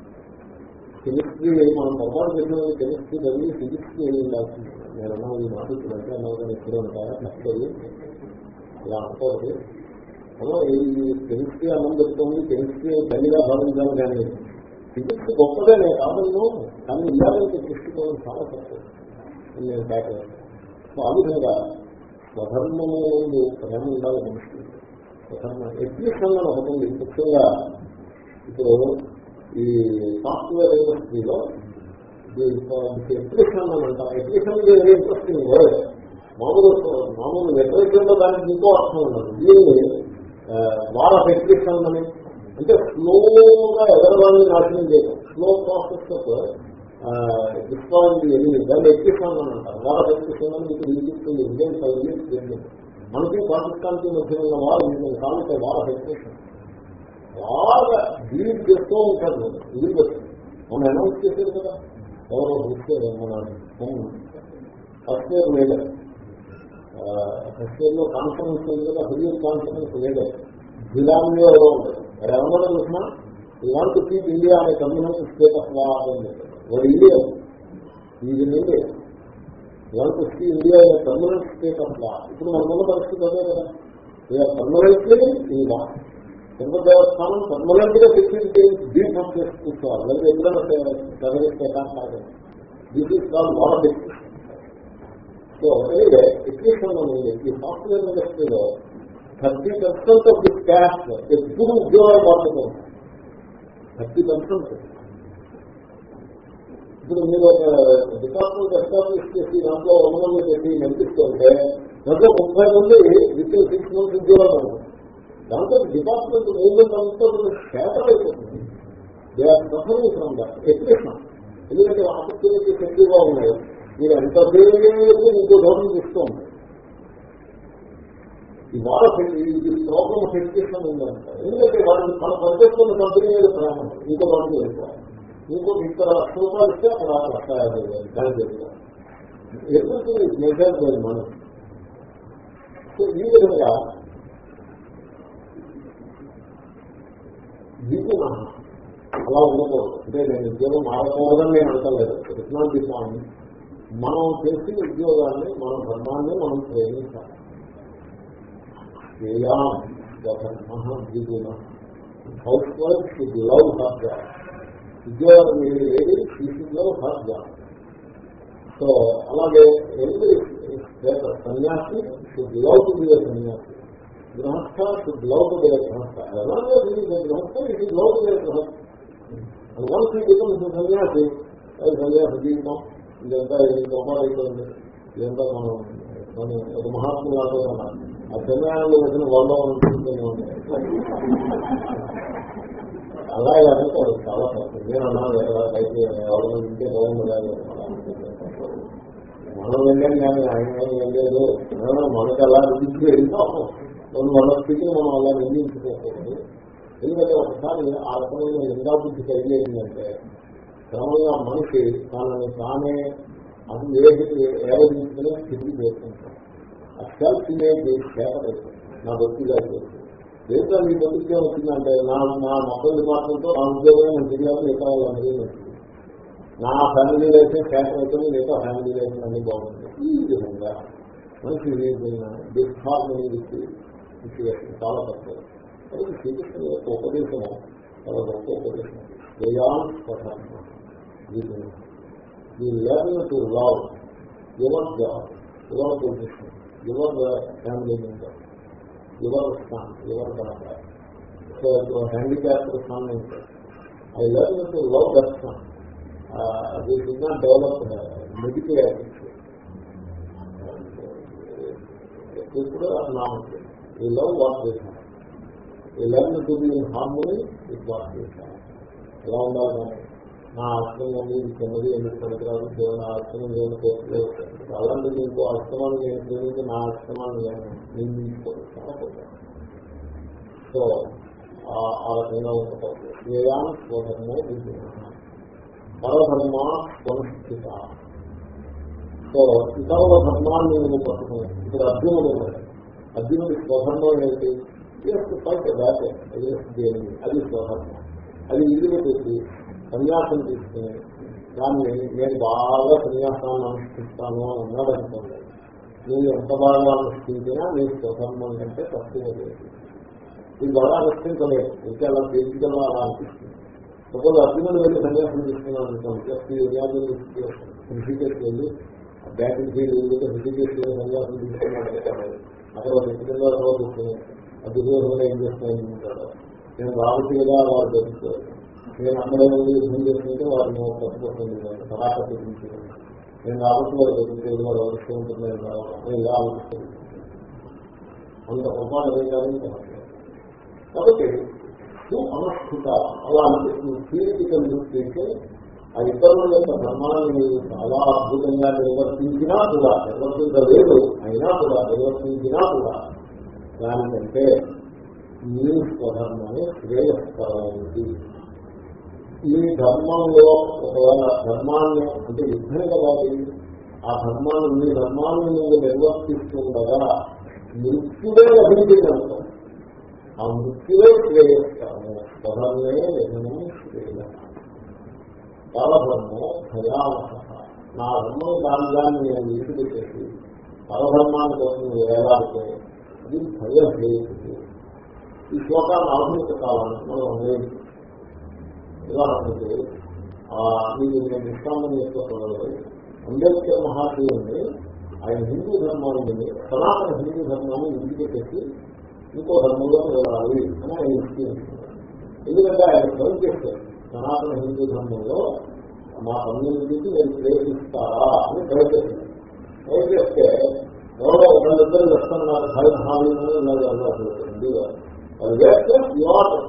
కెమిస్ట్రీ మనం పొరపాటు చేసిన కెమిస్ట్రీ చదివి ఫిజిక్స్ ఉండాల్సింది నేను అన్నా ఈ మాట ఇప్పుడు అంటే అన్నా కానీ ఎప్పుడు ఉంటాయా కష్టపడి ఇలా అనుకోవద్దు అలా ఈ కెమిస్ట్రీ అన్నం పెట్టుకోండి కెమిస్ట్రీ తల్లిగా భావించాలి కానీ ఫిజిక్స్ గొప్పదే నేను కాదు కానీ ఇలాగైతే దృష్టికోవడం చాలా తక్కువ. నేను బ్యాక్ సో ఆ విధంగా స్వధర్మము ప్రేమ ఉండాలి మనిషి స్వధర్మం అన్న ఒకటి ముఖ్యంగా ఇప్పుడు ఈ సాఫ్ట్వేర్ ఇండస్ట్రీలో ఎప్లికేషన్ అని అంటారు ఎప్లికేషన్ వెరీ ఇంట్రెస్టింగ్ వర్డ్ మామూలు మామూలు లిటరేచర్లో దానికి ఇంకో అర్థం ఉండదు. దీన్ని వార్ ఆఫ్ ఎప్లికేషన్ అని అంటే స్లోగా ఎదరవాళ్ళని నాశనం చేయడం స్లో ప్రాసెస్ డిస్కౌంట్ డిస్ట్రాయింగ్ ఎన్ని దాన్ని ఎడ్యుకేషన్ అని అంటారు. వార్ ఆఫ్ ఎప్లికేషన్ అని మీకు వినిపిస్తుంది ఇండియన్ సర్వీస్ మనకి పాకిస్తాన్కి మధ్య ఉన్న వారు కాబట్టి వార్ ఆఫ్ ఎప్లికేషన్ బాగా డీల్ చేస్తూ ఉంటారు. ఇది మనం అనౌన్స్ చేశారు కదా. ఎవరో చూస్తే మన ఫస్ట్ ఇయర్ లేదా ఫస్ట్ ఇయర్లో కాన్ఫరెన్స్ ఉంది కదా హరియర్ కాన్ఫరెన్స్ లేదా జిల్లాలో ఎవరో ఉంటారు. మరి ఎవరో చూసినా ఇలాంటి కీప్ ఇండియా అనే కమ్యూనిటీ స్టేట్ ఆఫ్ లా వాడు ఇండియా ఇది ఇండియా ఇలాంటి సీ ఇండియా అనే కమ్యూనిటీ స్టేట్ ఆఫ్ లా ఇప్పుడు మనకున్న పరిస్థితి అదే కదా. వీఆర్ పర్మనెంట్లీ ఈ లా తిరుపతి దేవస్థానం పర్మనెంట్ సెక్యూరిటీ డీఫామ్ చేసి కూర్చోవాలి లేదా ఎప్పుడైనా టెరరిస్ట్ కాదు. This is call model so anyway education ఈ సాఫ్ట్వేర్ ఇండస్ట్రీలో thirty percent of the cash ఎప్పుడు ఉద్యోగాలు మారుతుంది థర్టీ పర్సెంట్ ఇప్పుడు మీరు ఒక డిపార్ట్మెంట్ ఎస్టాబ్లిష్ చేసి దాంట్లో వంద మంది పెట్టి నడిపిస్తుంటే దాంట్లో ముప్పై మంది విత్ సిక్స్ మంత్స్ ఉద్యోగాలు ఉంటుంది దాంతో డిపార్ట్మెంట్ మూవ్మెంట్ అంతా శాతం అయిపోతుంది they are suffering from that education ఎందుకంటే ఆపర్చునిటీస్ ఎక్కువగా ఉన్నాయి. మీరు ఎంత పేరు ఇంకో గౌరవం ఇస్తూ ఉంటారు ఈ వాడ ఇది ప్రోగ్రామ్ ఆఫ్ ఉందంట. ఎందుకంటే వాళ్ళు మన పనిచేస్తున్న కంపెనీ మీద ప్రేమ ఇంకో కంపెనీ వెళ్ళిపోవాలి ఇంకో ఇక్కడ లక్ష రూపాయలు ఇస్తే అక్కడ లక్ష యాభై వేలు దాని దగ్గర. ఎదుగుతుంది మెజర్ మనం సో ఈ విధంగా జీవన అలా ఉండకూడదు. అంటే నేను ఉద్యోగం మారకూడదని నేను అంటలేదు ఇట్స్ నాట్ పాయింట్ మనం చేసే ఉద్యోగాన్ని మన ధర్మాన్ని మనం ప్రేమించాలి. జీవన housewife should love her job ఉద్యోగం మీరు ఏది should love her job so అలాగే ఎన్ని సన్యాసి షుడ్ లవ్ టు బి సన్యాసి గృహస్థ షుడ్ లవ్ టు బి గృహస్థ అలాగే గృహస్థ it is love to be గృహస్థ వన్స్ ఈ బికమ్స్ సన్యాసి. అది సన్యాస జీవితం. ఇదంతా ఇది గొప్పైపోయింది ఇదంతా మనం మనం ఒక మహాత్ములు లాగా ఆ వచ్చిన వాళ్ళు అనుకుంటూనే అలాగే చాలా తప్పు. నేను అన్నాను అయితే ఎవరు ఇంకే బాగుంది మనం వెళ్ళాం కానీ ఆయన ఏం వెళ్ళలేదు మనకు అలా రుచి వెళ్తాం మనం మన స్థితిని మనం అలా నిందించుకోకూడదు ఎందుకంటే ఒకసారి ఆ రకమైన లింగాబుద్ధి కలిగేందంటే క్రమంగా మనిషి తనని తానే అది ఏవగించుకునే స్థితికి చేస్తుంటాం ఆ సెల్ఫ్ ఇమేజ్ చేపడైపోతుంది నా బతిగా అయిపోతుంది దేంట్లో మీ బతికే వచ్చిందంటే నా నా మొత్తం డిపార్ట్మెంట్తో నా ఉద్యోగం నేను తెలియాలి మిగతా వాళ్ళందరూ నా ఫ్యామిలీ లైఫ్ శాఖ అవుతుంది లేదా ఫ్యామిలీ లైఫ్ అన్ని బాగుంటుంది. ఈ విధంగా మనిషి డిస్హార్మనీ సిచ్యువేషన్ చాలా తక్కువ అది శ్రీకృష్ణుడు యొక్క ఉపదేశము చాలా గొప్ప ఉపదేశం వేయాన్ స్వధర్మ ఈ learn to love your job your position your family member your son your daughter so ఇప్పుడు handicapped son I learn to love that son అది డి డెవలప్ మెడికల్ యాటిట్యూడ్ ఇప్పుడు నా ఈ లవ్ వాట్ చేశాను ఈ learn to be in harmony with what చేశాను ఎలా ఉండాలి? నా ఆశ్రమం ఉంది చిన్నది ఎనిమిది సంవత్సరాలు దేవుని ఆశ్రమం దేవుని కోర్టులో అలాంటిది ఇంకో ఆశ్రమాన్ని నేను ప్రేమించి నా ఆశ్రమాన్ని నేను నిందించుకోవాలి సో ఆ రకంగా ఉంటుంది శ్రేయాన్ స్వధర్మో పరధర్మ స్వనుష్ఠిత సో ఇతరుల ధర్మాన్ని నేను పట్టుకున్నాను ఇక్కడ అర్జునుడు ఉన్నాడు అర్జునుడి స్వధర్మం ఏంటి పైకి దాటే అది స్వధర్మం అది ఇల్లు పెట్టి సన్యాసం తీసుకుని దాన్ని నేను బాగా సన్యాసాన్ని అనుష్ఠిస్తాను అని ఉన్నాడనుకోండి నేను ఎంత బాగా అనుష్ఠించినా నీ స్వధర్మం కంటే తక్కువ లేదు. ఇది బాగా అనుష్ఠించలేదు ఇంకా అలా తేలికగా అలా అనిపిస్తుంది. సపోజ్ అర్జునుడు వెళ్ళి సన్యాసం తీసుకున్నాను అనుకోండి జస్ట్ ఋషికేష్ వెళ్ళి బ్యాటింగ్ ఫీల్డ్ వెళ్ళి ఋషికేష్ సన్యాసం తీసుకున్నాడు అక్కడ ఒక రోజు అది ఆ ఏం చేస్తున్నాడు నేను రావచ్చు కదా వారు తెలుసుకోవాలి నేను అందరూ మంది యుద్ధం చేసుకుంటే వారిని తప్పుకొస్తుంది సదా తప్పించింది నేను రావచ్చు వారు తెలిస్తే వారు వస్తూ ఉంటుంది ఇలా ఆలోచిస్తుంది అంత పొరపాటు కానీ కాబట్టి అనుష్ఠిత అలా అనిపిస్తుంది థియరిటికల్ దృష్టి ఆ ఇతరుల యొక్క ధర్మాన్ని చాలా అద్భుతంగా నిర్వర్తించినా కూడా నిర్వర్తించలేదు అయినా కూడా నిర్వర్తించినా కూడా దానికంటే నీ స్వధర్మాన్ని శ్రేయస్కరమైనది. ఈ ధర్మంలో ఒకవేళ ధర్మాన్ని అంటే యుద్ధం కదా ఆ ధర్మాన్ని మీ ధర్మాన్ని నువ్వు నిర్వర్తిస్తుండగా మృత్యువే లభించిందనుకో ఆ మృత్యుడే శ్రేయస్కరము. స్వధర్మే నిధనం పరధర్మం భయావహ నా బ్రహ్మం దాని దాన్ని నేను విడిచిపెట్టేసి పరధర్మాన్ని కోసం వేలాడితే అది భయభేది. ఈ శ్లోకాన్ని ఆధునిక కాలానికి మనం ఉదాహరణకి మీకు నేను దృష్టాంతం చేసుకోగలరు అంబేద్కర్ మహాశివుని ఆయన హిందూ ధర్మాన్ని సనాతన హిందూ ధర్మాన్ని విడిచిపెట్టేసి ఇంకో ధర్మంలో వెళ్ళాలి అని ఆయన నిశ్చయించుకున్నారు ఎందుకంటే ఆయన స్వయం చేస్తారు సనాతన హిందూ ధర్మంలో మా కమ్యూనిటీకి నేను ప్రేమిస్తారా అని ప్రయత్నిస్తారు ప్రయత్నిస్తే ఎవరో ఒకళ్ళిద్దరు వస్తున్నారు భయ హిందూ అది వేస్తే వివాదం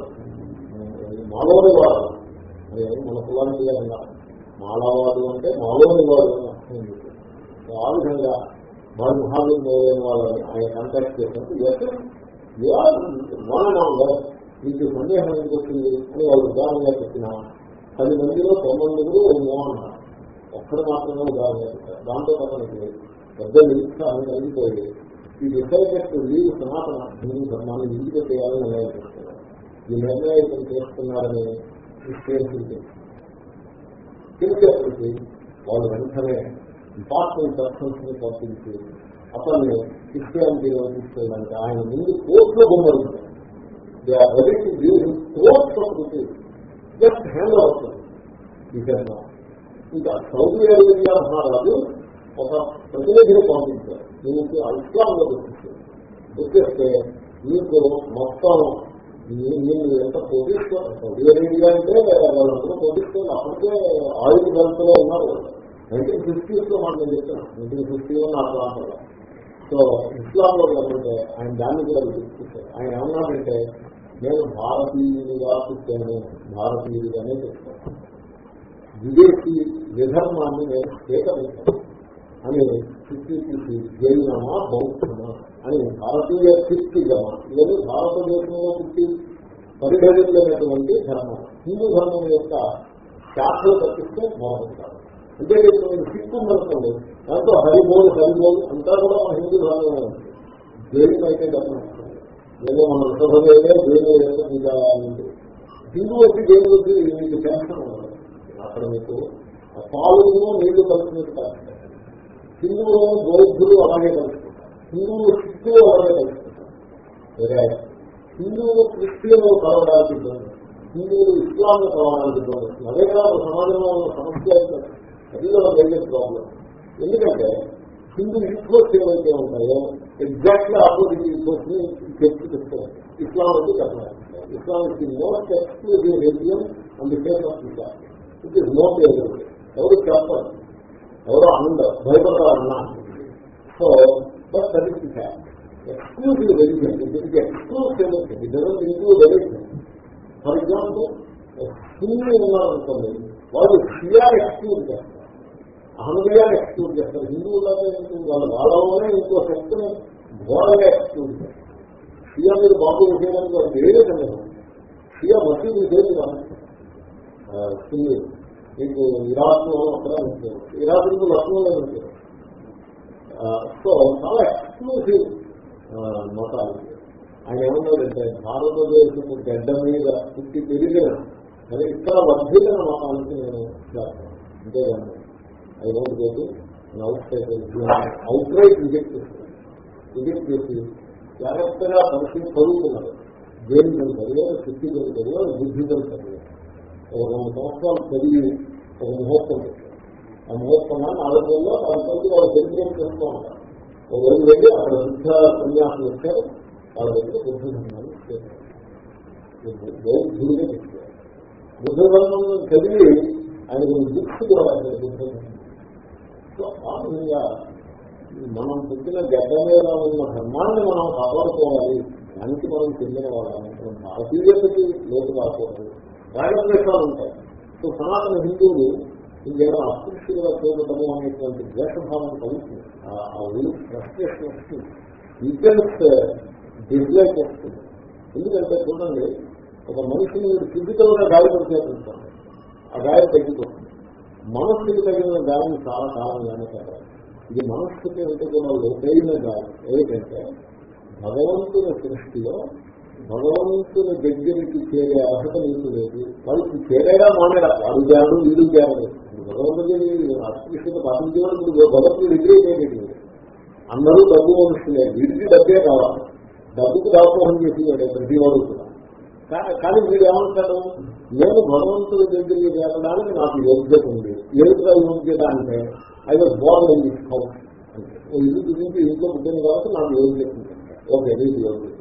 మాలోని వాడు మన కులానికి అన్నారు మాలవాడు అంటే మాలోని వాడు ఆ విధంగా మన మహావీర్ మొదలైన వాళ్ళని ఆయన కాంటాక్ట్ చేసినప్పుడు ఎస్ మీకు సందేహం ఏం వచ్చింది అని వాళ్ళు ఉదాహరణగా చెప్పిన పది మందిలో తొమ్మిదిలో ఏమో అన్నారు. ఒక్కడ మాత్రమే ఉదాహరణ చెప్పారు. దాంతో అతనికి పెద్ద నిరుత్సాహం కలిగిపోయి ఈ డిసైడెడ్ లీవ్ సనాతన హిందూ ధర్మాన్ని విడిగా చేయాలని నిర్ణయం చేస్తున్నారు ఈ నిర్ణయం చేస్తున్నారని క్రిస్టియన్స్ తెలిసేప్పటికీ వాళ్ళు వెంటనే ఇంపార్టెంట్ పర్సన్స్ని పంపించి అతన్ని క్రిస్టియానిటీలో తీసుకెళ్ళడానికి ఆయన ముందు కోర్టులో బొమ్మలు బొమ్మలుంటారు ready to give him court of rupees just hand అవుతుంది ఇంకా సౌదీ అరేబియా మహారాజు ఒక ప్రతినిధిని పంపించారు దీనికి ఇస్లాంలో వచ్చేసి వచ్చేస్తే మీకు మొత్తం మీరు ఎంత పొజిషన్ సౌదీ అరేబియా అంటే వాళ్ళందరూ పొజిషన్ అప్పటికే ఆయుధ గల్ఫ్లో ఉన్నారు నైన్టీన్ ఫిఫ్టీస్లో మనం నేను చెప్తాను నైన్టీన్ ఫిఫ్టీలో నా ప్రాంతంలో సో ఇస్లాంలో ఏంటంటే ఆయన దాన్ని కూడా విధిస్తారు ఆయన ఏమన్నాడంటే నేను భారతీయుడిగా పుట్టాను. భారతీయుడిగానే చెప్తాను విదేశీ విధర్మాన్ని నేను స్వీకరించాను అని స్థితి జైనమా బౌద్ధమా అని భారతీయ స్థితిగమా ఇవన్నీ భారతదేశంలో పుట్టి పరిగణించినటువంటి ధర్మం. హిందూ ధర్మం యొక్క శాఖలు తప్పిస్తే బాగుంటారు అంటే మీరు సిక్కు ఉందనుకోండి దాంతో హరిబోల్ హరిబోల్ అంతా కూడా మన హిందూ ధర్మమే ఉంది. జైలు అయితే ధర్మం ఏదో మన విశ్వసమైతే జైలు ఇంకా హిందూ వచ్చి జైలు వచ్చి మీకు టెన్షన్ అక్కడ మీకు పాలు నీళ్ళు కలిసినట్టు కాదు హిందువులు బౌద్ధులు అలాగే కలుసుకుంటారు హిందువులు సిక్కులు అలాగే కలుసుకుంటారు హిందువులు క్రిస్టియన్లు కలవడానికి ఇబ్బంది. హిందువులు ఇస్లాంలు కలవడానికి ఇబ్బంది అదే కాదు సమాజంలో ఉన్న సమస్య అది ఒక మేజర్ ప్రాబ్లం ఎందుకంటే హిందూ ఈక్వల్స్ ఏవైతే ఉంటాయో ఎగ్జాక్ట్లీ ఆపోజిట్ ఈక్వల్స్ని చెప్పి చెప్తారు ఇస్లాం అంటే చెప్పాలి Islam is the most exclusive religion on face of Islam it is no most ఎవరు చెప్పారు ఎవరో అందరు భయపడతారు అన్నా so but that is fact exclusive religion it exclusive it doesn't include religion for example Hindu ఉన్నారనుకోండి వాళ్ళు షియా ఎక్స్క్లూజ్ చేస్తారు అహమదీయాన్ని exclude చేస్తారు. హిందువులనే వాళ్ళ వాళ్ళలోనే ఇంకో శక్తిని ఘోరంగా ఎక్స్క్లూజ్ చేస్తారు. షియా మీరు బాబు విషయానికి వాళ్ళు ఏదేదండి షియా మసీదు ఇదేది కాదు. మీకు ఇరాక్ అక్కడ ఉంటారు ఇరాక్ నుంచి లక్నోలో ఉంటారు సో చాలా ఎక్స్క్లూసివ్ మతాలు. ఆయన ఏమన్నాడంటే భారతదేశం గడ్డ మీద పుట్టి పెరిగిన మరి ఇక్కడ వర్ధిల్లిన మతానికి నేను చేస్తాను. అంతేగాని I don't go to out outright reject చేస్తాను రిజెక్ట్ చేసి జాగ్రత్తగా పరిస్థితి చదువుతున్నారు దేని చదివారు శక్తి చదివారు బుద్ధి చదివారు ఒక రెండు సంవత్సరాలు చదివి ఒక ముహూర్తం ఆ ముహూర్తంగా నాలుగు రోజుల్లో వాళ్ళకి వాళ్ళు సెలిబ్రేట్ చేస్తూ ఉంటారు. ఒక రోజు వెళ్ళి అక్కడ బుద్ధ సన్యాసం వచ్చారు వాళ్ళ దగ్గర బుద్ధ ధర్మాన్ని బౌద్ధుడిగా చెప్పారు. బుద్ధ ధర్మం చదివి ఆయన బుక్స్ కూడా బుద్ధ ధర్మం. సో మనం పుట్టిన గడ్డ మీద ఉన్న ధర్మాన్ని మనం కాపాడుకోవాలి దానికి మనం చెందిన వాళ్ళని భారతీయతకి లోటు కాకూడదు. రాగద్వేషాలు ఉంటాయి. సో సనాతన హిందువులు ఇంకేదో అస్పృష్టిగా చూడటము అనేటువంటి ద్వేషభావం కలుగుతుంది ఆ ఊరు ఫ్రస్ట్రేషన్ వస్తుంది ఇంటెన్స్ డిస్లైక్ వస్తుంది ఎందుకంటే చూడండి ఒక మనిషిని ఫిజికల్గా గాయపడిచేస్తుంటాం ఆ గాయం తగ్గిపోతుంది. మనస్సుకి తగిన గాయం చాలా కాలంగానే కదా ఇది మనస్సుకి అంటే కూడా లోతైన గాయం. ఏమిటంటే భగవంతుని సృష్టిలో భగవంతుని దగ్గరికి చేరే అర్హత నీకు లేదు. వాళ్ళకి చేరేగా మానేడా వాడు చేరడు వీడు చేరడు భగవంతుడి అస్పృశ్యత పాటించేవాడు ఇప్పుడు భగవంతుడు చేయలేదు అందరూ డబ్బు మనుషులే. వీడికి డబ్బే కావాలి. డబ్బుకు దాపోహం చేసేవాడే ప్రతి వాడు కూడా కానీ వీడు ఏమంటాడు? నేను భగవంతుడి దగ్గరికి చేరడానికి నాకు యోగ్యత ఉంది. ఏమిటా యోగ్యత అంటే I was born in this house ఇల్లు గురించి ఇంట్లో పుట్టింది కాబట్టి నాకు యోగ్యత ఉంది. ఓకే నీకు యోగ్యత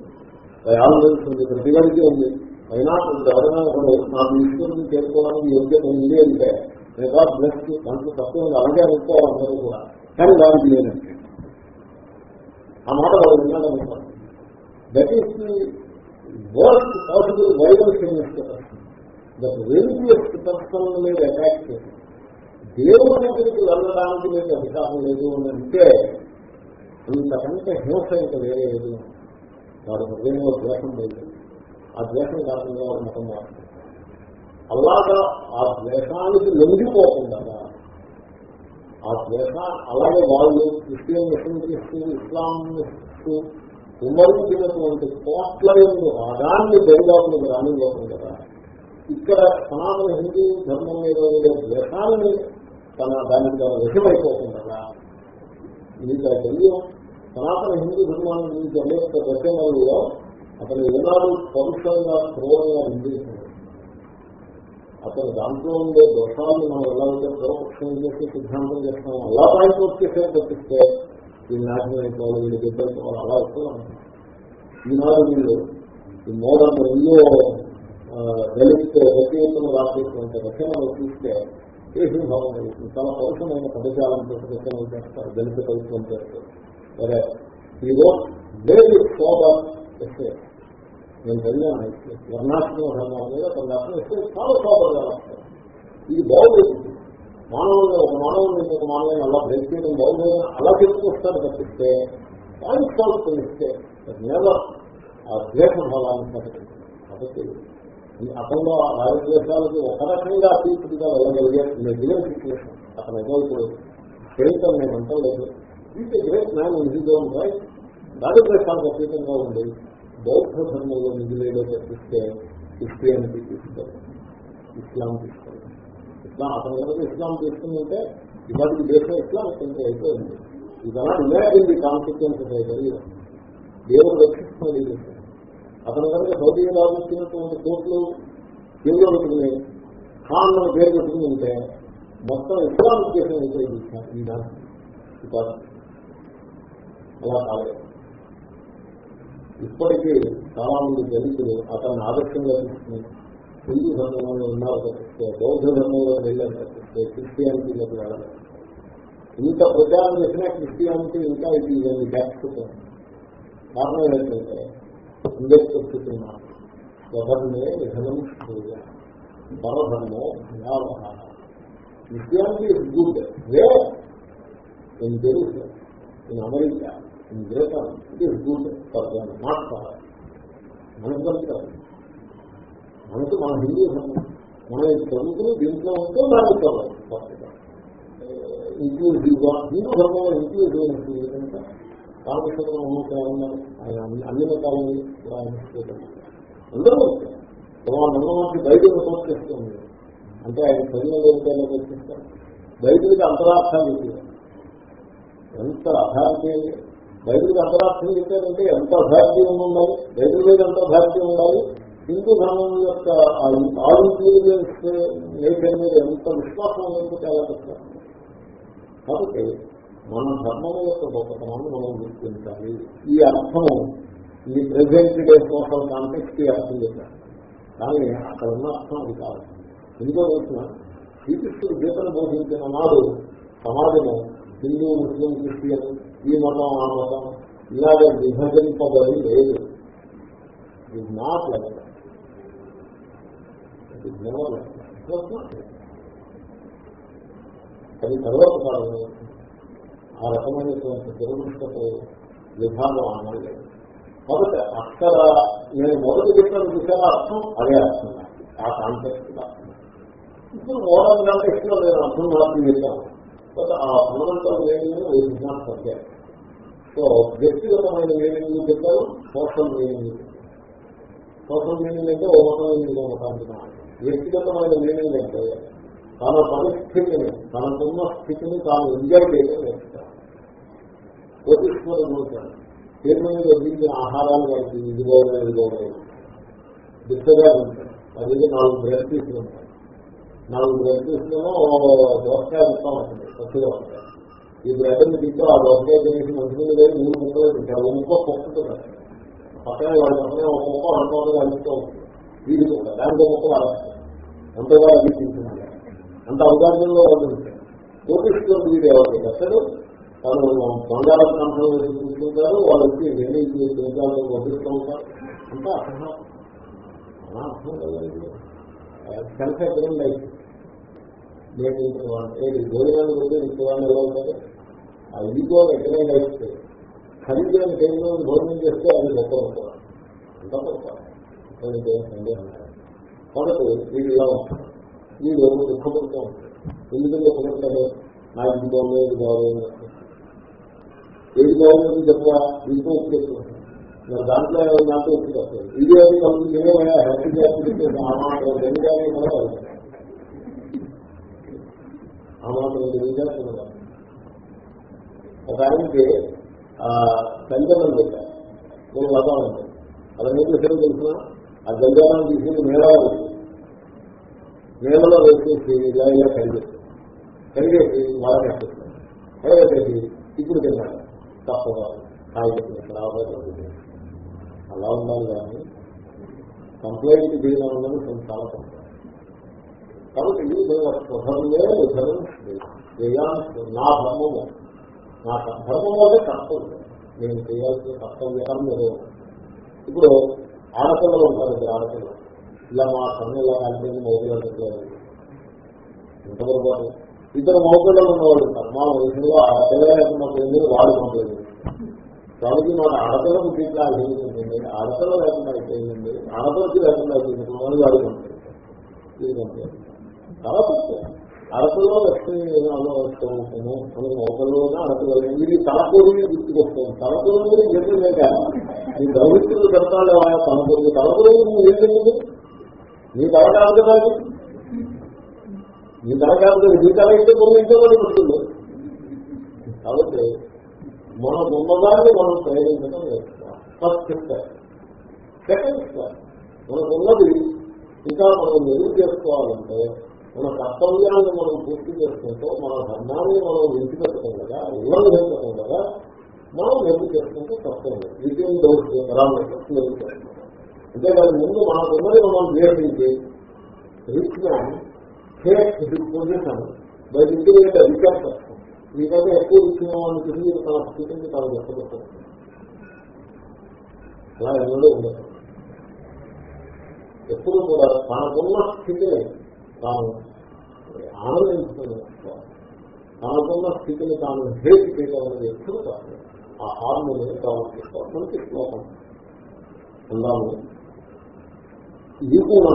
ఆల్రెడీ ఉంది ప్రతి వారికి ఉంది. అయినా ఎవరైనా నాకు ఈశ్వరుని చేరుకోవడానికి యోగ్యత ఉంది అంటే లేదా బ్లెస్ దాంట్లో తక్కువ అలాగే అనుకోవాలి అందరూ కూడా. కానీ దానికి లేదంటే ఆ మాట వాళ్ళు విన్నాడనుకోండి that is the worst possible viral virals that religious person మీద అటాక్ చేసి దేవుడి దగ్గరికి వెళ్ళడానికి మీకు అధికారం లేదు అని అంటే ఇంతకంటే హింస ఇంకా వేరే లేదు వారి హృదయంలో ద్వేషం లేదు. ఆ ద్వేషం కారణంగా వారు మతం మారుతుంది అలాగా ఆ ద్వేషానికి లొంగిపోకుండా ఆ ద్వేష అలాగే వాళ్ళు క్రిస్టియన్ ముస్లింలు ఇస్లామిస్టు కుమరించినటువంటి కోట్ల యొక్క రాగాన్ని దరిదాపులకు రానివ్వకుండా కదా. ఇక్కడ సనాతన హిందూ ధర్మం మీద ఉండే ద్వేషాలని తన దానికి తన విషమైపోకుండా మీకు తెలియం సనాతన హిందూ ధర్మాన్ని గురించి అనేక రచనలలో అతను ఏనాడు పరుషంగా క్రూరంగా నిందించాడు. అతను దాంట్లో ఉండే దోషాలను మనం ఎలా ఉంటే పూర్వపక్షం చేసి సిద్ధాంతం చేస్తాం అలా పాయింట్ వచ్చేసే తప్పిస్తే ఈ నాశనం అయిపోవాలి వీళ్ళు దిబ్బైపోవాలి అలా వస్తున్నాం ఈనాడు వీళ్ళు ఈ మోడల్ ఎన్నో దళిత్ రచయితలు రాసేటువంటి రచనలు చూస్తే దేశంభావం కలుగుతుంది చాలా పరుషమైన పదజాలంతో రచనలు చేస్తారు దళిత కవిత్వం చేస్తారు. సరే ఈ రోజు వేరు శోభ ఎస్ఏ. నేను చదివాను వర్ణాశ్రమ ధర్మాల మీద కొన్ని ఎస్ఏ చాలా శోభగా రాస్తారు ఇది బాగుంది మానవుడు ఒక మానవుడు ఒక మానవుని అలా బ్రేక్ చేయడం బాగుంది అలా చెప్పుకొస్తారు తప్పిస్తే పాయింట్ సాల్వ్ తెలిస్తే నేల ఆ ద్వేష భావాన్ని ప్రకటించారు కాబట్టి ఈ అతను ఆ దేశాలకి ఒక రకంగా అతీతుడిగా వెళ్ళగలిగే గివెన్ సిచ్యువేషన్ అతను ఏదో ఇప్పుడు చేయటం నేను అంటలేదు. ఈజ్ గ్రేట్ మ్యాన్ నిధిగా ఉంటాయి రాజద్వేషాలకు అతీతంగా ఉండి బౌద్ధ ధర్మంలో నిధులేదో తప్పిస్తే క్రిస్టియానిటీ తీసుకోవాలి ఇస్లాం తీసుకోవాలి ఇస్లాం అతను కనుక ఇస్లాం తీసుకుందంటే ఇవాటికి దేశం ఇస్లాం కొంచెం అయిపోయింది. ఇదలా ఇమాజిన్ ది కాన్సిక్వెన్సెస్ అయితే దేవుడు రక్షిస్తున్నది అతను కనుక సౌదీ అరేబియా కోర్టులు కోట్లు దేవుడు ఖాన్ అని పేరు పెట్టుకుని ఉంటే మొత్తం ఇస్లాం దేశం ఉపయోగించారు ఈ అలా కాలేదు. ఇప్పటికీ చాలా మంది దళితులు అతన్ని ఆదర్శంగా తీసుకుని హిందూ ధర్మంలో ఉన్నారు తప్పిస్తే బౌద్ధ ధర్మంలో వెళ్ళారు తప్పిస్తే క్రిస్టియానిటీలోకి వెళ్ళలేదు ఇంత ప్రచారం చేసినా క్రిస్టియానిటీ ఇంకా ఇది ఇవన్నీ బ్యాక్చుతాం కారణం ఏంటంటే అంబేద్కర్ చెప్తున్నా స్వధర్మే విధనం శ్రేయ. పరధర్మో భయావహార Christianity good way? In Telugu in America in Britain it is good for them not for మనకు మనసు మన హిందూ మన చదువుకుని దీంట్లో ఉంటే దానికి చదవాలి. ఇంక్లూజివ్గా హిందూ ధర్మంలో ఇంక్లూజివ్ ఉంటుంది కనుక ఉన్నారు ఆయన అన్ని అన్ని మతాలని అందరూ వాళ్ళు నమ్మకానికి బయటకు రిపోర్ట్ చేస్తుంది అంటే ఆయన చదివిన దేనికైనా ప్రశ్నిస్తారు. బయటకి అంతరార్థాలు చెప్పారు ఎంత అభారతీ బైబిల్కి అంతరార్థం చెప్పారంటే ఎంత అభారతీయం ఉండాలి? బైబిల్ మీద ఎంత అభారతీయం ఉండాలి? హిందూ ధర్మం యొక్క ఆరోగ్యన్స్ నేచర్ మీద ఎంత విశ్వాసం ఉందో చాలా కష్టం కాబట్టి మన ధర్మం యొక్క గొప్పతనాన్ని మనం గుర్తించాలి. ఈ అర్థం ఈ ప్రజెంట్ డే సోషల్ కాంటెక్స్ట్ అర్థం చేశారు కానీ అక్కడ ఉన్న అర్థం అది కాదు. ఎందుకో వచ్చిన శ్రీకృష్ణుడు గీతను బోధించిన నాడు సమాజము హిందూ ముస్లిం క్రిస్టియన్ ఈ మతం ఆ మతం ఇలాగే విభజింపబడి లేదు. ఇట్ నాట్ లైక్ అది తర్వాత కాలంలో ఆ రకమైనటువంటి దురదృష్టపు విభాగం అమలు లేదు. కాబట్టి అక్కడ నేను మొదటి చెప్పిన విషయాల అర్థం అదే అర్థం. ఆ కాంటెక్స్ట్ ఇప్పుడు మోడల్ కాంటెక్స్ట్లో నేను అర్థం మార్పు చేశాను బట్ ఆ ఫండమెంటల్ మీనింగ్ విజ్ఞానం సబ్జెక్ట్. సో వ్యక్తిగతమైన మీనింగ్ చెప్పారు సోషల్ మీనింగ్ సోషల్ మీనింగ్ అంటే ఓ మతం ఇంకో మతానికి వ్యక్తిగతమైన మీనింగ్ అంటే తన పరిస్థితిని తనకున్న స్థితిని తాను ఎంజాయ్ చేయడం నేర్చుతాను కోటీశ్వరుడు ఉంటాడు పేరు మీద వదిలిన ఆహారాలు వారికి ఇదిగోవడం ఇదిగోవడం దిశగా ఉంటాయి అది నాలుగు బ్రెడ్ ఉంటాయి నాలుగు బ్రెడ్ పీసులను దోసకాయ ఇస్తా ఉంటుంది కొద్దిగా ఉంటాయి ఈ బ్రెడ్ని తింటూ ఆ దోసకాయ తినేసి మంచిగా లేదు మూడు ముక్కలు తింటారు ఒక ముక్క పొక్కుతున్నారు పక్కన వాళ్ళ పక్కన ఒక ముక్క అనుకోవడం అనిపిస్తూ ఉంటుంది వీడి ముక్క దానికి ఒక ముక్క అలస్తాయి ఎంతగా అంత అవగాహనలో వాళ్ళు ఉంటారు. కోటేశ్వరుడు వీడు ఎవరికి కట్టడు వాళ్ళు బంగారం కంపెనీ వేసుకుంటుంటారు వాళ్ళకి వెళ్ళి నిజాలు వదిలిస్తూ ఉంటారు. అంటే అర్థం అలా అర్థం కదండి సెల్ఫ్ ఎగ్రెంట్ లైఫ్ నేను ఏది భోజనాలు పోతే ఇంట్లో ఎలా ఉంటారు? ఆ ఇదిగో ఎగ్రెంట్ లైఫ్ ఖరీదైన టైంలో భోజనం చేస్తే అది గొప్ప ఉంటారు అంత గొప్ప. సందేహం కాబట్టి వీడు ఇలా ఉంటారు. వీడు దుఃఖపడుతూ ఉంటారు. ఎందుకంటే దుఃఖపడతాడు నాకు ఇది బాగుంది ఇది బాగుంది ఏది బాగుంటుంది చెప్పా దీంతో ఉప్పు చెప్తున్నాను మరి దాంట్లో నాతో ఉప్పు ఇది అది కలిసి హ్యాపీ హ్యాపీ ఆ మాట రెండు కూడా ఆ మాట తెలియజేస్తున్నారు ఒక ఆయనకి సంజనం పెట్టారు నేను లతా ఉంది. అలా ఏం చేశారో తెలిసిన ఆ గంజాలను తీసి మేళా మేళలో వేసేసి ఇలా ఇలా కడిగేసి కలిగేసి మళ్ళా కట్టేస్తాను కడిగేసి ఇప్పుడు తిన్నాడు. తప్పవాలి కాయగట్టినట్టు అలా ఉండాలి కానీ కంప్లైంట్ చేయడం అన్నది కొంచెం చాలా తప్ప కాబట్టి ఇది స్వధర్మే విధరం చేయాల్సి నా ధర్మము. నా ధర్మం వల్ల కర్తవ్యం. నేను చేయాల్సిన కర్తవ్యం లేదు ఇప్పుడు ఆడపిల్లలు ఉంటారు ఇద్దరు ఆడపిల్లలు. ఇలా మా కన్ను ఇలా కలిపి మౌపిల్లలు ఇంతవరకు ఇద్దరు మౌపిల్లలు ఉన్నవాళ్ళు ఉన్నారు. మా వయసులో ఆ పిల్లలు లేకుండా వాడు పంపేది కాబట్టి మన ఆడపిల్లకు తీట్లా అయిపోయింది ఆడపిల్ల లేకుండా అయిపోయింది ఆడపిల్లకి లేకుండా అయిపోయింది మమ్మల్ని వాడు పంపేది చాలా తక్కువ అరకుల్లో లక్ష్మి అనుభవిస్తాము వస్తూ ఉంటాము మనకి మోకల్లోనే అరకులు ఇది తలపూరిని గుర్తుకొస్తాం తలపూరి చెప్పి లేక ఈ దౌత్యులు చెప్తాడు తలపూరి తలపూరి నువ్వు ఏం తెలియదు నీ తల కాదు కదా నీ తల కాదు కదా నీ తల అయితే కొన్ని ఇంట్లో కూడా వస్తుంది కాబట్టి మన ఉన్నదాన్ని మనం ప్రయోగించడం ఫస్ట్ స్టెప్ సెకండ్ స్టెప్ మనకున్నది ఇంకా మనం మెరుగు చేసుకోవాలంటే మన కర్తవ్యాన్ని మనం పూర్తి చేసుకుంటూ మన ధర్మాన్ని మనం విడిచిపెట్టకుండా ఉల్లంఘించడం కదా మనం మెరుగు చేసుకుంటూ కర్తవ్యం విజయం డౌట్ పరామర్శ అంతేకాదు ముందు మనకున్నది మనం ద్వేషించి rich man fake position by ఇంటికి అధికారం చేస్తాం మీకంటే ఎక్కువ ఇచ్చినామని తిరిగి తన స్థితిని తాను వ్యక్తపడుతుంది అలా ఎన్నడూ ఉండదు ఎప్పుడు కూడా తనకున్న స్థితిని తాను ఆనందించుకుని తనకున్న స్థితిని తాను హేట్ చేయడం అనేది ఎప్పుడు కాదు ఆ హార్మోని తాను తీసుకోవాలి మనకి శ్లోకం అందాము. ఇది కూడా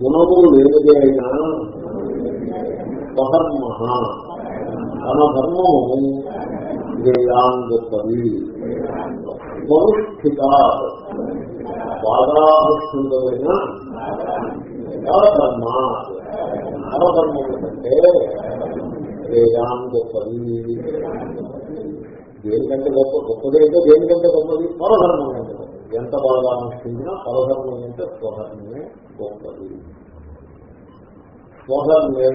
గుణము లేనిదే అయినా స్వధర్మ తన ధర్మము శ్రేయాంగతి మనుష్ఠిత బాధానుష్ఠితమైన ధర్మ నరధర్మము కంటే శ్రేయాంగతి దేనికంటే గొప్ప గొప్పదైతే దేనికంటే గొప్పది? పరధర్మం కంటే ఎంత బాగా అనుష్ఠించినా పరధర్మం అంటే స్వధర్మమే గొప్పది. స్వధర్మే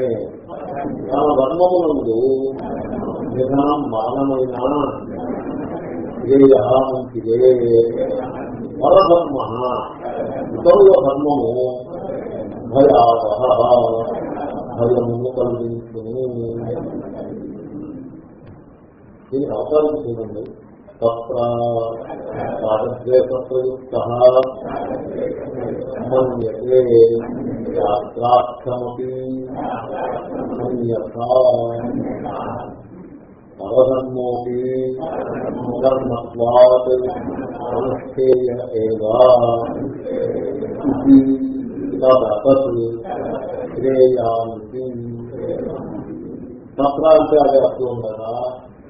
తన ధర్మమునందు విధానం మానమైన మంచిదే పరధర్మ ఇతరుల ధర్మము భయావహ. భయము కలిగించును. దీనికి అవసరం చూడండి. తత్ర మన్యతే యాత్రాక్షమపి అన్యథా పరధర్మోపి ధర్మత్వాత్ అనుష్ఠేయ శ్రేయాంతి తత్ర అంటే అది అర్థం ఉండగా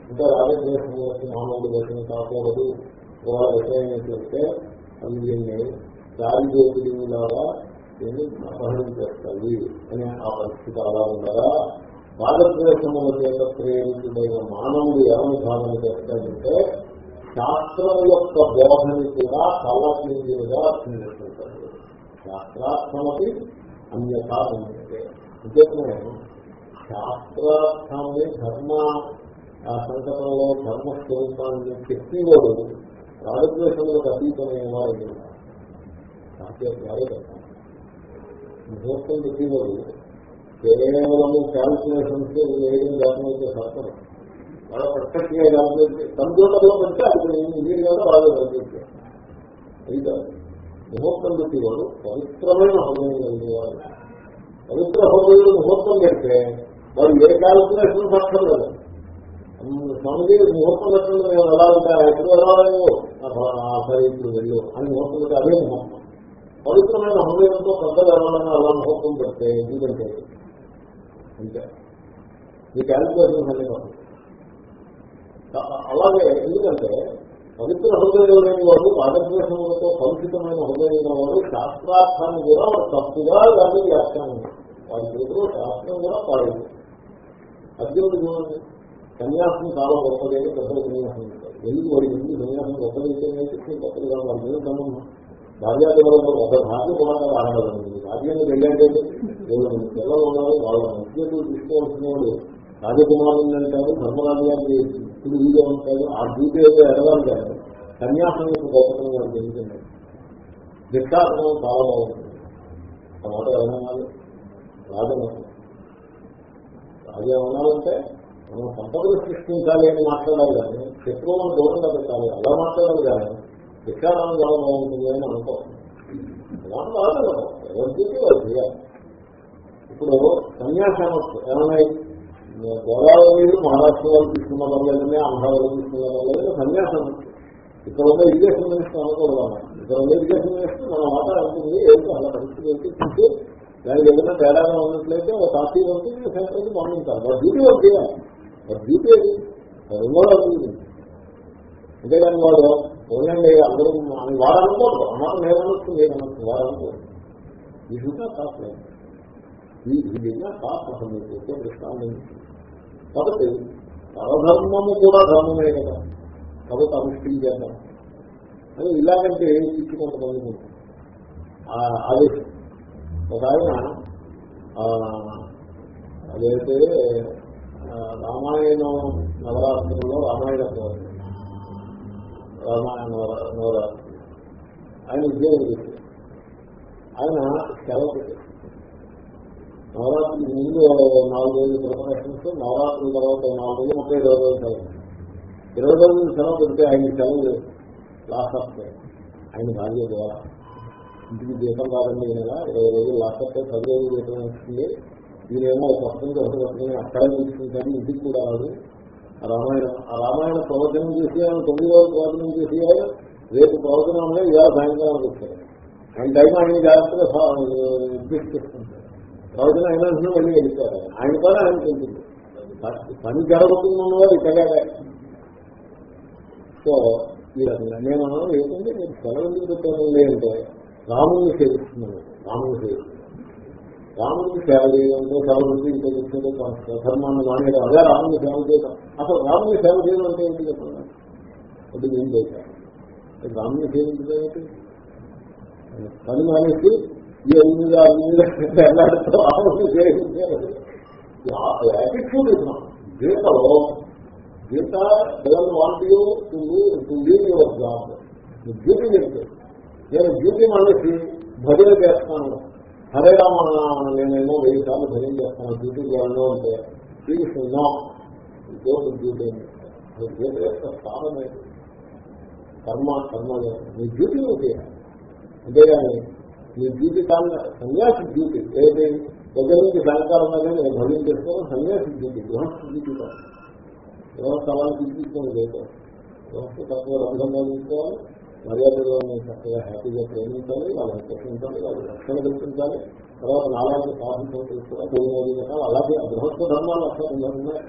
అంటే రాజద్వేషం వచ్చి మానవుడు దేశం కాకూడదు. వాళ్ళ విషయం చేస్తే అవి దీన్ని దారి దోపిడీలాగా దీన్ని అపహరణ చేస్తాయి అనే ఆ పరిస్థితి అలా ఉండగా భారతదేశము చేత ప్రేమితుడైన మానవుడు ఏమని సాధన చేస్తాడంటే శాస్త్రం యొక్క బోధని కూడా తలకిందులుగా అర్థం చేసుకుంటారు శాస్త్రార్థమతి అన్యథా అంతేకానే శాస్త్రార్థాన్ని ధర్మ ఆ సంకటంలో ధర్మస్వరూపాన్ని చెప్పేవాడు రాజద్వేషంలోకి అతీతమైన వాడు ముహూర్తం పెట్టేవాడు కేవలము క్యాల్కులేషన్స్ వేయడం లేకపోతే శాస్త్రం చాలా పర్ఫెక్ట్గా క్యాల్కులేట్ కంప్యూటర్ పెడితే అది ఇంజనీర్గా బాగా కలిగించారు అయితే ముహూర్తం పెట్టేవాడు పవిత్రమైన హృదయం కలిగేవాడు పవిత్ర హృదయం ముహూర్తం పెడితే వాడు ఏ క్యాల్కులేషన్ పక్షం లేదు స్వామిజీ ముహూర్తం పెట్టండి మేము ఎలా ఉంటా ఎప్పుడు వెళ్ళాలేమో సరే ఇప్పుడు వెళ్ళు అని ముహూర్తం పెట్టి అదే ముహూర్తం. పవిత్రమైన హృదయంతో పెద్దలు ఎవరైనా అలా ముహూర్తం పెడితే ఎందుకంటే? అంతే. ఈ క్యాల్కులేషన్ అనే అలాగే ఎందుకంటే పవిత్ర హృదయం లేని వాడు రాజద్వేషములతో కలుషితమైన హృదయం వాడు శాస్త్రార్థాన్ని కూడా తప్పుగా దాన్ని వ్యాఖ్యానం వాడి చేతిలో శాస్త్రం కూడా పాడేది అర్జునుడు చూడండి. సన్యాసం చాలా గొప్పదైన పెద్ద సన్యాసం ఎందుకు వాడి ఎందుకు సన్యాసం గొప్పదైతే గొప్పదిగా వాడి మీద సంబంధం? భార్యాదేవులు ఒక భార్య కూడా ఆడగలండి భార్యను వెళ్ళంటే ఏడు మంది పిల్లలు ఉన్నారు వాళ్ళ ముఖ్యతలు తీసుకోవాల్సిన వాళ్ళు రాజకుమారులు అంటారు ధర్మరాజు ఇప్పుడు వీడియో ఉంటారు. ఆ డ్యూటీ ఏదో ఎడగాలి కాదు. సన్యాసం యొక్క గొప్పతనం వాళ్ళు జరుగుతుంది దిక్షాసనం చాలా బాగుంటుంది. ఆ మాట ఏమనాలి రాజమతం రాజు ఏమనాలంటే మనం సంపదలు సృష్టించాలి అని మాట్లాడాలి కానీ శత్రువులను దూరంగా పెట్టాలి అలా మాట్లాడాలి కానీ విచారణ చాలా బాగుంటుంది అని అనుకో. ఇప్పుడు సన్యాసం ఏమన్నాయి? గోదావరి మహారాష్ట్ర వాళ్ళు తీసుకున్న పర్లేదని ఆంధ్ర వాళ్ళు తీసుకున్న పర్లేదు సన్యాసం ఇక్కడ ఉన్న ఇరిగేషన్ మినిస్టర్ అనుకోవడం ఇక్కడ ఉన్న ఇరిగేషన్ మినిస్టర్ మన మాట ఉంటుంది ఏంటో అలా పరిస్థితి ఏంటి? చూసి దానికి ఏదైనా తేడాగా ఉన్నట్లయితే ఒక పార్టీ ఉంటుంది సెంటర్కి పంపించాలి వాడు డ్యూటీ వర్క్ చేయాలి. డ్యూటీ అది. రిమోట్ అంతేగాని వాడు పోలండి అందరూ వారు అనుకోరు. అన్నమాట నేను అనుకుంది నేను వారు అనుకోరు. ఈ షుడ్ కాట్లేదు ఈ దిగా కాస్ట్ అసలు దృష్టాంతం. కాబట్టి పరధర్మము కూడా ధర్మమే కదా. కాబట్టి అనుష్ఠి అని ఇలాగంటే ఇచ్చి కొంతమంది అది ఒక ఆయన అదైతే రామాయణం నవరాత్రుల్లో రామాయణ రామాయణ నవరాత్రి. ఆయన ఉద్యోగం చేశారు ఆయన సెలవు నవరాత్రి ముందు నాలుగు రోజులు ప్రిపరేషన్స్ నవరాత్రుల తర్వాత నాలుగు రోజులు ముప్పై ఇరవై రోజులు సెలవు. ఇరవై రోజులు సెలవు పెడితే ఆయన సెలవు లేదు. లాస్ట్ ఆఫ్ ఆయన భార్య ద్వారా ఇంటికి జీతం కాదండి ఈయన ఇరవై రోజులు లాస్ట్ ఆఫ్ పది రోజులు జీతం వస్తుంది. దీనేమో ఒక ఒకటి పక్కన అక్కడే తీసుకుంటాను ఇంటికి కూడా రాదు. రామాయణం ఆ రామాయణ ప్రవచనం చేసి ఆయన తొమ్మిది రోజులు ప్రవచనం చేసి రేపు ప్రవచనం అనేది ఇలా సాయంకాలం వచ్చారు ఆయన టైం ఆయన జాగ్రత్తగా ఉద్దేశిస్తుంటారు ప్రవచనం అయినా వెంటనే మళ్ళీ వెళ్ళిపోయారు ఆయన కూడా ఆయన తెలిసింది పని జరుగుతున్నవాడు ఇతగాడే సో ఈ రకంగా నేను ఏంటంటే నేను సెలవు ఎందుకు పెట్టాను లేదంటే రాముని సేవిస్తున్నాను రాముని సేవిస్తున్నాను రాముడికి సేవ చేయడంతో సేవ నుంచి ఇంకా చెప్తుంటే ధర్మాన్ని మానేయడం అదే రాముడిని సేవ చేయడం. అసలు రాముడిని సేవ చేయడం అంటే ఏంటి చెప్పండి? అది ఏం చేశారు? రాముడిని సేవించడం ఏంటి? పని మానేసి ఈ ఎనిమిది ఎనిమిది వెళ్ళాడుతూ రాముని సేవించారు. యాటిట్యూడ్ ఇస్తున్నాం గీతలో గీత doesn't want you to to leave your job duty చెప్తే నేను డ్యూటీ మానేసి భజన చేస్తాను. హరే రామ నేనేమో వెయ్యి సార్లు భయం చేస్తాను. డ్యూటీకి వెళ్ళను అంటే please no go to duty గీత యొక్క స్థానం కర్మ కర్మ నీ డ్యూటీ నువ్వు అంతేగాని నీ డ్యూటీ కాదు. సన్యాసి డ్యూటీ. ఏది దగ్గర నుంచి సాయంకాలం కానీ నేను భజన చేస్తాను సన్యాసి డ్యూటీ. గృహస్థ డ్యూటీ కాదు. గృహస్థలాన్ని తీసుకుని లేదు గృహస్థ తక్కువ రంగంగా తీసుకోవాలి మర్యాదలను చక్కగా హ్యాపీగా ప్రేమించాలి వాళ్ళని పోషించాలి వాళ్ళని రక్షణ కల్పించాలి. తర్వాత నాలాంటి సాధించడం కూడా భోజనం అలాగే గృహస్థ ధర్మాలు అసలు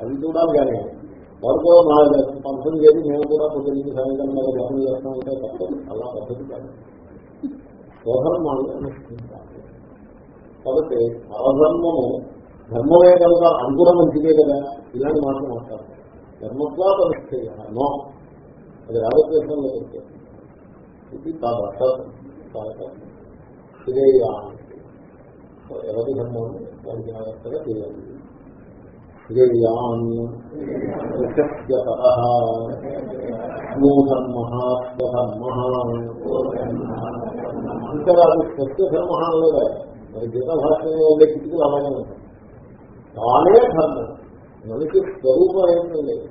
అవి చూడాలి కానీ. వారు కూడా మా పంపిణీ చేసి మేము కూడా పొద్దున్నకి సాయంత్రం మీద ధ్యానం చేస్తూ ఉంటే తప్పదు. అలా పద్ధతి కాదు. స్వధర్మాన్ని అనుష్ఠించాలి. కాబట్టి అవధర్మము ధర్మమే కనుక అనుకూలం మంచిదే కదా? ఇలాంటి మాటలు మాట్లాడతారు. ధర్మత్వా పరిస్థితి నో. అది రాజకీయంలో వచ్చే ఇది కాదు శ్రేయా ఎవరి ధర్మం దానికి జాగ్రత్తగా తెలియాలి శ్రేయాన్ స్వధర్మ అది సత్యధర్మ అనలేదా? మరి గీత భాషలో ఉండే కిటికలు అలాగే ఉంటాయి. తానే ధర్మం. మనిషి స్వరూపం ఏంటండి లేదు.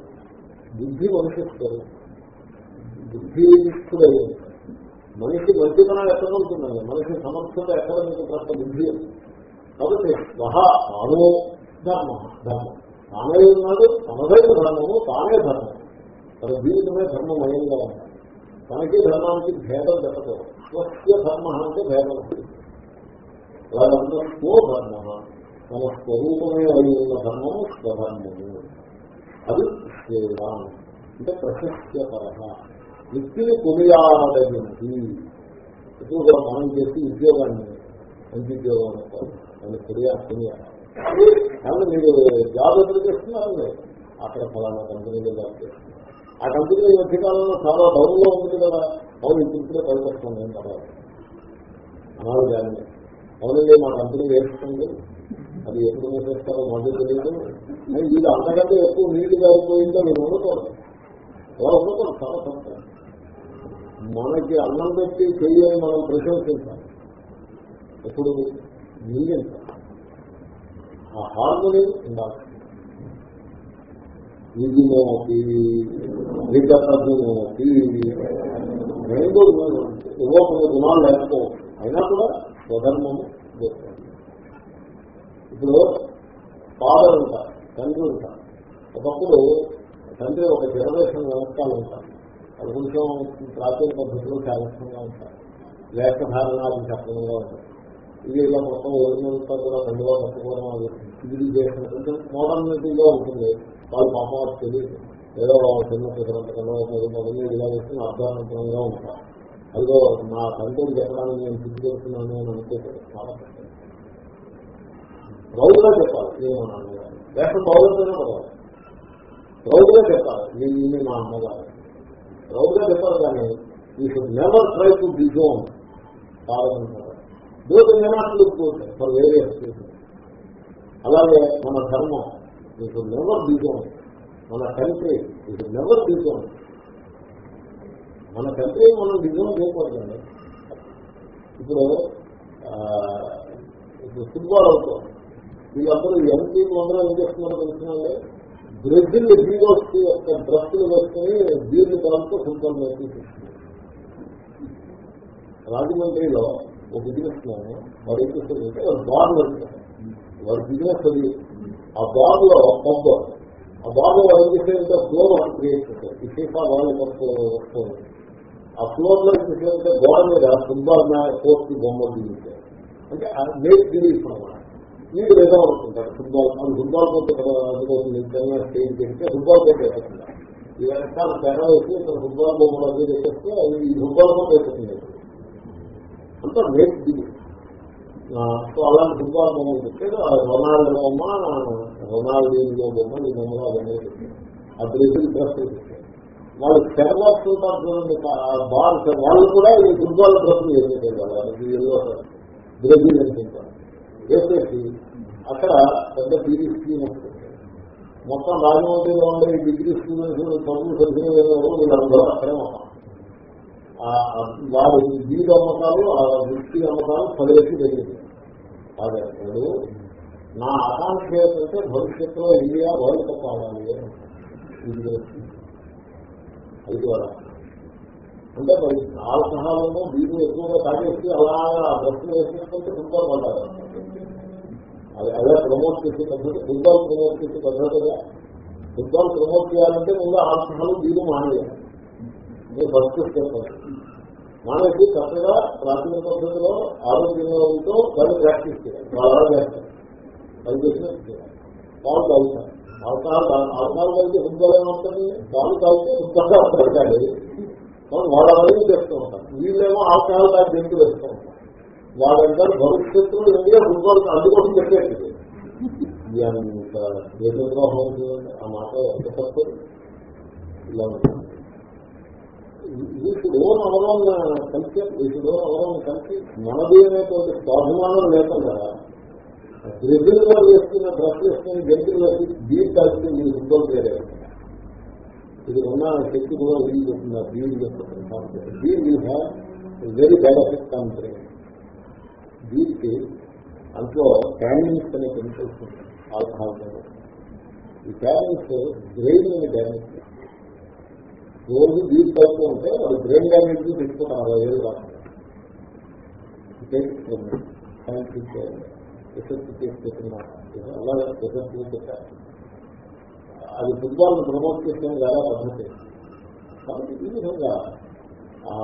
బుద్ధి మనిషి స్వరూపం. బుద్ధి నిష్ఠుడై మనిషి మంచితనం ఎక్కడ ఉంటుందండి? మనిషి సమర్థత ఎక్కడ మీకు ప్రశ్న బుద్ధి? కాబట్టి స్వహ తాను ధర్మ ధర్మం. తానే ఉన్నాడు తనదైన ధర్మము తానే ధర్మం. తన జీవితమే ధర్మమయంగా ఉంది. తనకి ధర్మానికి భేదం చెప్పకూడదు. స్వస్య ధర్మ అంటే భేదం. వాళ్ళంతా స్వధర్మ తన స్వరూపమే అయి ఉన్న ధర్మము స్వధర్మము. అది శ్రేయాం అంటే ప్రశస్యపర వ్యక్తిని కొనియాడగినది ఎక్కువగా మనం చేసి ఉద్యోగాన్ని మంచి ఉద్యోగం అంటారు దాన్ని కొనియా కొనియాలి కానీ మీరు జాబ్ ఎప్పుడు చేస్తున్నారండి అక్కడ ఫలానా కంపెనీలో జాబ్ చేస్తున్నారు ఆ కంపెనీ మధ్యకాలంలో చాలా డౌన్లో ఉంది కదా. అవును ఇంటింటిలో పనికొస్తుంది ఏం తర్వాత అనాలి దాన్ని అవునండి మా కంపెనీ వేస్తుంది అది ఎప్పుడు మూసేస్తారో మాకు తెలియదు. వీళ్ళు అంతకంటే ఎక్కువ నీళ్ళు కారిపోయిందో మీరు ఉండకూడదు. ఎవరు ఉండకూడదు. చాలా తప్ప మనకి అన్నం పెట్టి చెయ్యని మనం ప్రశంసించాలి. ఎప్పుడు? నిందించాలి ఆ హార్మోని ఉండాలి. విధిమోపి విగతమోపి రెండు ఏవో కొన్ని గుణాలు లేకపోవచ్చు. అయినా కూడా స్వధర్మము గొప్ప ఇప్పుడు ఫాదర్ ఉంటారు తండ్రి ఉంటారు. ఒకప్పుడు తండ్రి ఒక జనరేషన్ వ్యవస్థలు ఉంటారు. అది కొంచెం ప్రాచీన పద్ధతిలో చాలక్ష్యంగా ఉంటారు. వేషధారణ అది ఉంటారు. ఇది ఇలా మొత్తం ఎవరినంతా కూడా రెండుగా పట్టుకోవడం అది చేసిన కొంచెం మోడర్నిటీగా ఉంటుంది. వాళ్ళు పాపం అది తెలియదు. ఏదో చిన్న కుదరంతకంలో మొదలు ఇలా వేసుకుని అర్థవంతంగా ఉంటారు. అదిగో నా తండ్రిని చెప్పడానికి నేను సిద్ధి చేస్తున్నాను అని అనుకోకూడదు చాలా కష్టం. చెప్పాలి. నేను మా నాన్నగారు. లేకపోతే పౌరులతోనే పడవాలి రౌడుగా చెప్పాలి. నేను మా అమ్మగారు. రౌడుగా చెప్పాలి కానీ we should never try to disown కావాలంటారు దోత నెనాట్లు ఫర్ వేరియస్ అలాగే మన ధర్మం ఈ షుడ్ నెవర్ డిజోన్ మన country we should never disown మన కంట్రీ మనం డిజోన్ చేయకూడదండి ఇప్పుడు ఇప్పుడు ఫుట్బాల్ అవుతుంది. వీళ్ళందరూ ఎంపీలు అందరూ ఏం చేస్తున్నారో తెలిసినండి బ్రెజిల్ హీరోస్ యొక్క డ్రస్సులు వేసుకుని బీర్లు కలంతో ఫుట్బాల్ రాజమండ్రిలో ఒక బిజినెస్ మ్యాన్ వాడు ఏం చేస్తారంటే వాడు బార్ నడుపుతారు బిజినెస్ అది. ఆ బార్లో పబ్ ఆ బార్లో వాడు ఏం చేశారంటే ఫ్లోర్ ఒకటి క్రియేట్ చేశారు ఈ వాళ్ళు వస్తుంది ఆ ఫ్లోర్లో ఏం చేశారంటే గోడ మీద ఫుట్బాల్ మ్యాచ్ కోర్టు బొమ్మలు దిగించారు అంటే మేక్ బిలీఫ్ అనమాట వీడు ఏదో అనుకుంటారు. ఫుట్బాల్ అది ఫుట్బాల్ కోర్టు అందుకోసం స్టేజ్ చేస్తే ఫుట్బాల్ కోర్టు వేస్తుంది ఈ వెనకాల తెర వేసి ఇక్కడ ఫుట్బాల్ బొమ్మలు అది వేసేస్తే అది ఈ ఫుట్బాల్ కోర్టు వేస్తుంది అంతా వేస్ట్ బిలీఫ్ సో అలాంటి ఫుట్బాల్ బొమ్మలు పెట్టారు రొనాల్డో బొమ్మ రొనాల్డో బొమ్మ ఈ బొమ్మలు అవన్నీ పెట్టారు ఆ బ్రెజిల్ డ్రెస్ పెట్టారు వాళ్ళు కేరళ చూస్తారు చూడండి బాల్ వాళ్ళు కూడా ఈ ఫుట్బాల్ డ్రెస్ వేసుకుంటారు వాళ్ళకి ఎల్లో బ్రెజిల్ అనుకుంటారు వేసేసి అక్కడ పెద్ద డిగ్రీ స్కీమ్ వస్తుంది. మొత్తం రాజమండ్రిలో ఉండే డిగ్రీ స్టూడెంట్స్ చదువు చదివిన వీళ్ళందరూ అక్కడే ఉంటాం వారి బీడు అమ్మకాలు ఆ వృత్తి అమ్మకాలు పది జరిగింది పెరిగింది అదే నా ఆకాంక్ష ఏంటంటే భవిష్యత్తులో ఇండియా వరల్డ్ కప్ ఆడాలి ఐదు అది అంటే మరి ఆల్కహాలను బీరు ఎక్కువగా తాగేసి అలా డ్రెస్సులు వేసినట్టు ఫుట్బాల్ పడ్డారు అది అలా ప్రమోట్ చేసే పద్ధతి ఫుట్బాల్ ప్రమోట్ చేసే పద్ధతిగా ఫుట్బాల్ ప్రమోట్ చేయాలంటే ముందు ఆత్మలు బీరు మానేయాలి. మీరు ఫస్ట్ స్టెప్ మానేసి చక్కగా ప్రాథమిక పద్ధతిలో ఆరోగ్యంగా ఉంటూ దాన్ని ప్రాక్టీస్ చేయాలి. బాగా చేస్తారు. అది చేసినట్టు చేయాలి. పాలు తాగుతారు. ఆల్కహాల్ ఆల్కహాల్ తాగితే ఫుట్బాల్ ఏమవుతుంది పాలు తాగితే ఫుట్బాల్ తాగాలి వాళ్ళ వరకు చేస్తూ ఉంటారు వీళ్ళేమో ఆల్కహాల్ తాగి దేనికి వేస్తూ ఉంటారు? వాళ్ళందరూ భవిష్యత్తులో ఇండియా ఫుట్బాల్ అందుకోసం చెప్పేది. ఎంత దేశద్రోహం ఆ మాట ఎంత తప్పదు ఇలా ఉంటుంది. వీసుడు అవరం వీటి ఓన్ అవరం కలిసి మనది అనేటువంటి స్వాభిమానం లేకుండా బ్రెజిల్లో వేసుకున్న డ్రెస్ వేసుకుని జంతువులు వేసి బీర్ కలిసి మీరు ఫుట్బాల్ చేయలేదు ఇది ఉన్న శక్తి కూడా వీలు చెప్తున్నా beer beer you have very bad effect on దీనికి అందులో క్యానిన్స్ అనే కెమికల్స్ ఉంటాయి. ఆల్కహాల్ ఈ క్యానిన్స్ బ్రెయిన్ అనే డ్యామేజ్ రోజు బీర్ తాగుతూ ఉంటే వాళ్ళు బ్రెయిన్ డ్యామేజ్ తెచ్చుకుంటారు అరవై ఏళ్ళు కాకుండా సైంటిఫిక్ ఎఫెక్ట్ చేసుకుంటున్నారు అలాగే ఎఫెక్ట్ పెట్టారు అది ఫుట్బాల్ ప్రమోట్ చేసిన ద్వారా పద్ధతి. కాబట్టి ఈ విధంగా ఆ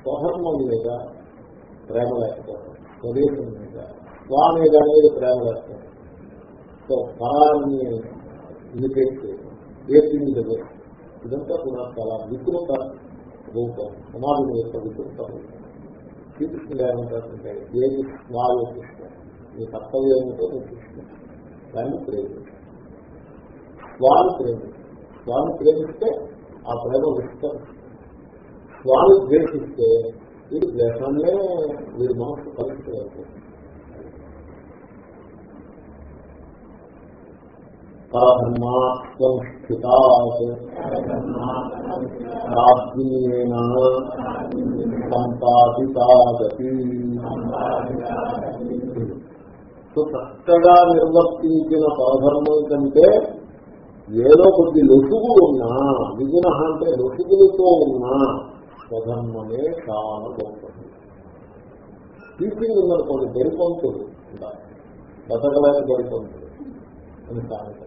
స్వధర్మం మీద ప్రేమ లేకపోవడం. శరీరం మీద స్వా మీద అనేది ప్రేమ లేకపోవడం సో పరాన్ని ఇండికేట్ చేయడం ఏ మీద ఇదంతా కూడా చాలా వికృత రూపం సమాజం యొక్క వికృత రూపం. శ్రీకృష్ణుడు ఏమంటారంటే ఏది స్వామి కృష్ణ. నీ కర్తవ్యం ఏమిటో నీ కృష్ణ దాన్ని ప్రేమించు. స్వామి ప్రేమించు. స్వామి ప్రేమిస్తే ఆ ప్రేమ విస్తరిస్తుంది. స్వామి ద్వేషిస్తే వీడి ద్వేషాన్నే వీడి మనసు కలుసుకోవాలి పరధర్మాత్వం స్థితాత్. రాజ్యేన సో చక్కగా నిర్వర్తించిన పరధర్మం కంటే ఏదో కొద్ది లొసుగులు ఉన్నా అంటే లొసుగులతో ఉన్నా స్వధర్మమే చాలా గొప్పది. టీచింగ్ ఉందనుకోండి బరిపంతుడు బతకలేక బరిపంతుడు అని సామెత.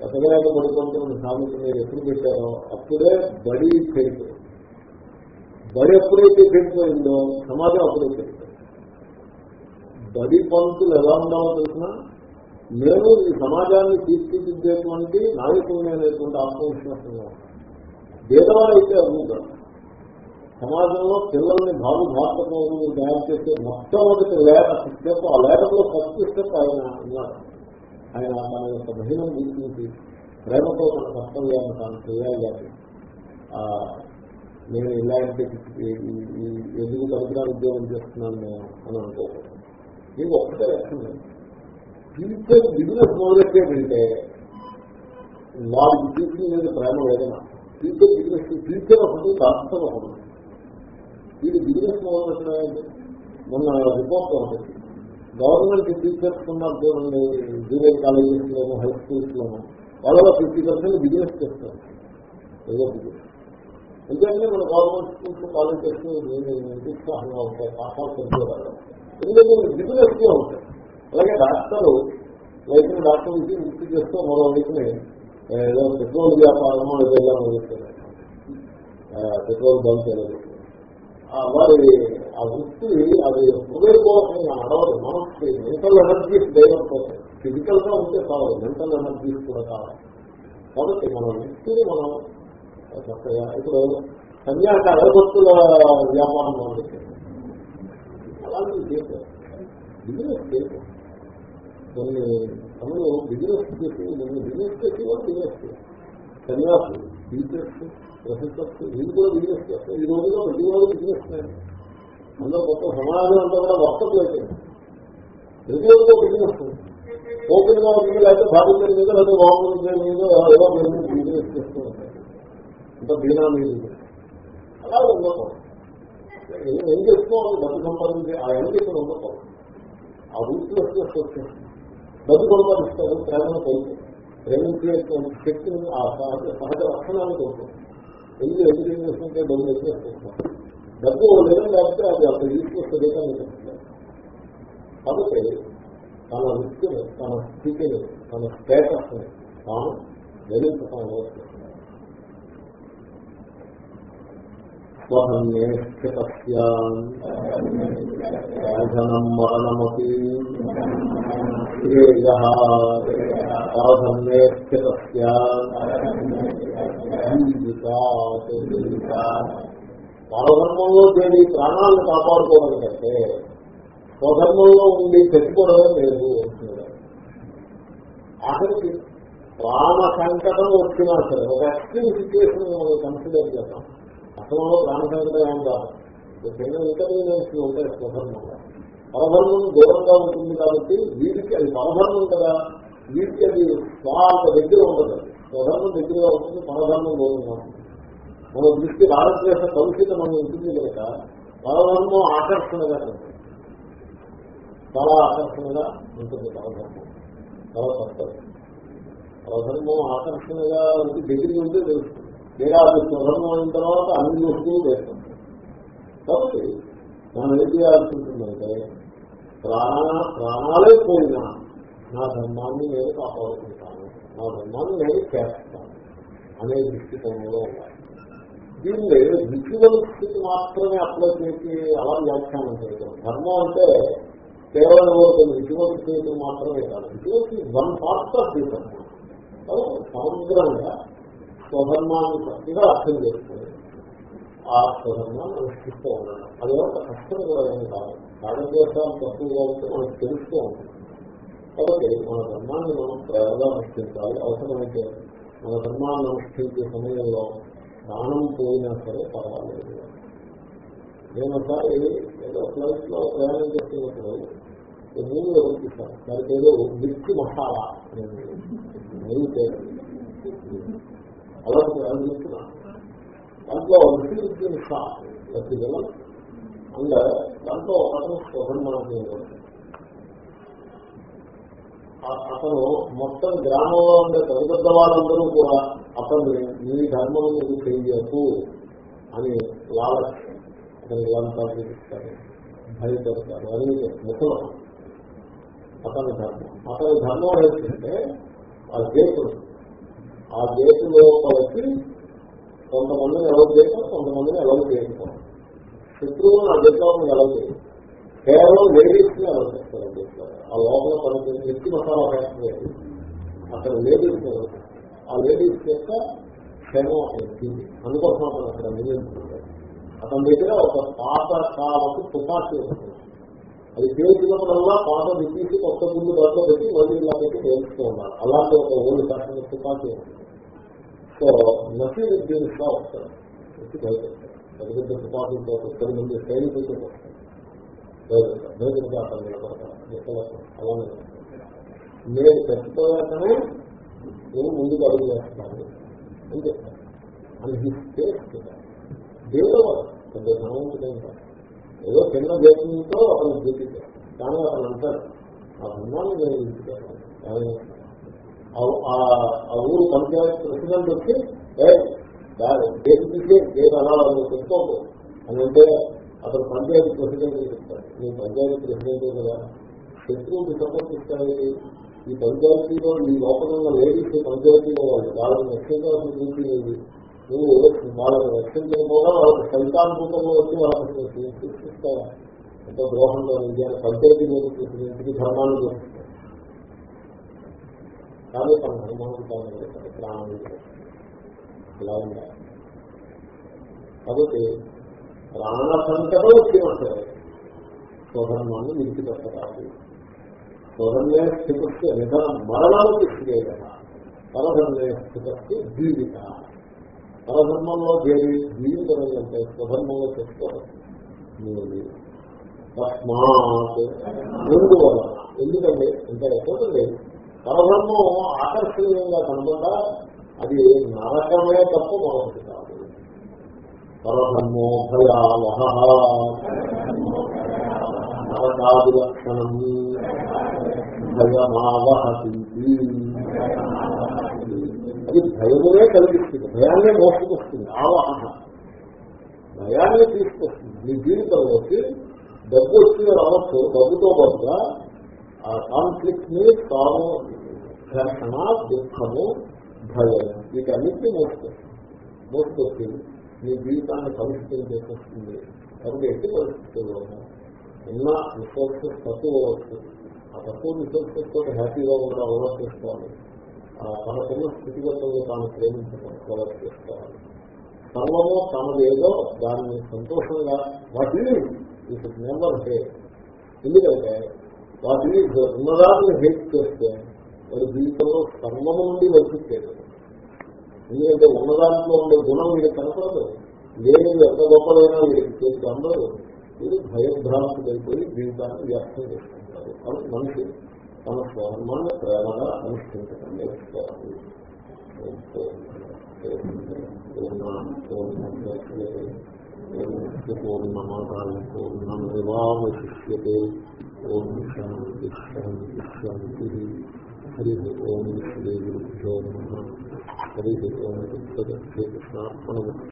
బతకలేక బడిపంతుడు సామెత మీరు ఎప్పుడు పెట్టారో అప్పుడే బడి చెడిపోయింది బడి ఎప్పుడైతే చెడిపోయిందో సమాజం అప్పుడే చెడిపోయింది బడి పంతులు ఎలా ఉండాలో తెలిసిన నేను ఈ సమాజాన్ని తీర్చిదిద్దేటువంటి నాయకుడిని అనేటువంటి ఆత్మవిశ్వాసంగా భేదవాళ్ళు అయితే అడుగుతారు సమాజంలో పిల్లల్ని భావి భారతకు తయారు చేసే మొట్టమొదటి లేఖ స్టెప్ ఆ లేఖలో ఫస్ట్ స్టెప్ ఆయన ఉన్నారు ఆయన తన యొక్క మహిళను గుర్తించి ప్రేమతో తన కర్తవ్యాన్ని తాను చేయాలి కానీ నేను ఇలాంటి ఎందుకు పరికరాలు ఉద్యోగం చేస్తున్నాను నేను అని అనుకోకూడదు. ఇది ఒక్కటే లక్ష్యం ఫ్యూచర్ బిజినెస్ మొదలెట్టేటంటే వారికి బిజినెస్ మీద ప్రేమ లేదన్నా ఫ్యూచర్ బిజినెస్ ఫ్యూచర్ ఒకటి రాష్ట్రం ఒకటి. వీళ్ళు బిజినెస్ మొదలెట్టినాయంటే మొన్న రిపోర్ట్ ఒకటి. గవర్నమెంట్ టీచర్స్ ఉన్నారు చూడండి జూనియర్ కాలేజెస్ లోను హై స్కూల్స్ లోను వాళ్ళలో ఫిఫ్టీ పర్సెంట్ బిజినెస్ చేస్తారు. ఏదో బిజినెస్. ఎందుకంటే మన గవర్నమెంట్ స్కూల్స్ కాలేజెస్ ఉత్సాహంగా ఉంటాయి పాఠాలు పెంచేవాళ్ళు ఎందుకంటే బిజినెస్గా ఉంటాయి. అలాగే డాక్టర్లు వైద్యులు డాక్టర్ నుంచి ముక్తి చేస్తూ మరో వైపుని ఏదో పెట్రోల్ వ్యాపారమో ఏదో మొదలుపెట్టారు పెట్రోల్ బంక్ ఏదో. వారి ఆ వృత్తి అది హృదయపూర్వకంగా నడవదు మనకి మెంటల్ ఎనర్జీస్ దైవం కోసం ఫిజికల్గా ఉంటే కావాలి మెంటల్ ఎనర్జీస్ కూడా కావాలి కాబట్టి మన వృత్తిని మనం చక్కగా ఇప్పుడు సన్యాస అగరబత్తుల వ్యాపారం మనం అలాంటివి చేశారు బిజినెస్ చేశారు కొన్ని తమలో బిజినెస్ చేసి కొన్ని బిజినెస్ చేసి వాళ్ళు బిజినెస్ చేసి. సన్యాసులు టీచర్స్ ప్రొఫెసర్స్ వీళ్ళు కూడా బిజినెస్ చేస్తారు ఈ రోజుల్లో ప్రతి వాళ్ళు బిజినెస్ అందులో మొత్తం సమాజం అంతా కూడా వర్తకులు అయిపోయింది. ప్రతి ఒక్క బిజినెస్ ఓపెన్గా ఉంది లేకపోతే భారతీయ మీద లేదా గవర్నమెంట్ మీద ఏదో బిజినెస్ చేస్తూ ఉంటారు. ఇంకా బీనా మీద. అలా ఉండకూడదు. ఏం చేసుకోవాలి? డబ్బు సంపాదించి ఆ ఎండ ఇక్కడ ఉండకూడదు. ఆ వృత్తిలో వచ్చేసి డబ్బు సంపాదిస్తారు ప్రేమను కలిసి ప్రేమించే శక్తిని ఆ సహజ సహజ లక్షణాన్ని కోరుకుంటుంది ఎందుకు ఎందుకు చేసుకుంటే డబ్బు వచ్చేసుకుంటాం డబ్బు లేదని లేకపోతే అది అక్కడ తీసుకొస్తే కాబట్టి తన వృత్తిని తన స్థితిని తన స్టేటస్ని తాను వెలించడం స్వధన్యేష్టనం మరణమపి శ్రేయ పరధర్మంలో దేని ప్రాణాలను కాపాడుకోవడం కంటే స్వధర్మంలో ఉండి చచ్చిపోవడమే లేదు ఆఖరికి ప్రాణ సంకటం వచ్చినా సరే ఒక ఎక్స్ట్రీమ్ సిచ్యువేషన్ కన్సిడర్ చేద్దాం. అసలంలో ప్రాణ సంకటం ఏం కాదు. చిన్న ఇంటర్వ్యూస్ ఉంటాయి స్వధర్మంగా పరధర్మం దూరంగా ఉంటుంది కాబట్టి వీటికి అది పరధర్మం కదా. వీటికి అది స్వార్థ దగ్గర ఉండదు. స్వధర్మం దగ్గరగా ఉంటుంది పరధర్మం దూరంగా ఉంటుంది. మన దృష్టి భారతదేశ కలుషితం అని ఉంటుంది కనుక పరధర్మం ఆకర్షణగా ఉంటుంది. చాలా ఆకర్షణగా ఉంటుంది పరధర్మం. చాలా తప్పదు పరధర్మం ఆకర్షణగా ఉంటే దగ్గరికి ఉంటే తెలుస్తుంది. లేదా అది స్వధర్మం అయిన తర్వాత అన్ని వస్తువులు వేస్తుంది. కాబట్టి మనం ఏం చేయాల్సి ఉంటుందంటే ప్రాణ ప్రాణాలే పోయినా నా ధర్మాన్ని నేను కాపాడుకుంటాను నా ధర్మాన్ని నేను చేస్తాను అనే దృష్టికోణంలో ఉండాలి. దీన్ని రిచువల్ స్థితి మాత్రమే అప్లై చేసి అలా వ్యాఖ్యానం చేయడం. ధర్మం అంటే కేవలం కొన్ని రిచువల్ స్థితి మాత్రమే కాదు. Ritual one part of the ధర్మం. సమగ్రంగా స్వధర్మాన్ని శక్తిగా అర్థం చేసుకుని ఆ స్వధర్మాన్ని అనుష్ఠిస్తూ ఉండడం అది ఒక కష్టం కూడా ఏం కాదు భారతదేశాలు తక్కువగా ఉంటే మనకు తెలుస్తూ ఉంటుంది. కాబట్టి మన ధర్మాన్ని మనం ప్రేమగా అనుష్ఠించాలి. అవసరమైతే మన ధర్మాన్ని అనుష్ఠించే సమయంలో ప్రాణం పోయినా సరే పర్వాలేదు. నేను ఒకసారి ఏదో ఫ్లైట్లో ప్రయాణం చేస్తున్నప్పుడు మూవీ ఎవరికిస్తాను దానికి ఏదో మిర్చి మసాలా మూవీ పేరు? అలా చెప్తున్నాను దాంట్లో విషయం షా ప్రతి అండ్ దాంట్లో అతను స్వధర్మాన్ని అతను మొత్తం గ్రామంలో ఉండే పెద్ద పెద్ద వాళ్ళందరూ కూడా అతన్ని మీ ధర్మం ఇది చేయకు అని వాళ్ళ అతని గ్రంథాలు చూపిస్తారు భయపడతారు అని ముఖం అతని ధర్మం అతని ధర్మం ఏంటంటే ఆ దేవుడు ఆ గేట్ లోపలికి కొంతమందిని ఎలా చేయటం కొంతమందిని ఎలా చేయటం శత్రువులను ఆ గేట్లోకి ఎలా చేయటం కేవలం లేడీస్ని ఎలా చేస్తారు ఆ లోపల పని వ్యక్తి మసాలా ఫ్యాక్టరీ అక్కడ లేడీస్ ఆ లేడీస్ యొక్క క్షేమం వచ్చింది అందుకోసం అతను అక్కడ నిర్ణయించుకుంటాడు అతని దగ్గర ఒక పాత కాలకు తుపాకీ ఉంటుంది అది చేసినప్పుడల్లా పాత తీసి కొత్త ముందు దాంట్లో పెట్టి మళ్ళీ ఇలా పెట్టి పేర్చుతూ ఉన్నారు. అలాంటి ఒక ఓల్డ్ ఫ్యాషన్ తుపాకీ సో నసీ ఉద్యోగిస్తా వస్తారు. వచ్చి భయపెడతాడు పెద్ద పెద్ద తుపాకీలతో పది మంది సైనికులతో వస్తాడు భయపెడతా అతను అలానే నేను చచ్చిపోయాకనే నేను ముందుకు అడుగు చేస్తాను అని చెప్తాను అని దేవుడు పెద్ద ధనవంతుడే ఏదో చిన్న దేశంతో అతను చూపించారు కానీ అతను అంటారు ఆ ధర్మాన్ని నేను ఇంచుతాను ఆ ఊరు పంచాయత్ ప్రెసిడెంట్ వచ్చి దేశ తీసే దేశ అలా చెప్పుకోకు అని అంటే అతను పంచాయతీ ప్రెసిడెంట్ చెప్తాడు. నేను పంచాయతీ ప్రెసిడెంట్ కదా శత్రువుకి సమర్పిస్తాను ఈ పంచాయతీలో ఈ లోపల ఉన్న లేడీస్ పంచాయతీలో వాళ్ళు వాళ్ళని రక్షంగా చూపించేది. నువ్వు వాళ్ళని రక్షణ చేయకుండా వాళ్ళకి సైతాన్ వచ్చి వాళ్ళకి సృష్టిస్తావా ఎంతో ద్రోహంలో విజయాన్ని పంచాయతీ మీద ఇంటికి ధర్మాన్ని చూపిస్తాయి కానీ తన ధర్మాన్ని ప్రాణం ఇలా ఉండాలి కాబట్టి ప్రాణ సంకటం వచ్చినట్టే స్వధర్మాన్ని విడిచిపెట్టరాదు. స్వధర్మే స్థితికి నిధనం మరణానికి స్థితే కదా పరధర్మే స్థితికి జీవిత పరధర్మంలో చేరి జీవితం అంటే స్వధర్మంలో చేసుకోవాలి ఎందువల్ల? ఎందుకంటే అంటే చూడండి పరధర్మం ఆకర్షణీయంగా కనబడ్డా అది నరకమే తప్ప మరొకటి కాదు. పరధర్మో భయావహ. నరకాది లక్షణం భయమావహతి అది భయమునే కలిగిస్తుంది. భయాన్నే మోసుకొస్తుంది. ఆవాహన. భయాన్ని తీసుకొస్తుంది. మీ జీవితంలోకి డబ్బు వచ్చిన రావచ్చు డబ్బుతో పాటుగా ఆ కాన్ఫ్లిక్ట్ని తాము ఘర్షణ దుఃఖము భయం వీటన్నిటినీ మోసుకొస్తుంది. మోసుకొచ్చి మీ జీవితాన్ని కలుషితం చేసేస్తుంది. కాబట్టి ఎట్టి పరిస్థితుల్లో ఉన్న రిసోర్సెస్ తక్కువ వస్తుంది. ఆ తక్కువ రిసోర్సెస్ తోటి హ్యాపీగా ఉండడం అలవాటు చేసుకోవాలి. తనకున్న స్థితిగతులు తాను ప్రేమించడం అలవాటు చేసుకోవాలి సర్వము తనదేదో దాన్ని సంతోషంగా వాటిని ఇటు నెంబర్ హేట్. ఎందుకంటే వాటిని ఉన్నదాన్ని హేట్ చేస్తే వారి జీవితంలో సర్వము నుండి వర్తించేది ఎందుకంటే ఉన్నదాంట్లో ఉండే గుణం మీరు కనపడదు. లేని ఎంత గొప్పదైనా వీరికి చేసి అందరూ వీరు భయభ్రాంతులైపోయి జీవితాన్ని వ్యర్థం చేసుకుంటారు కాబట్టి మనిషి తమ స్వధర్మాన్ని ప్రేమగా అనుష్ఠించడం నేర్చుకోవాలి పూర్ణమాదాయ పూర్ణమివాశిష్యతే ఓం శాంతి శాంతి శాంతి హరి ఓం శ్రీ గురుభ్యో నమ హరి ఓం కృష్ణార్పణ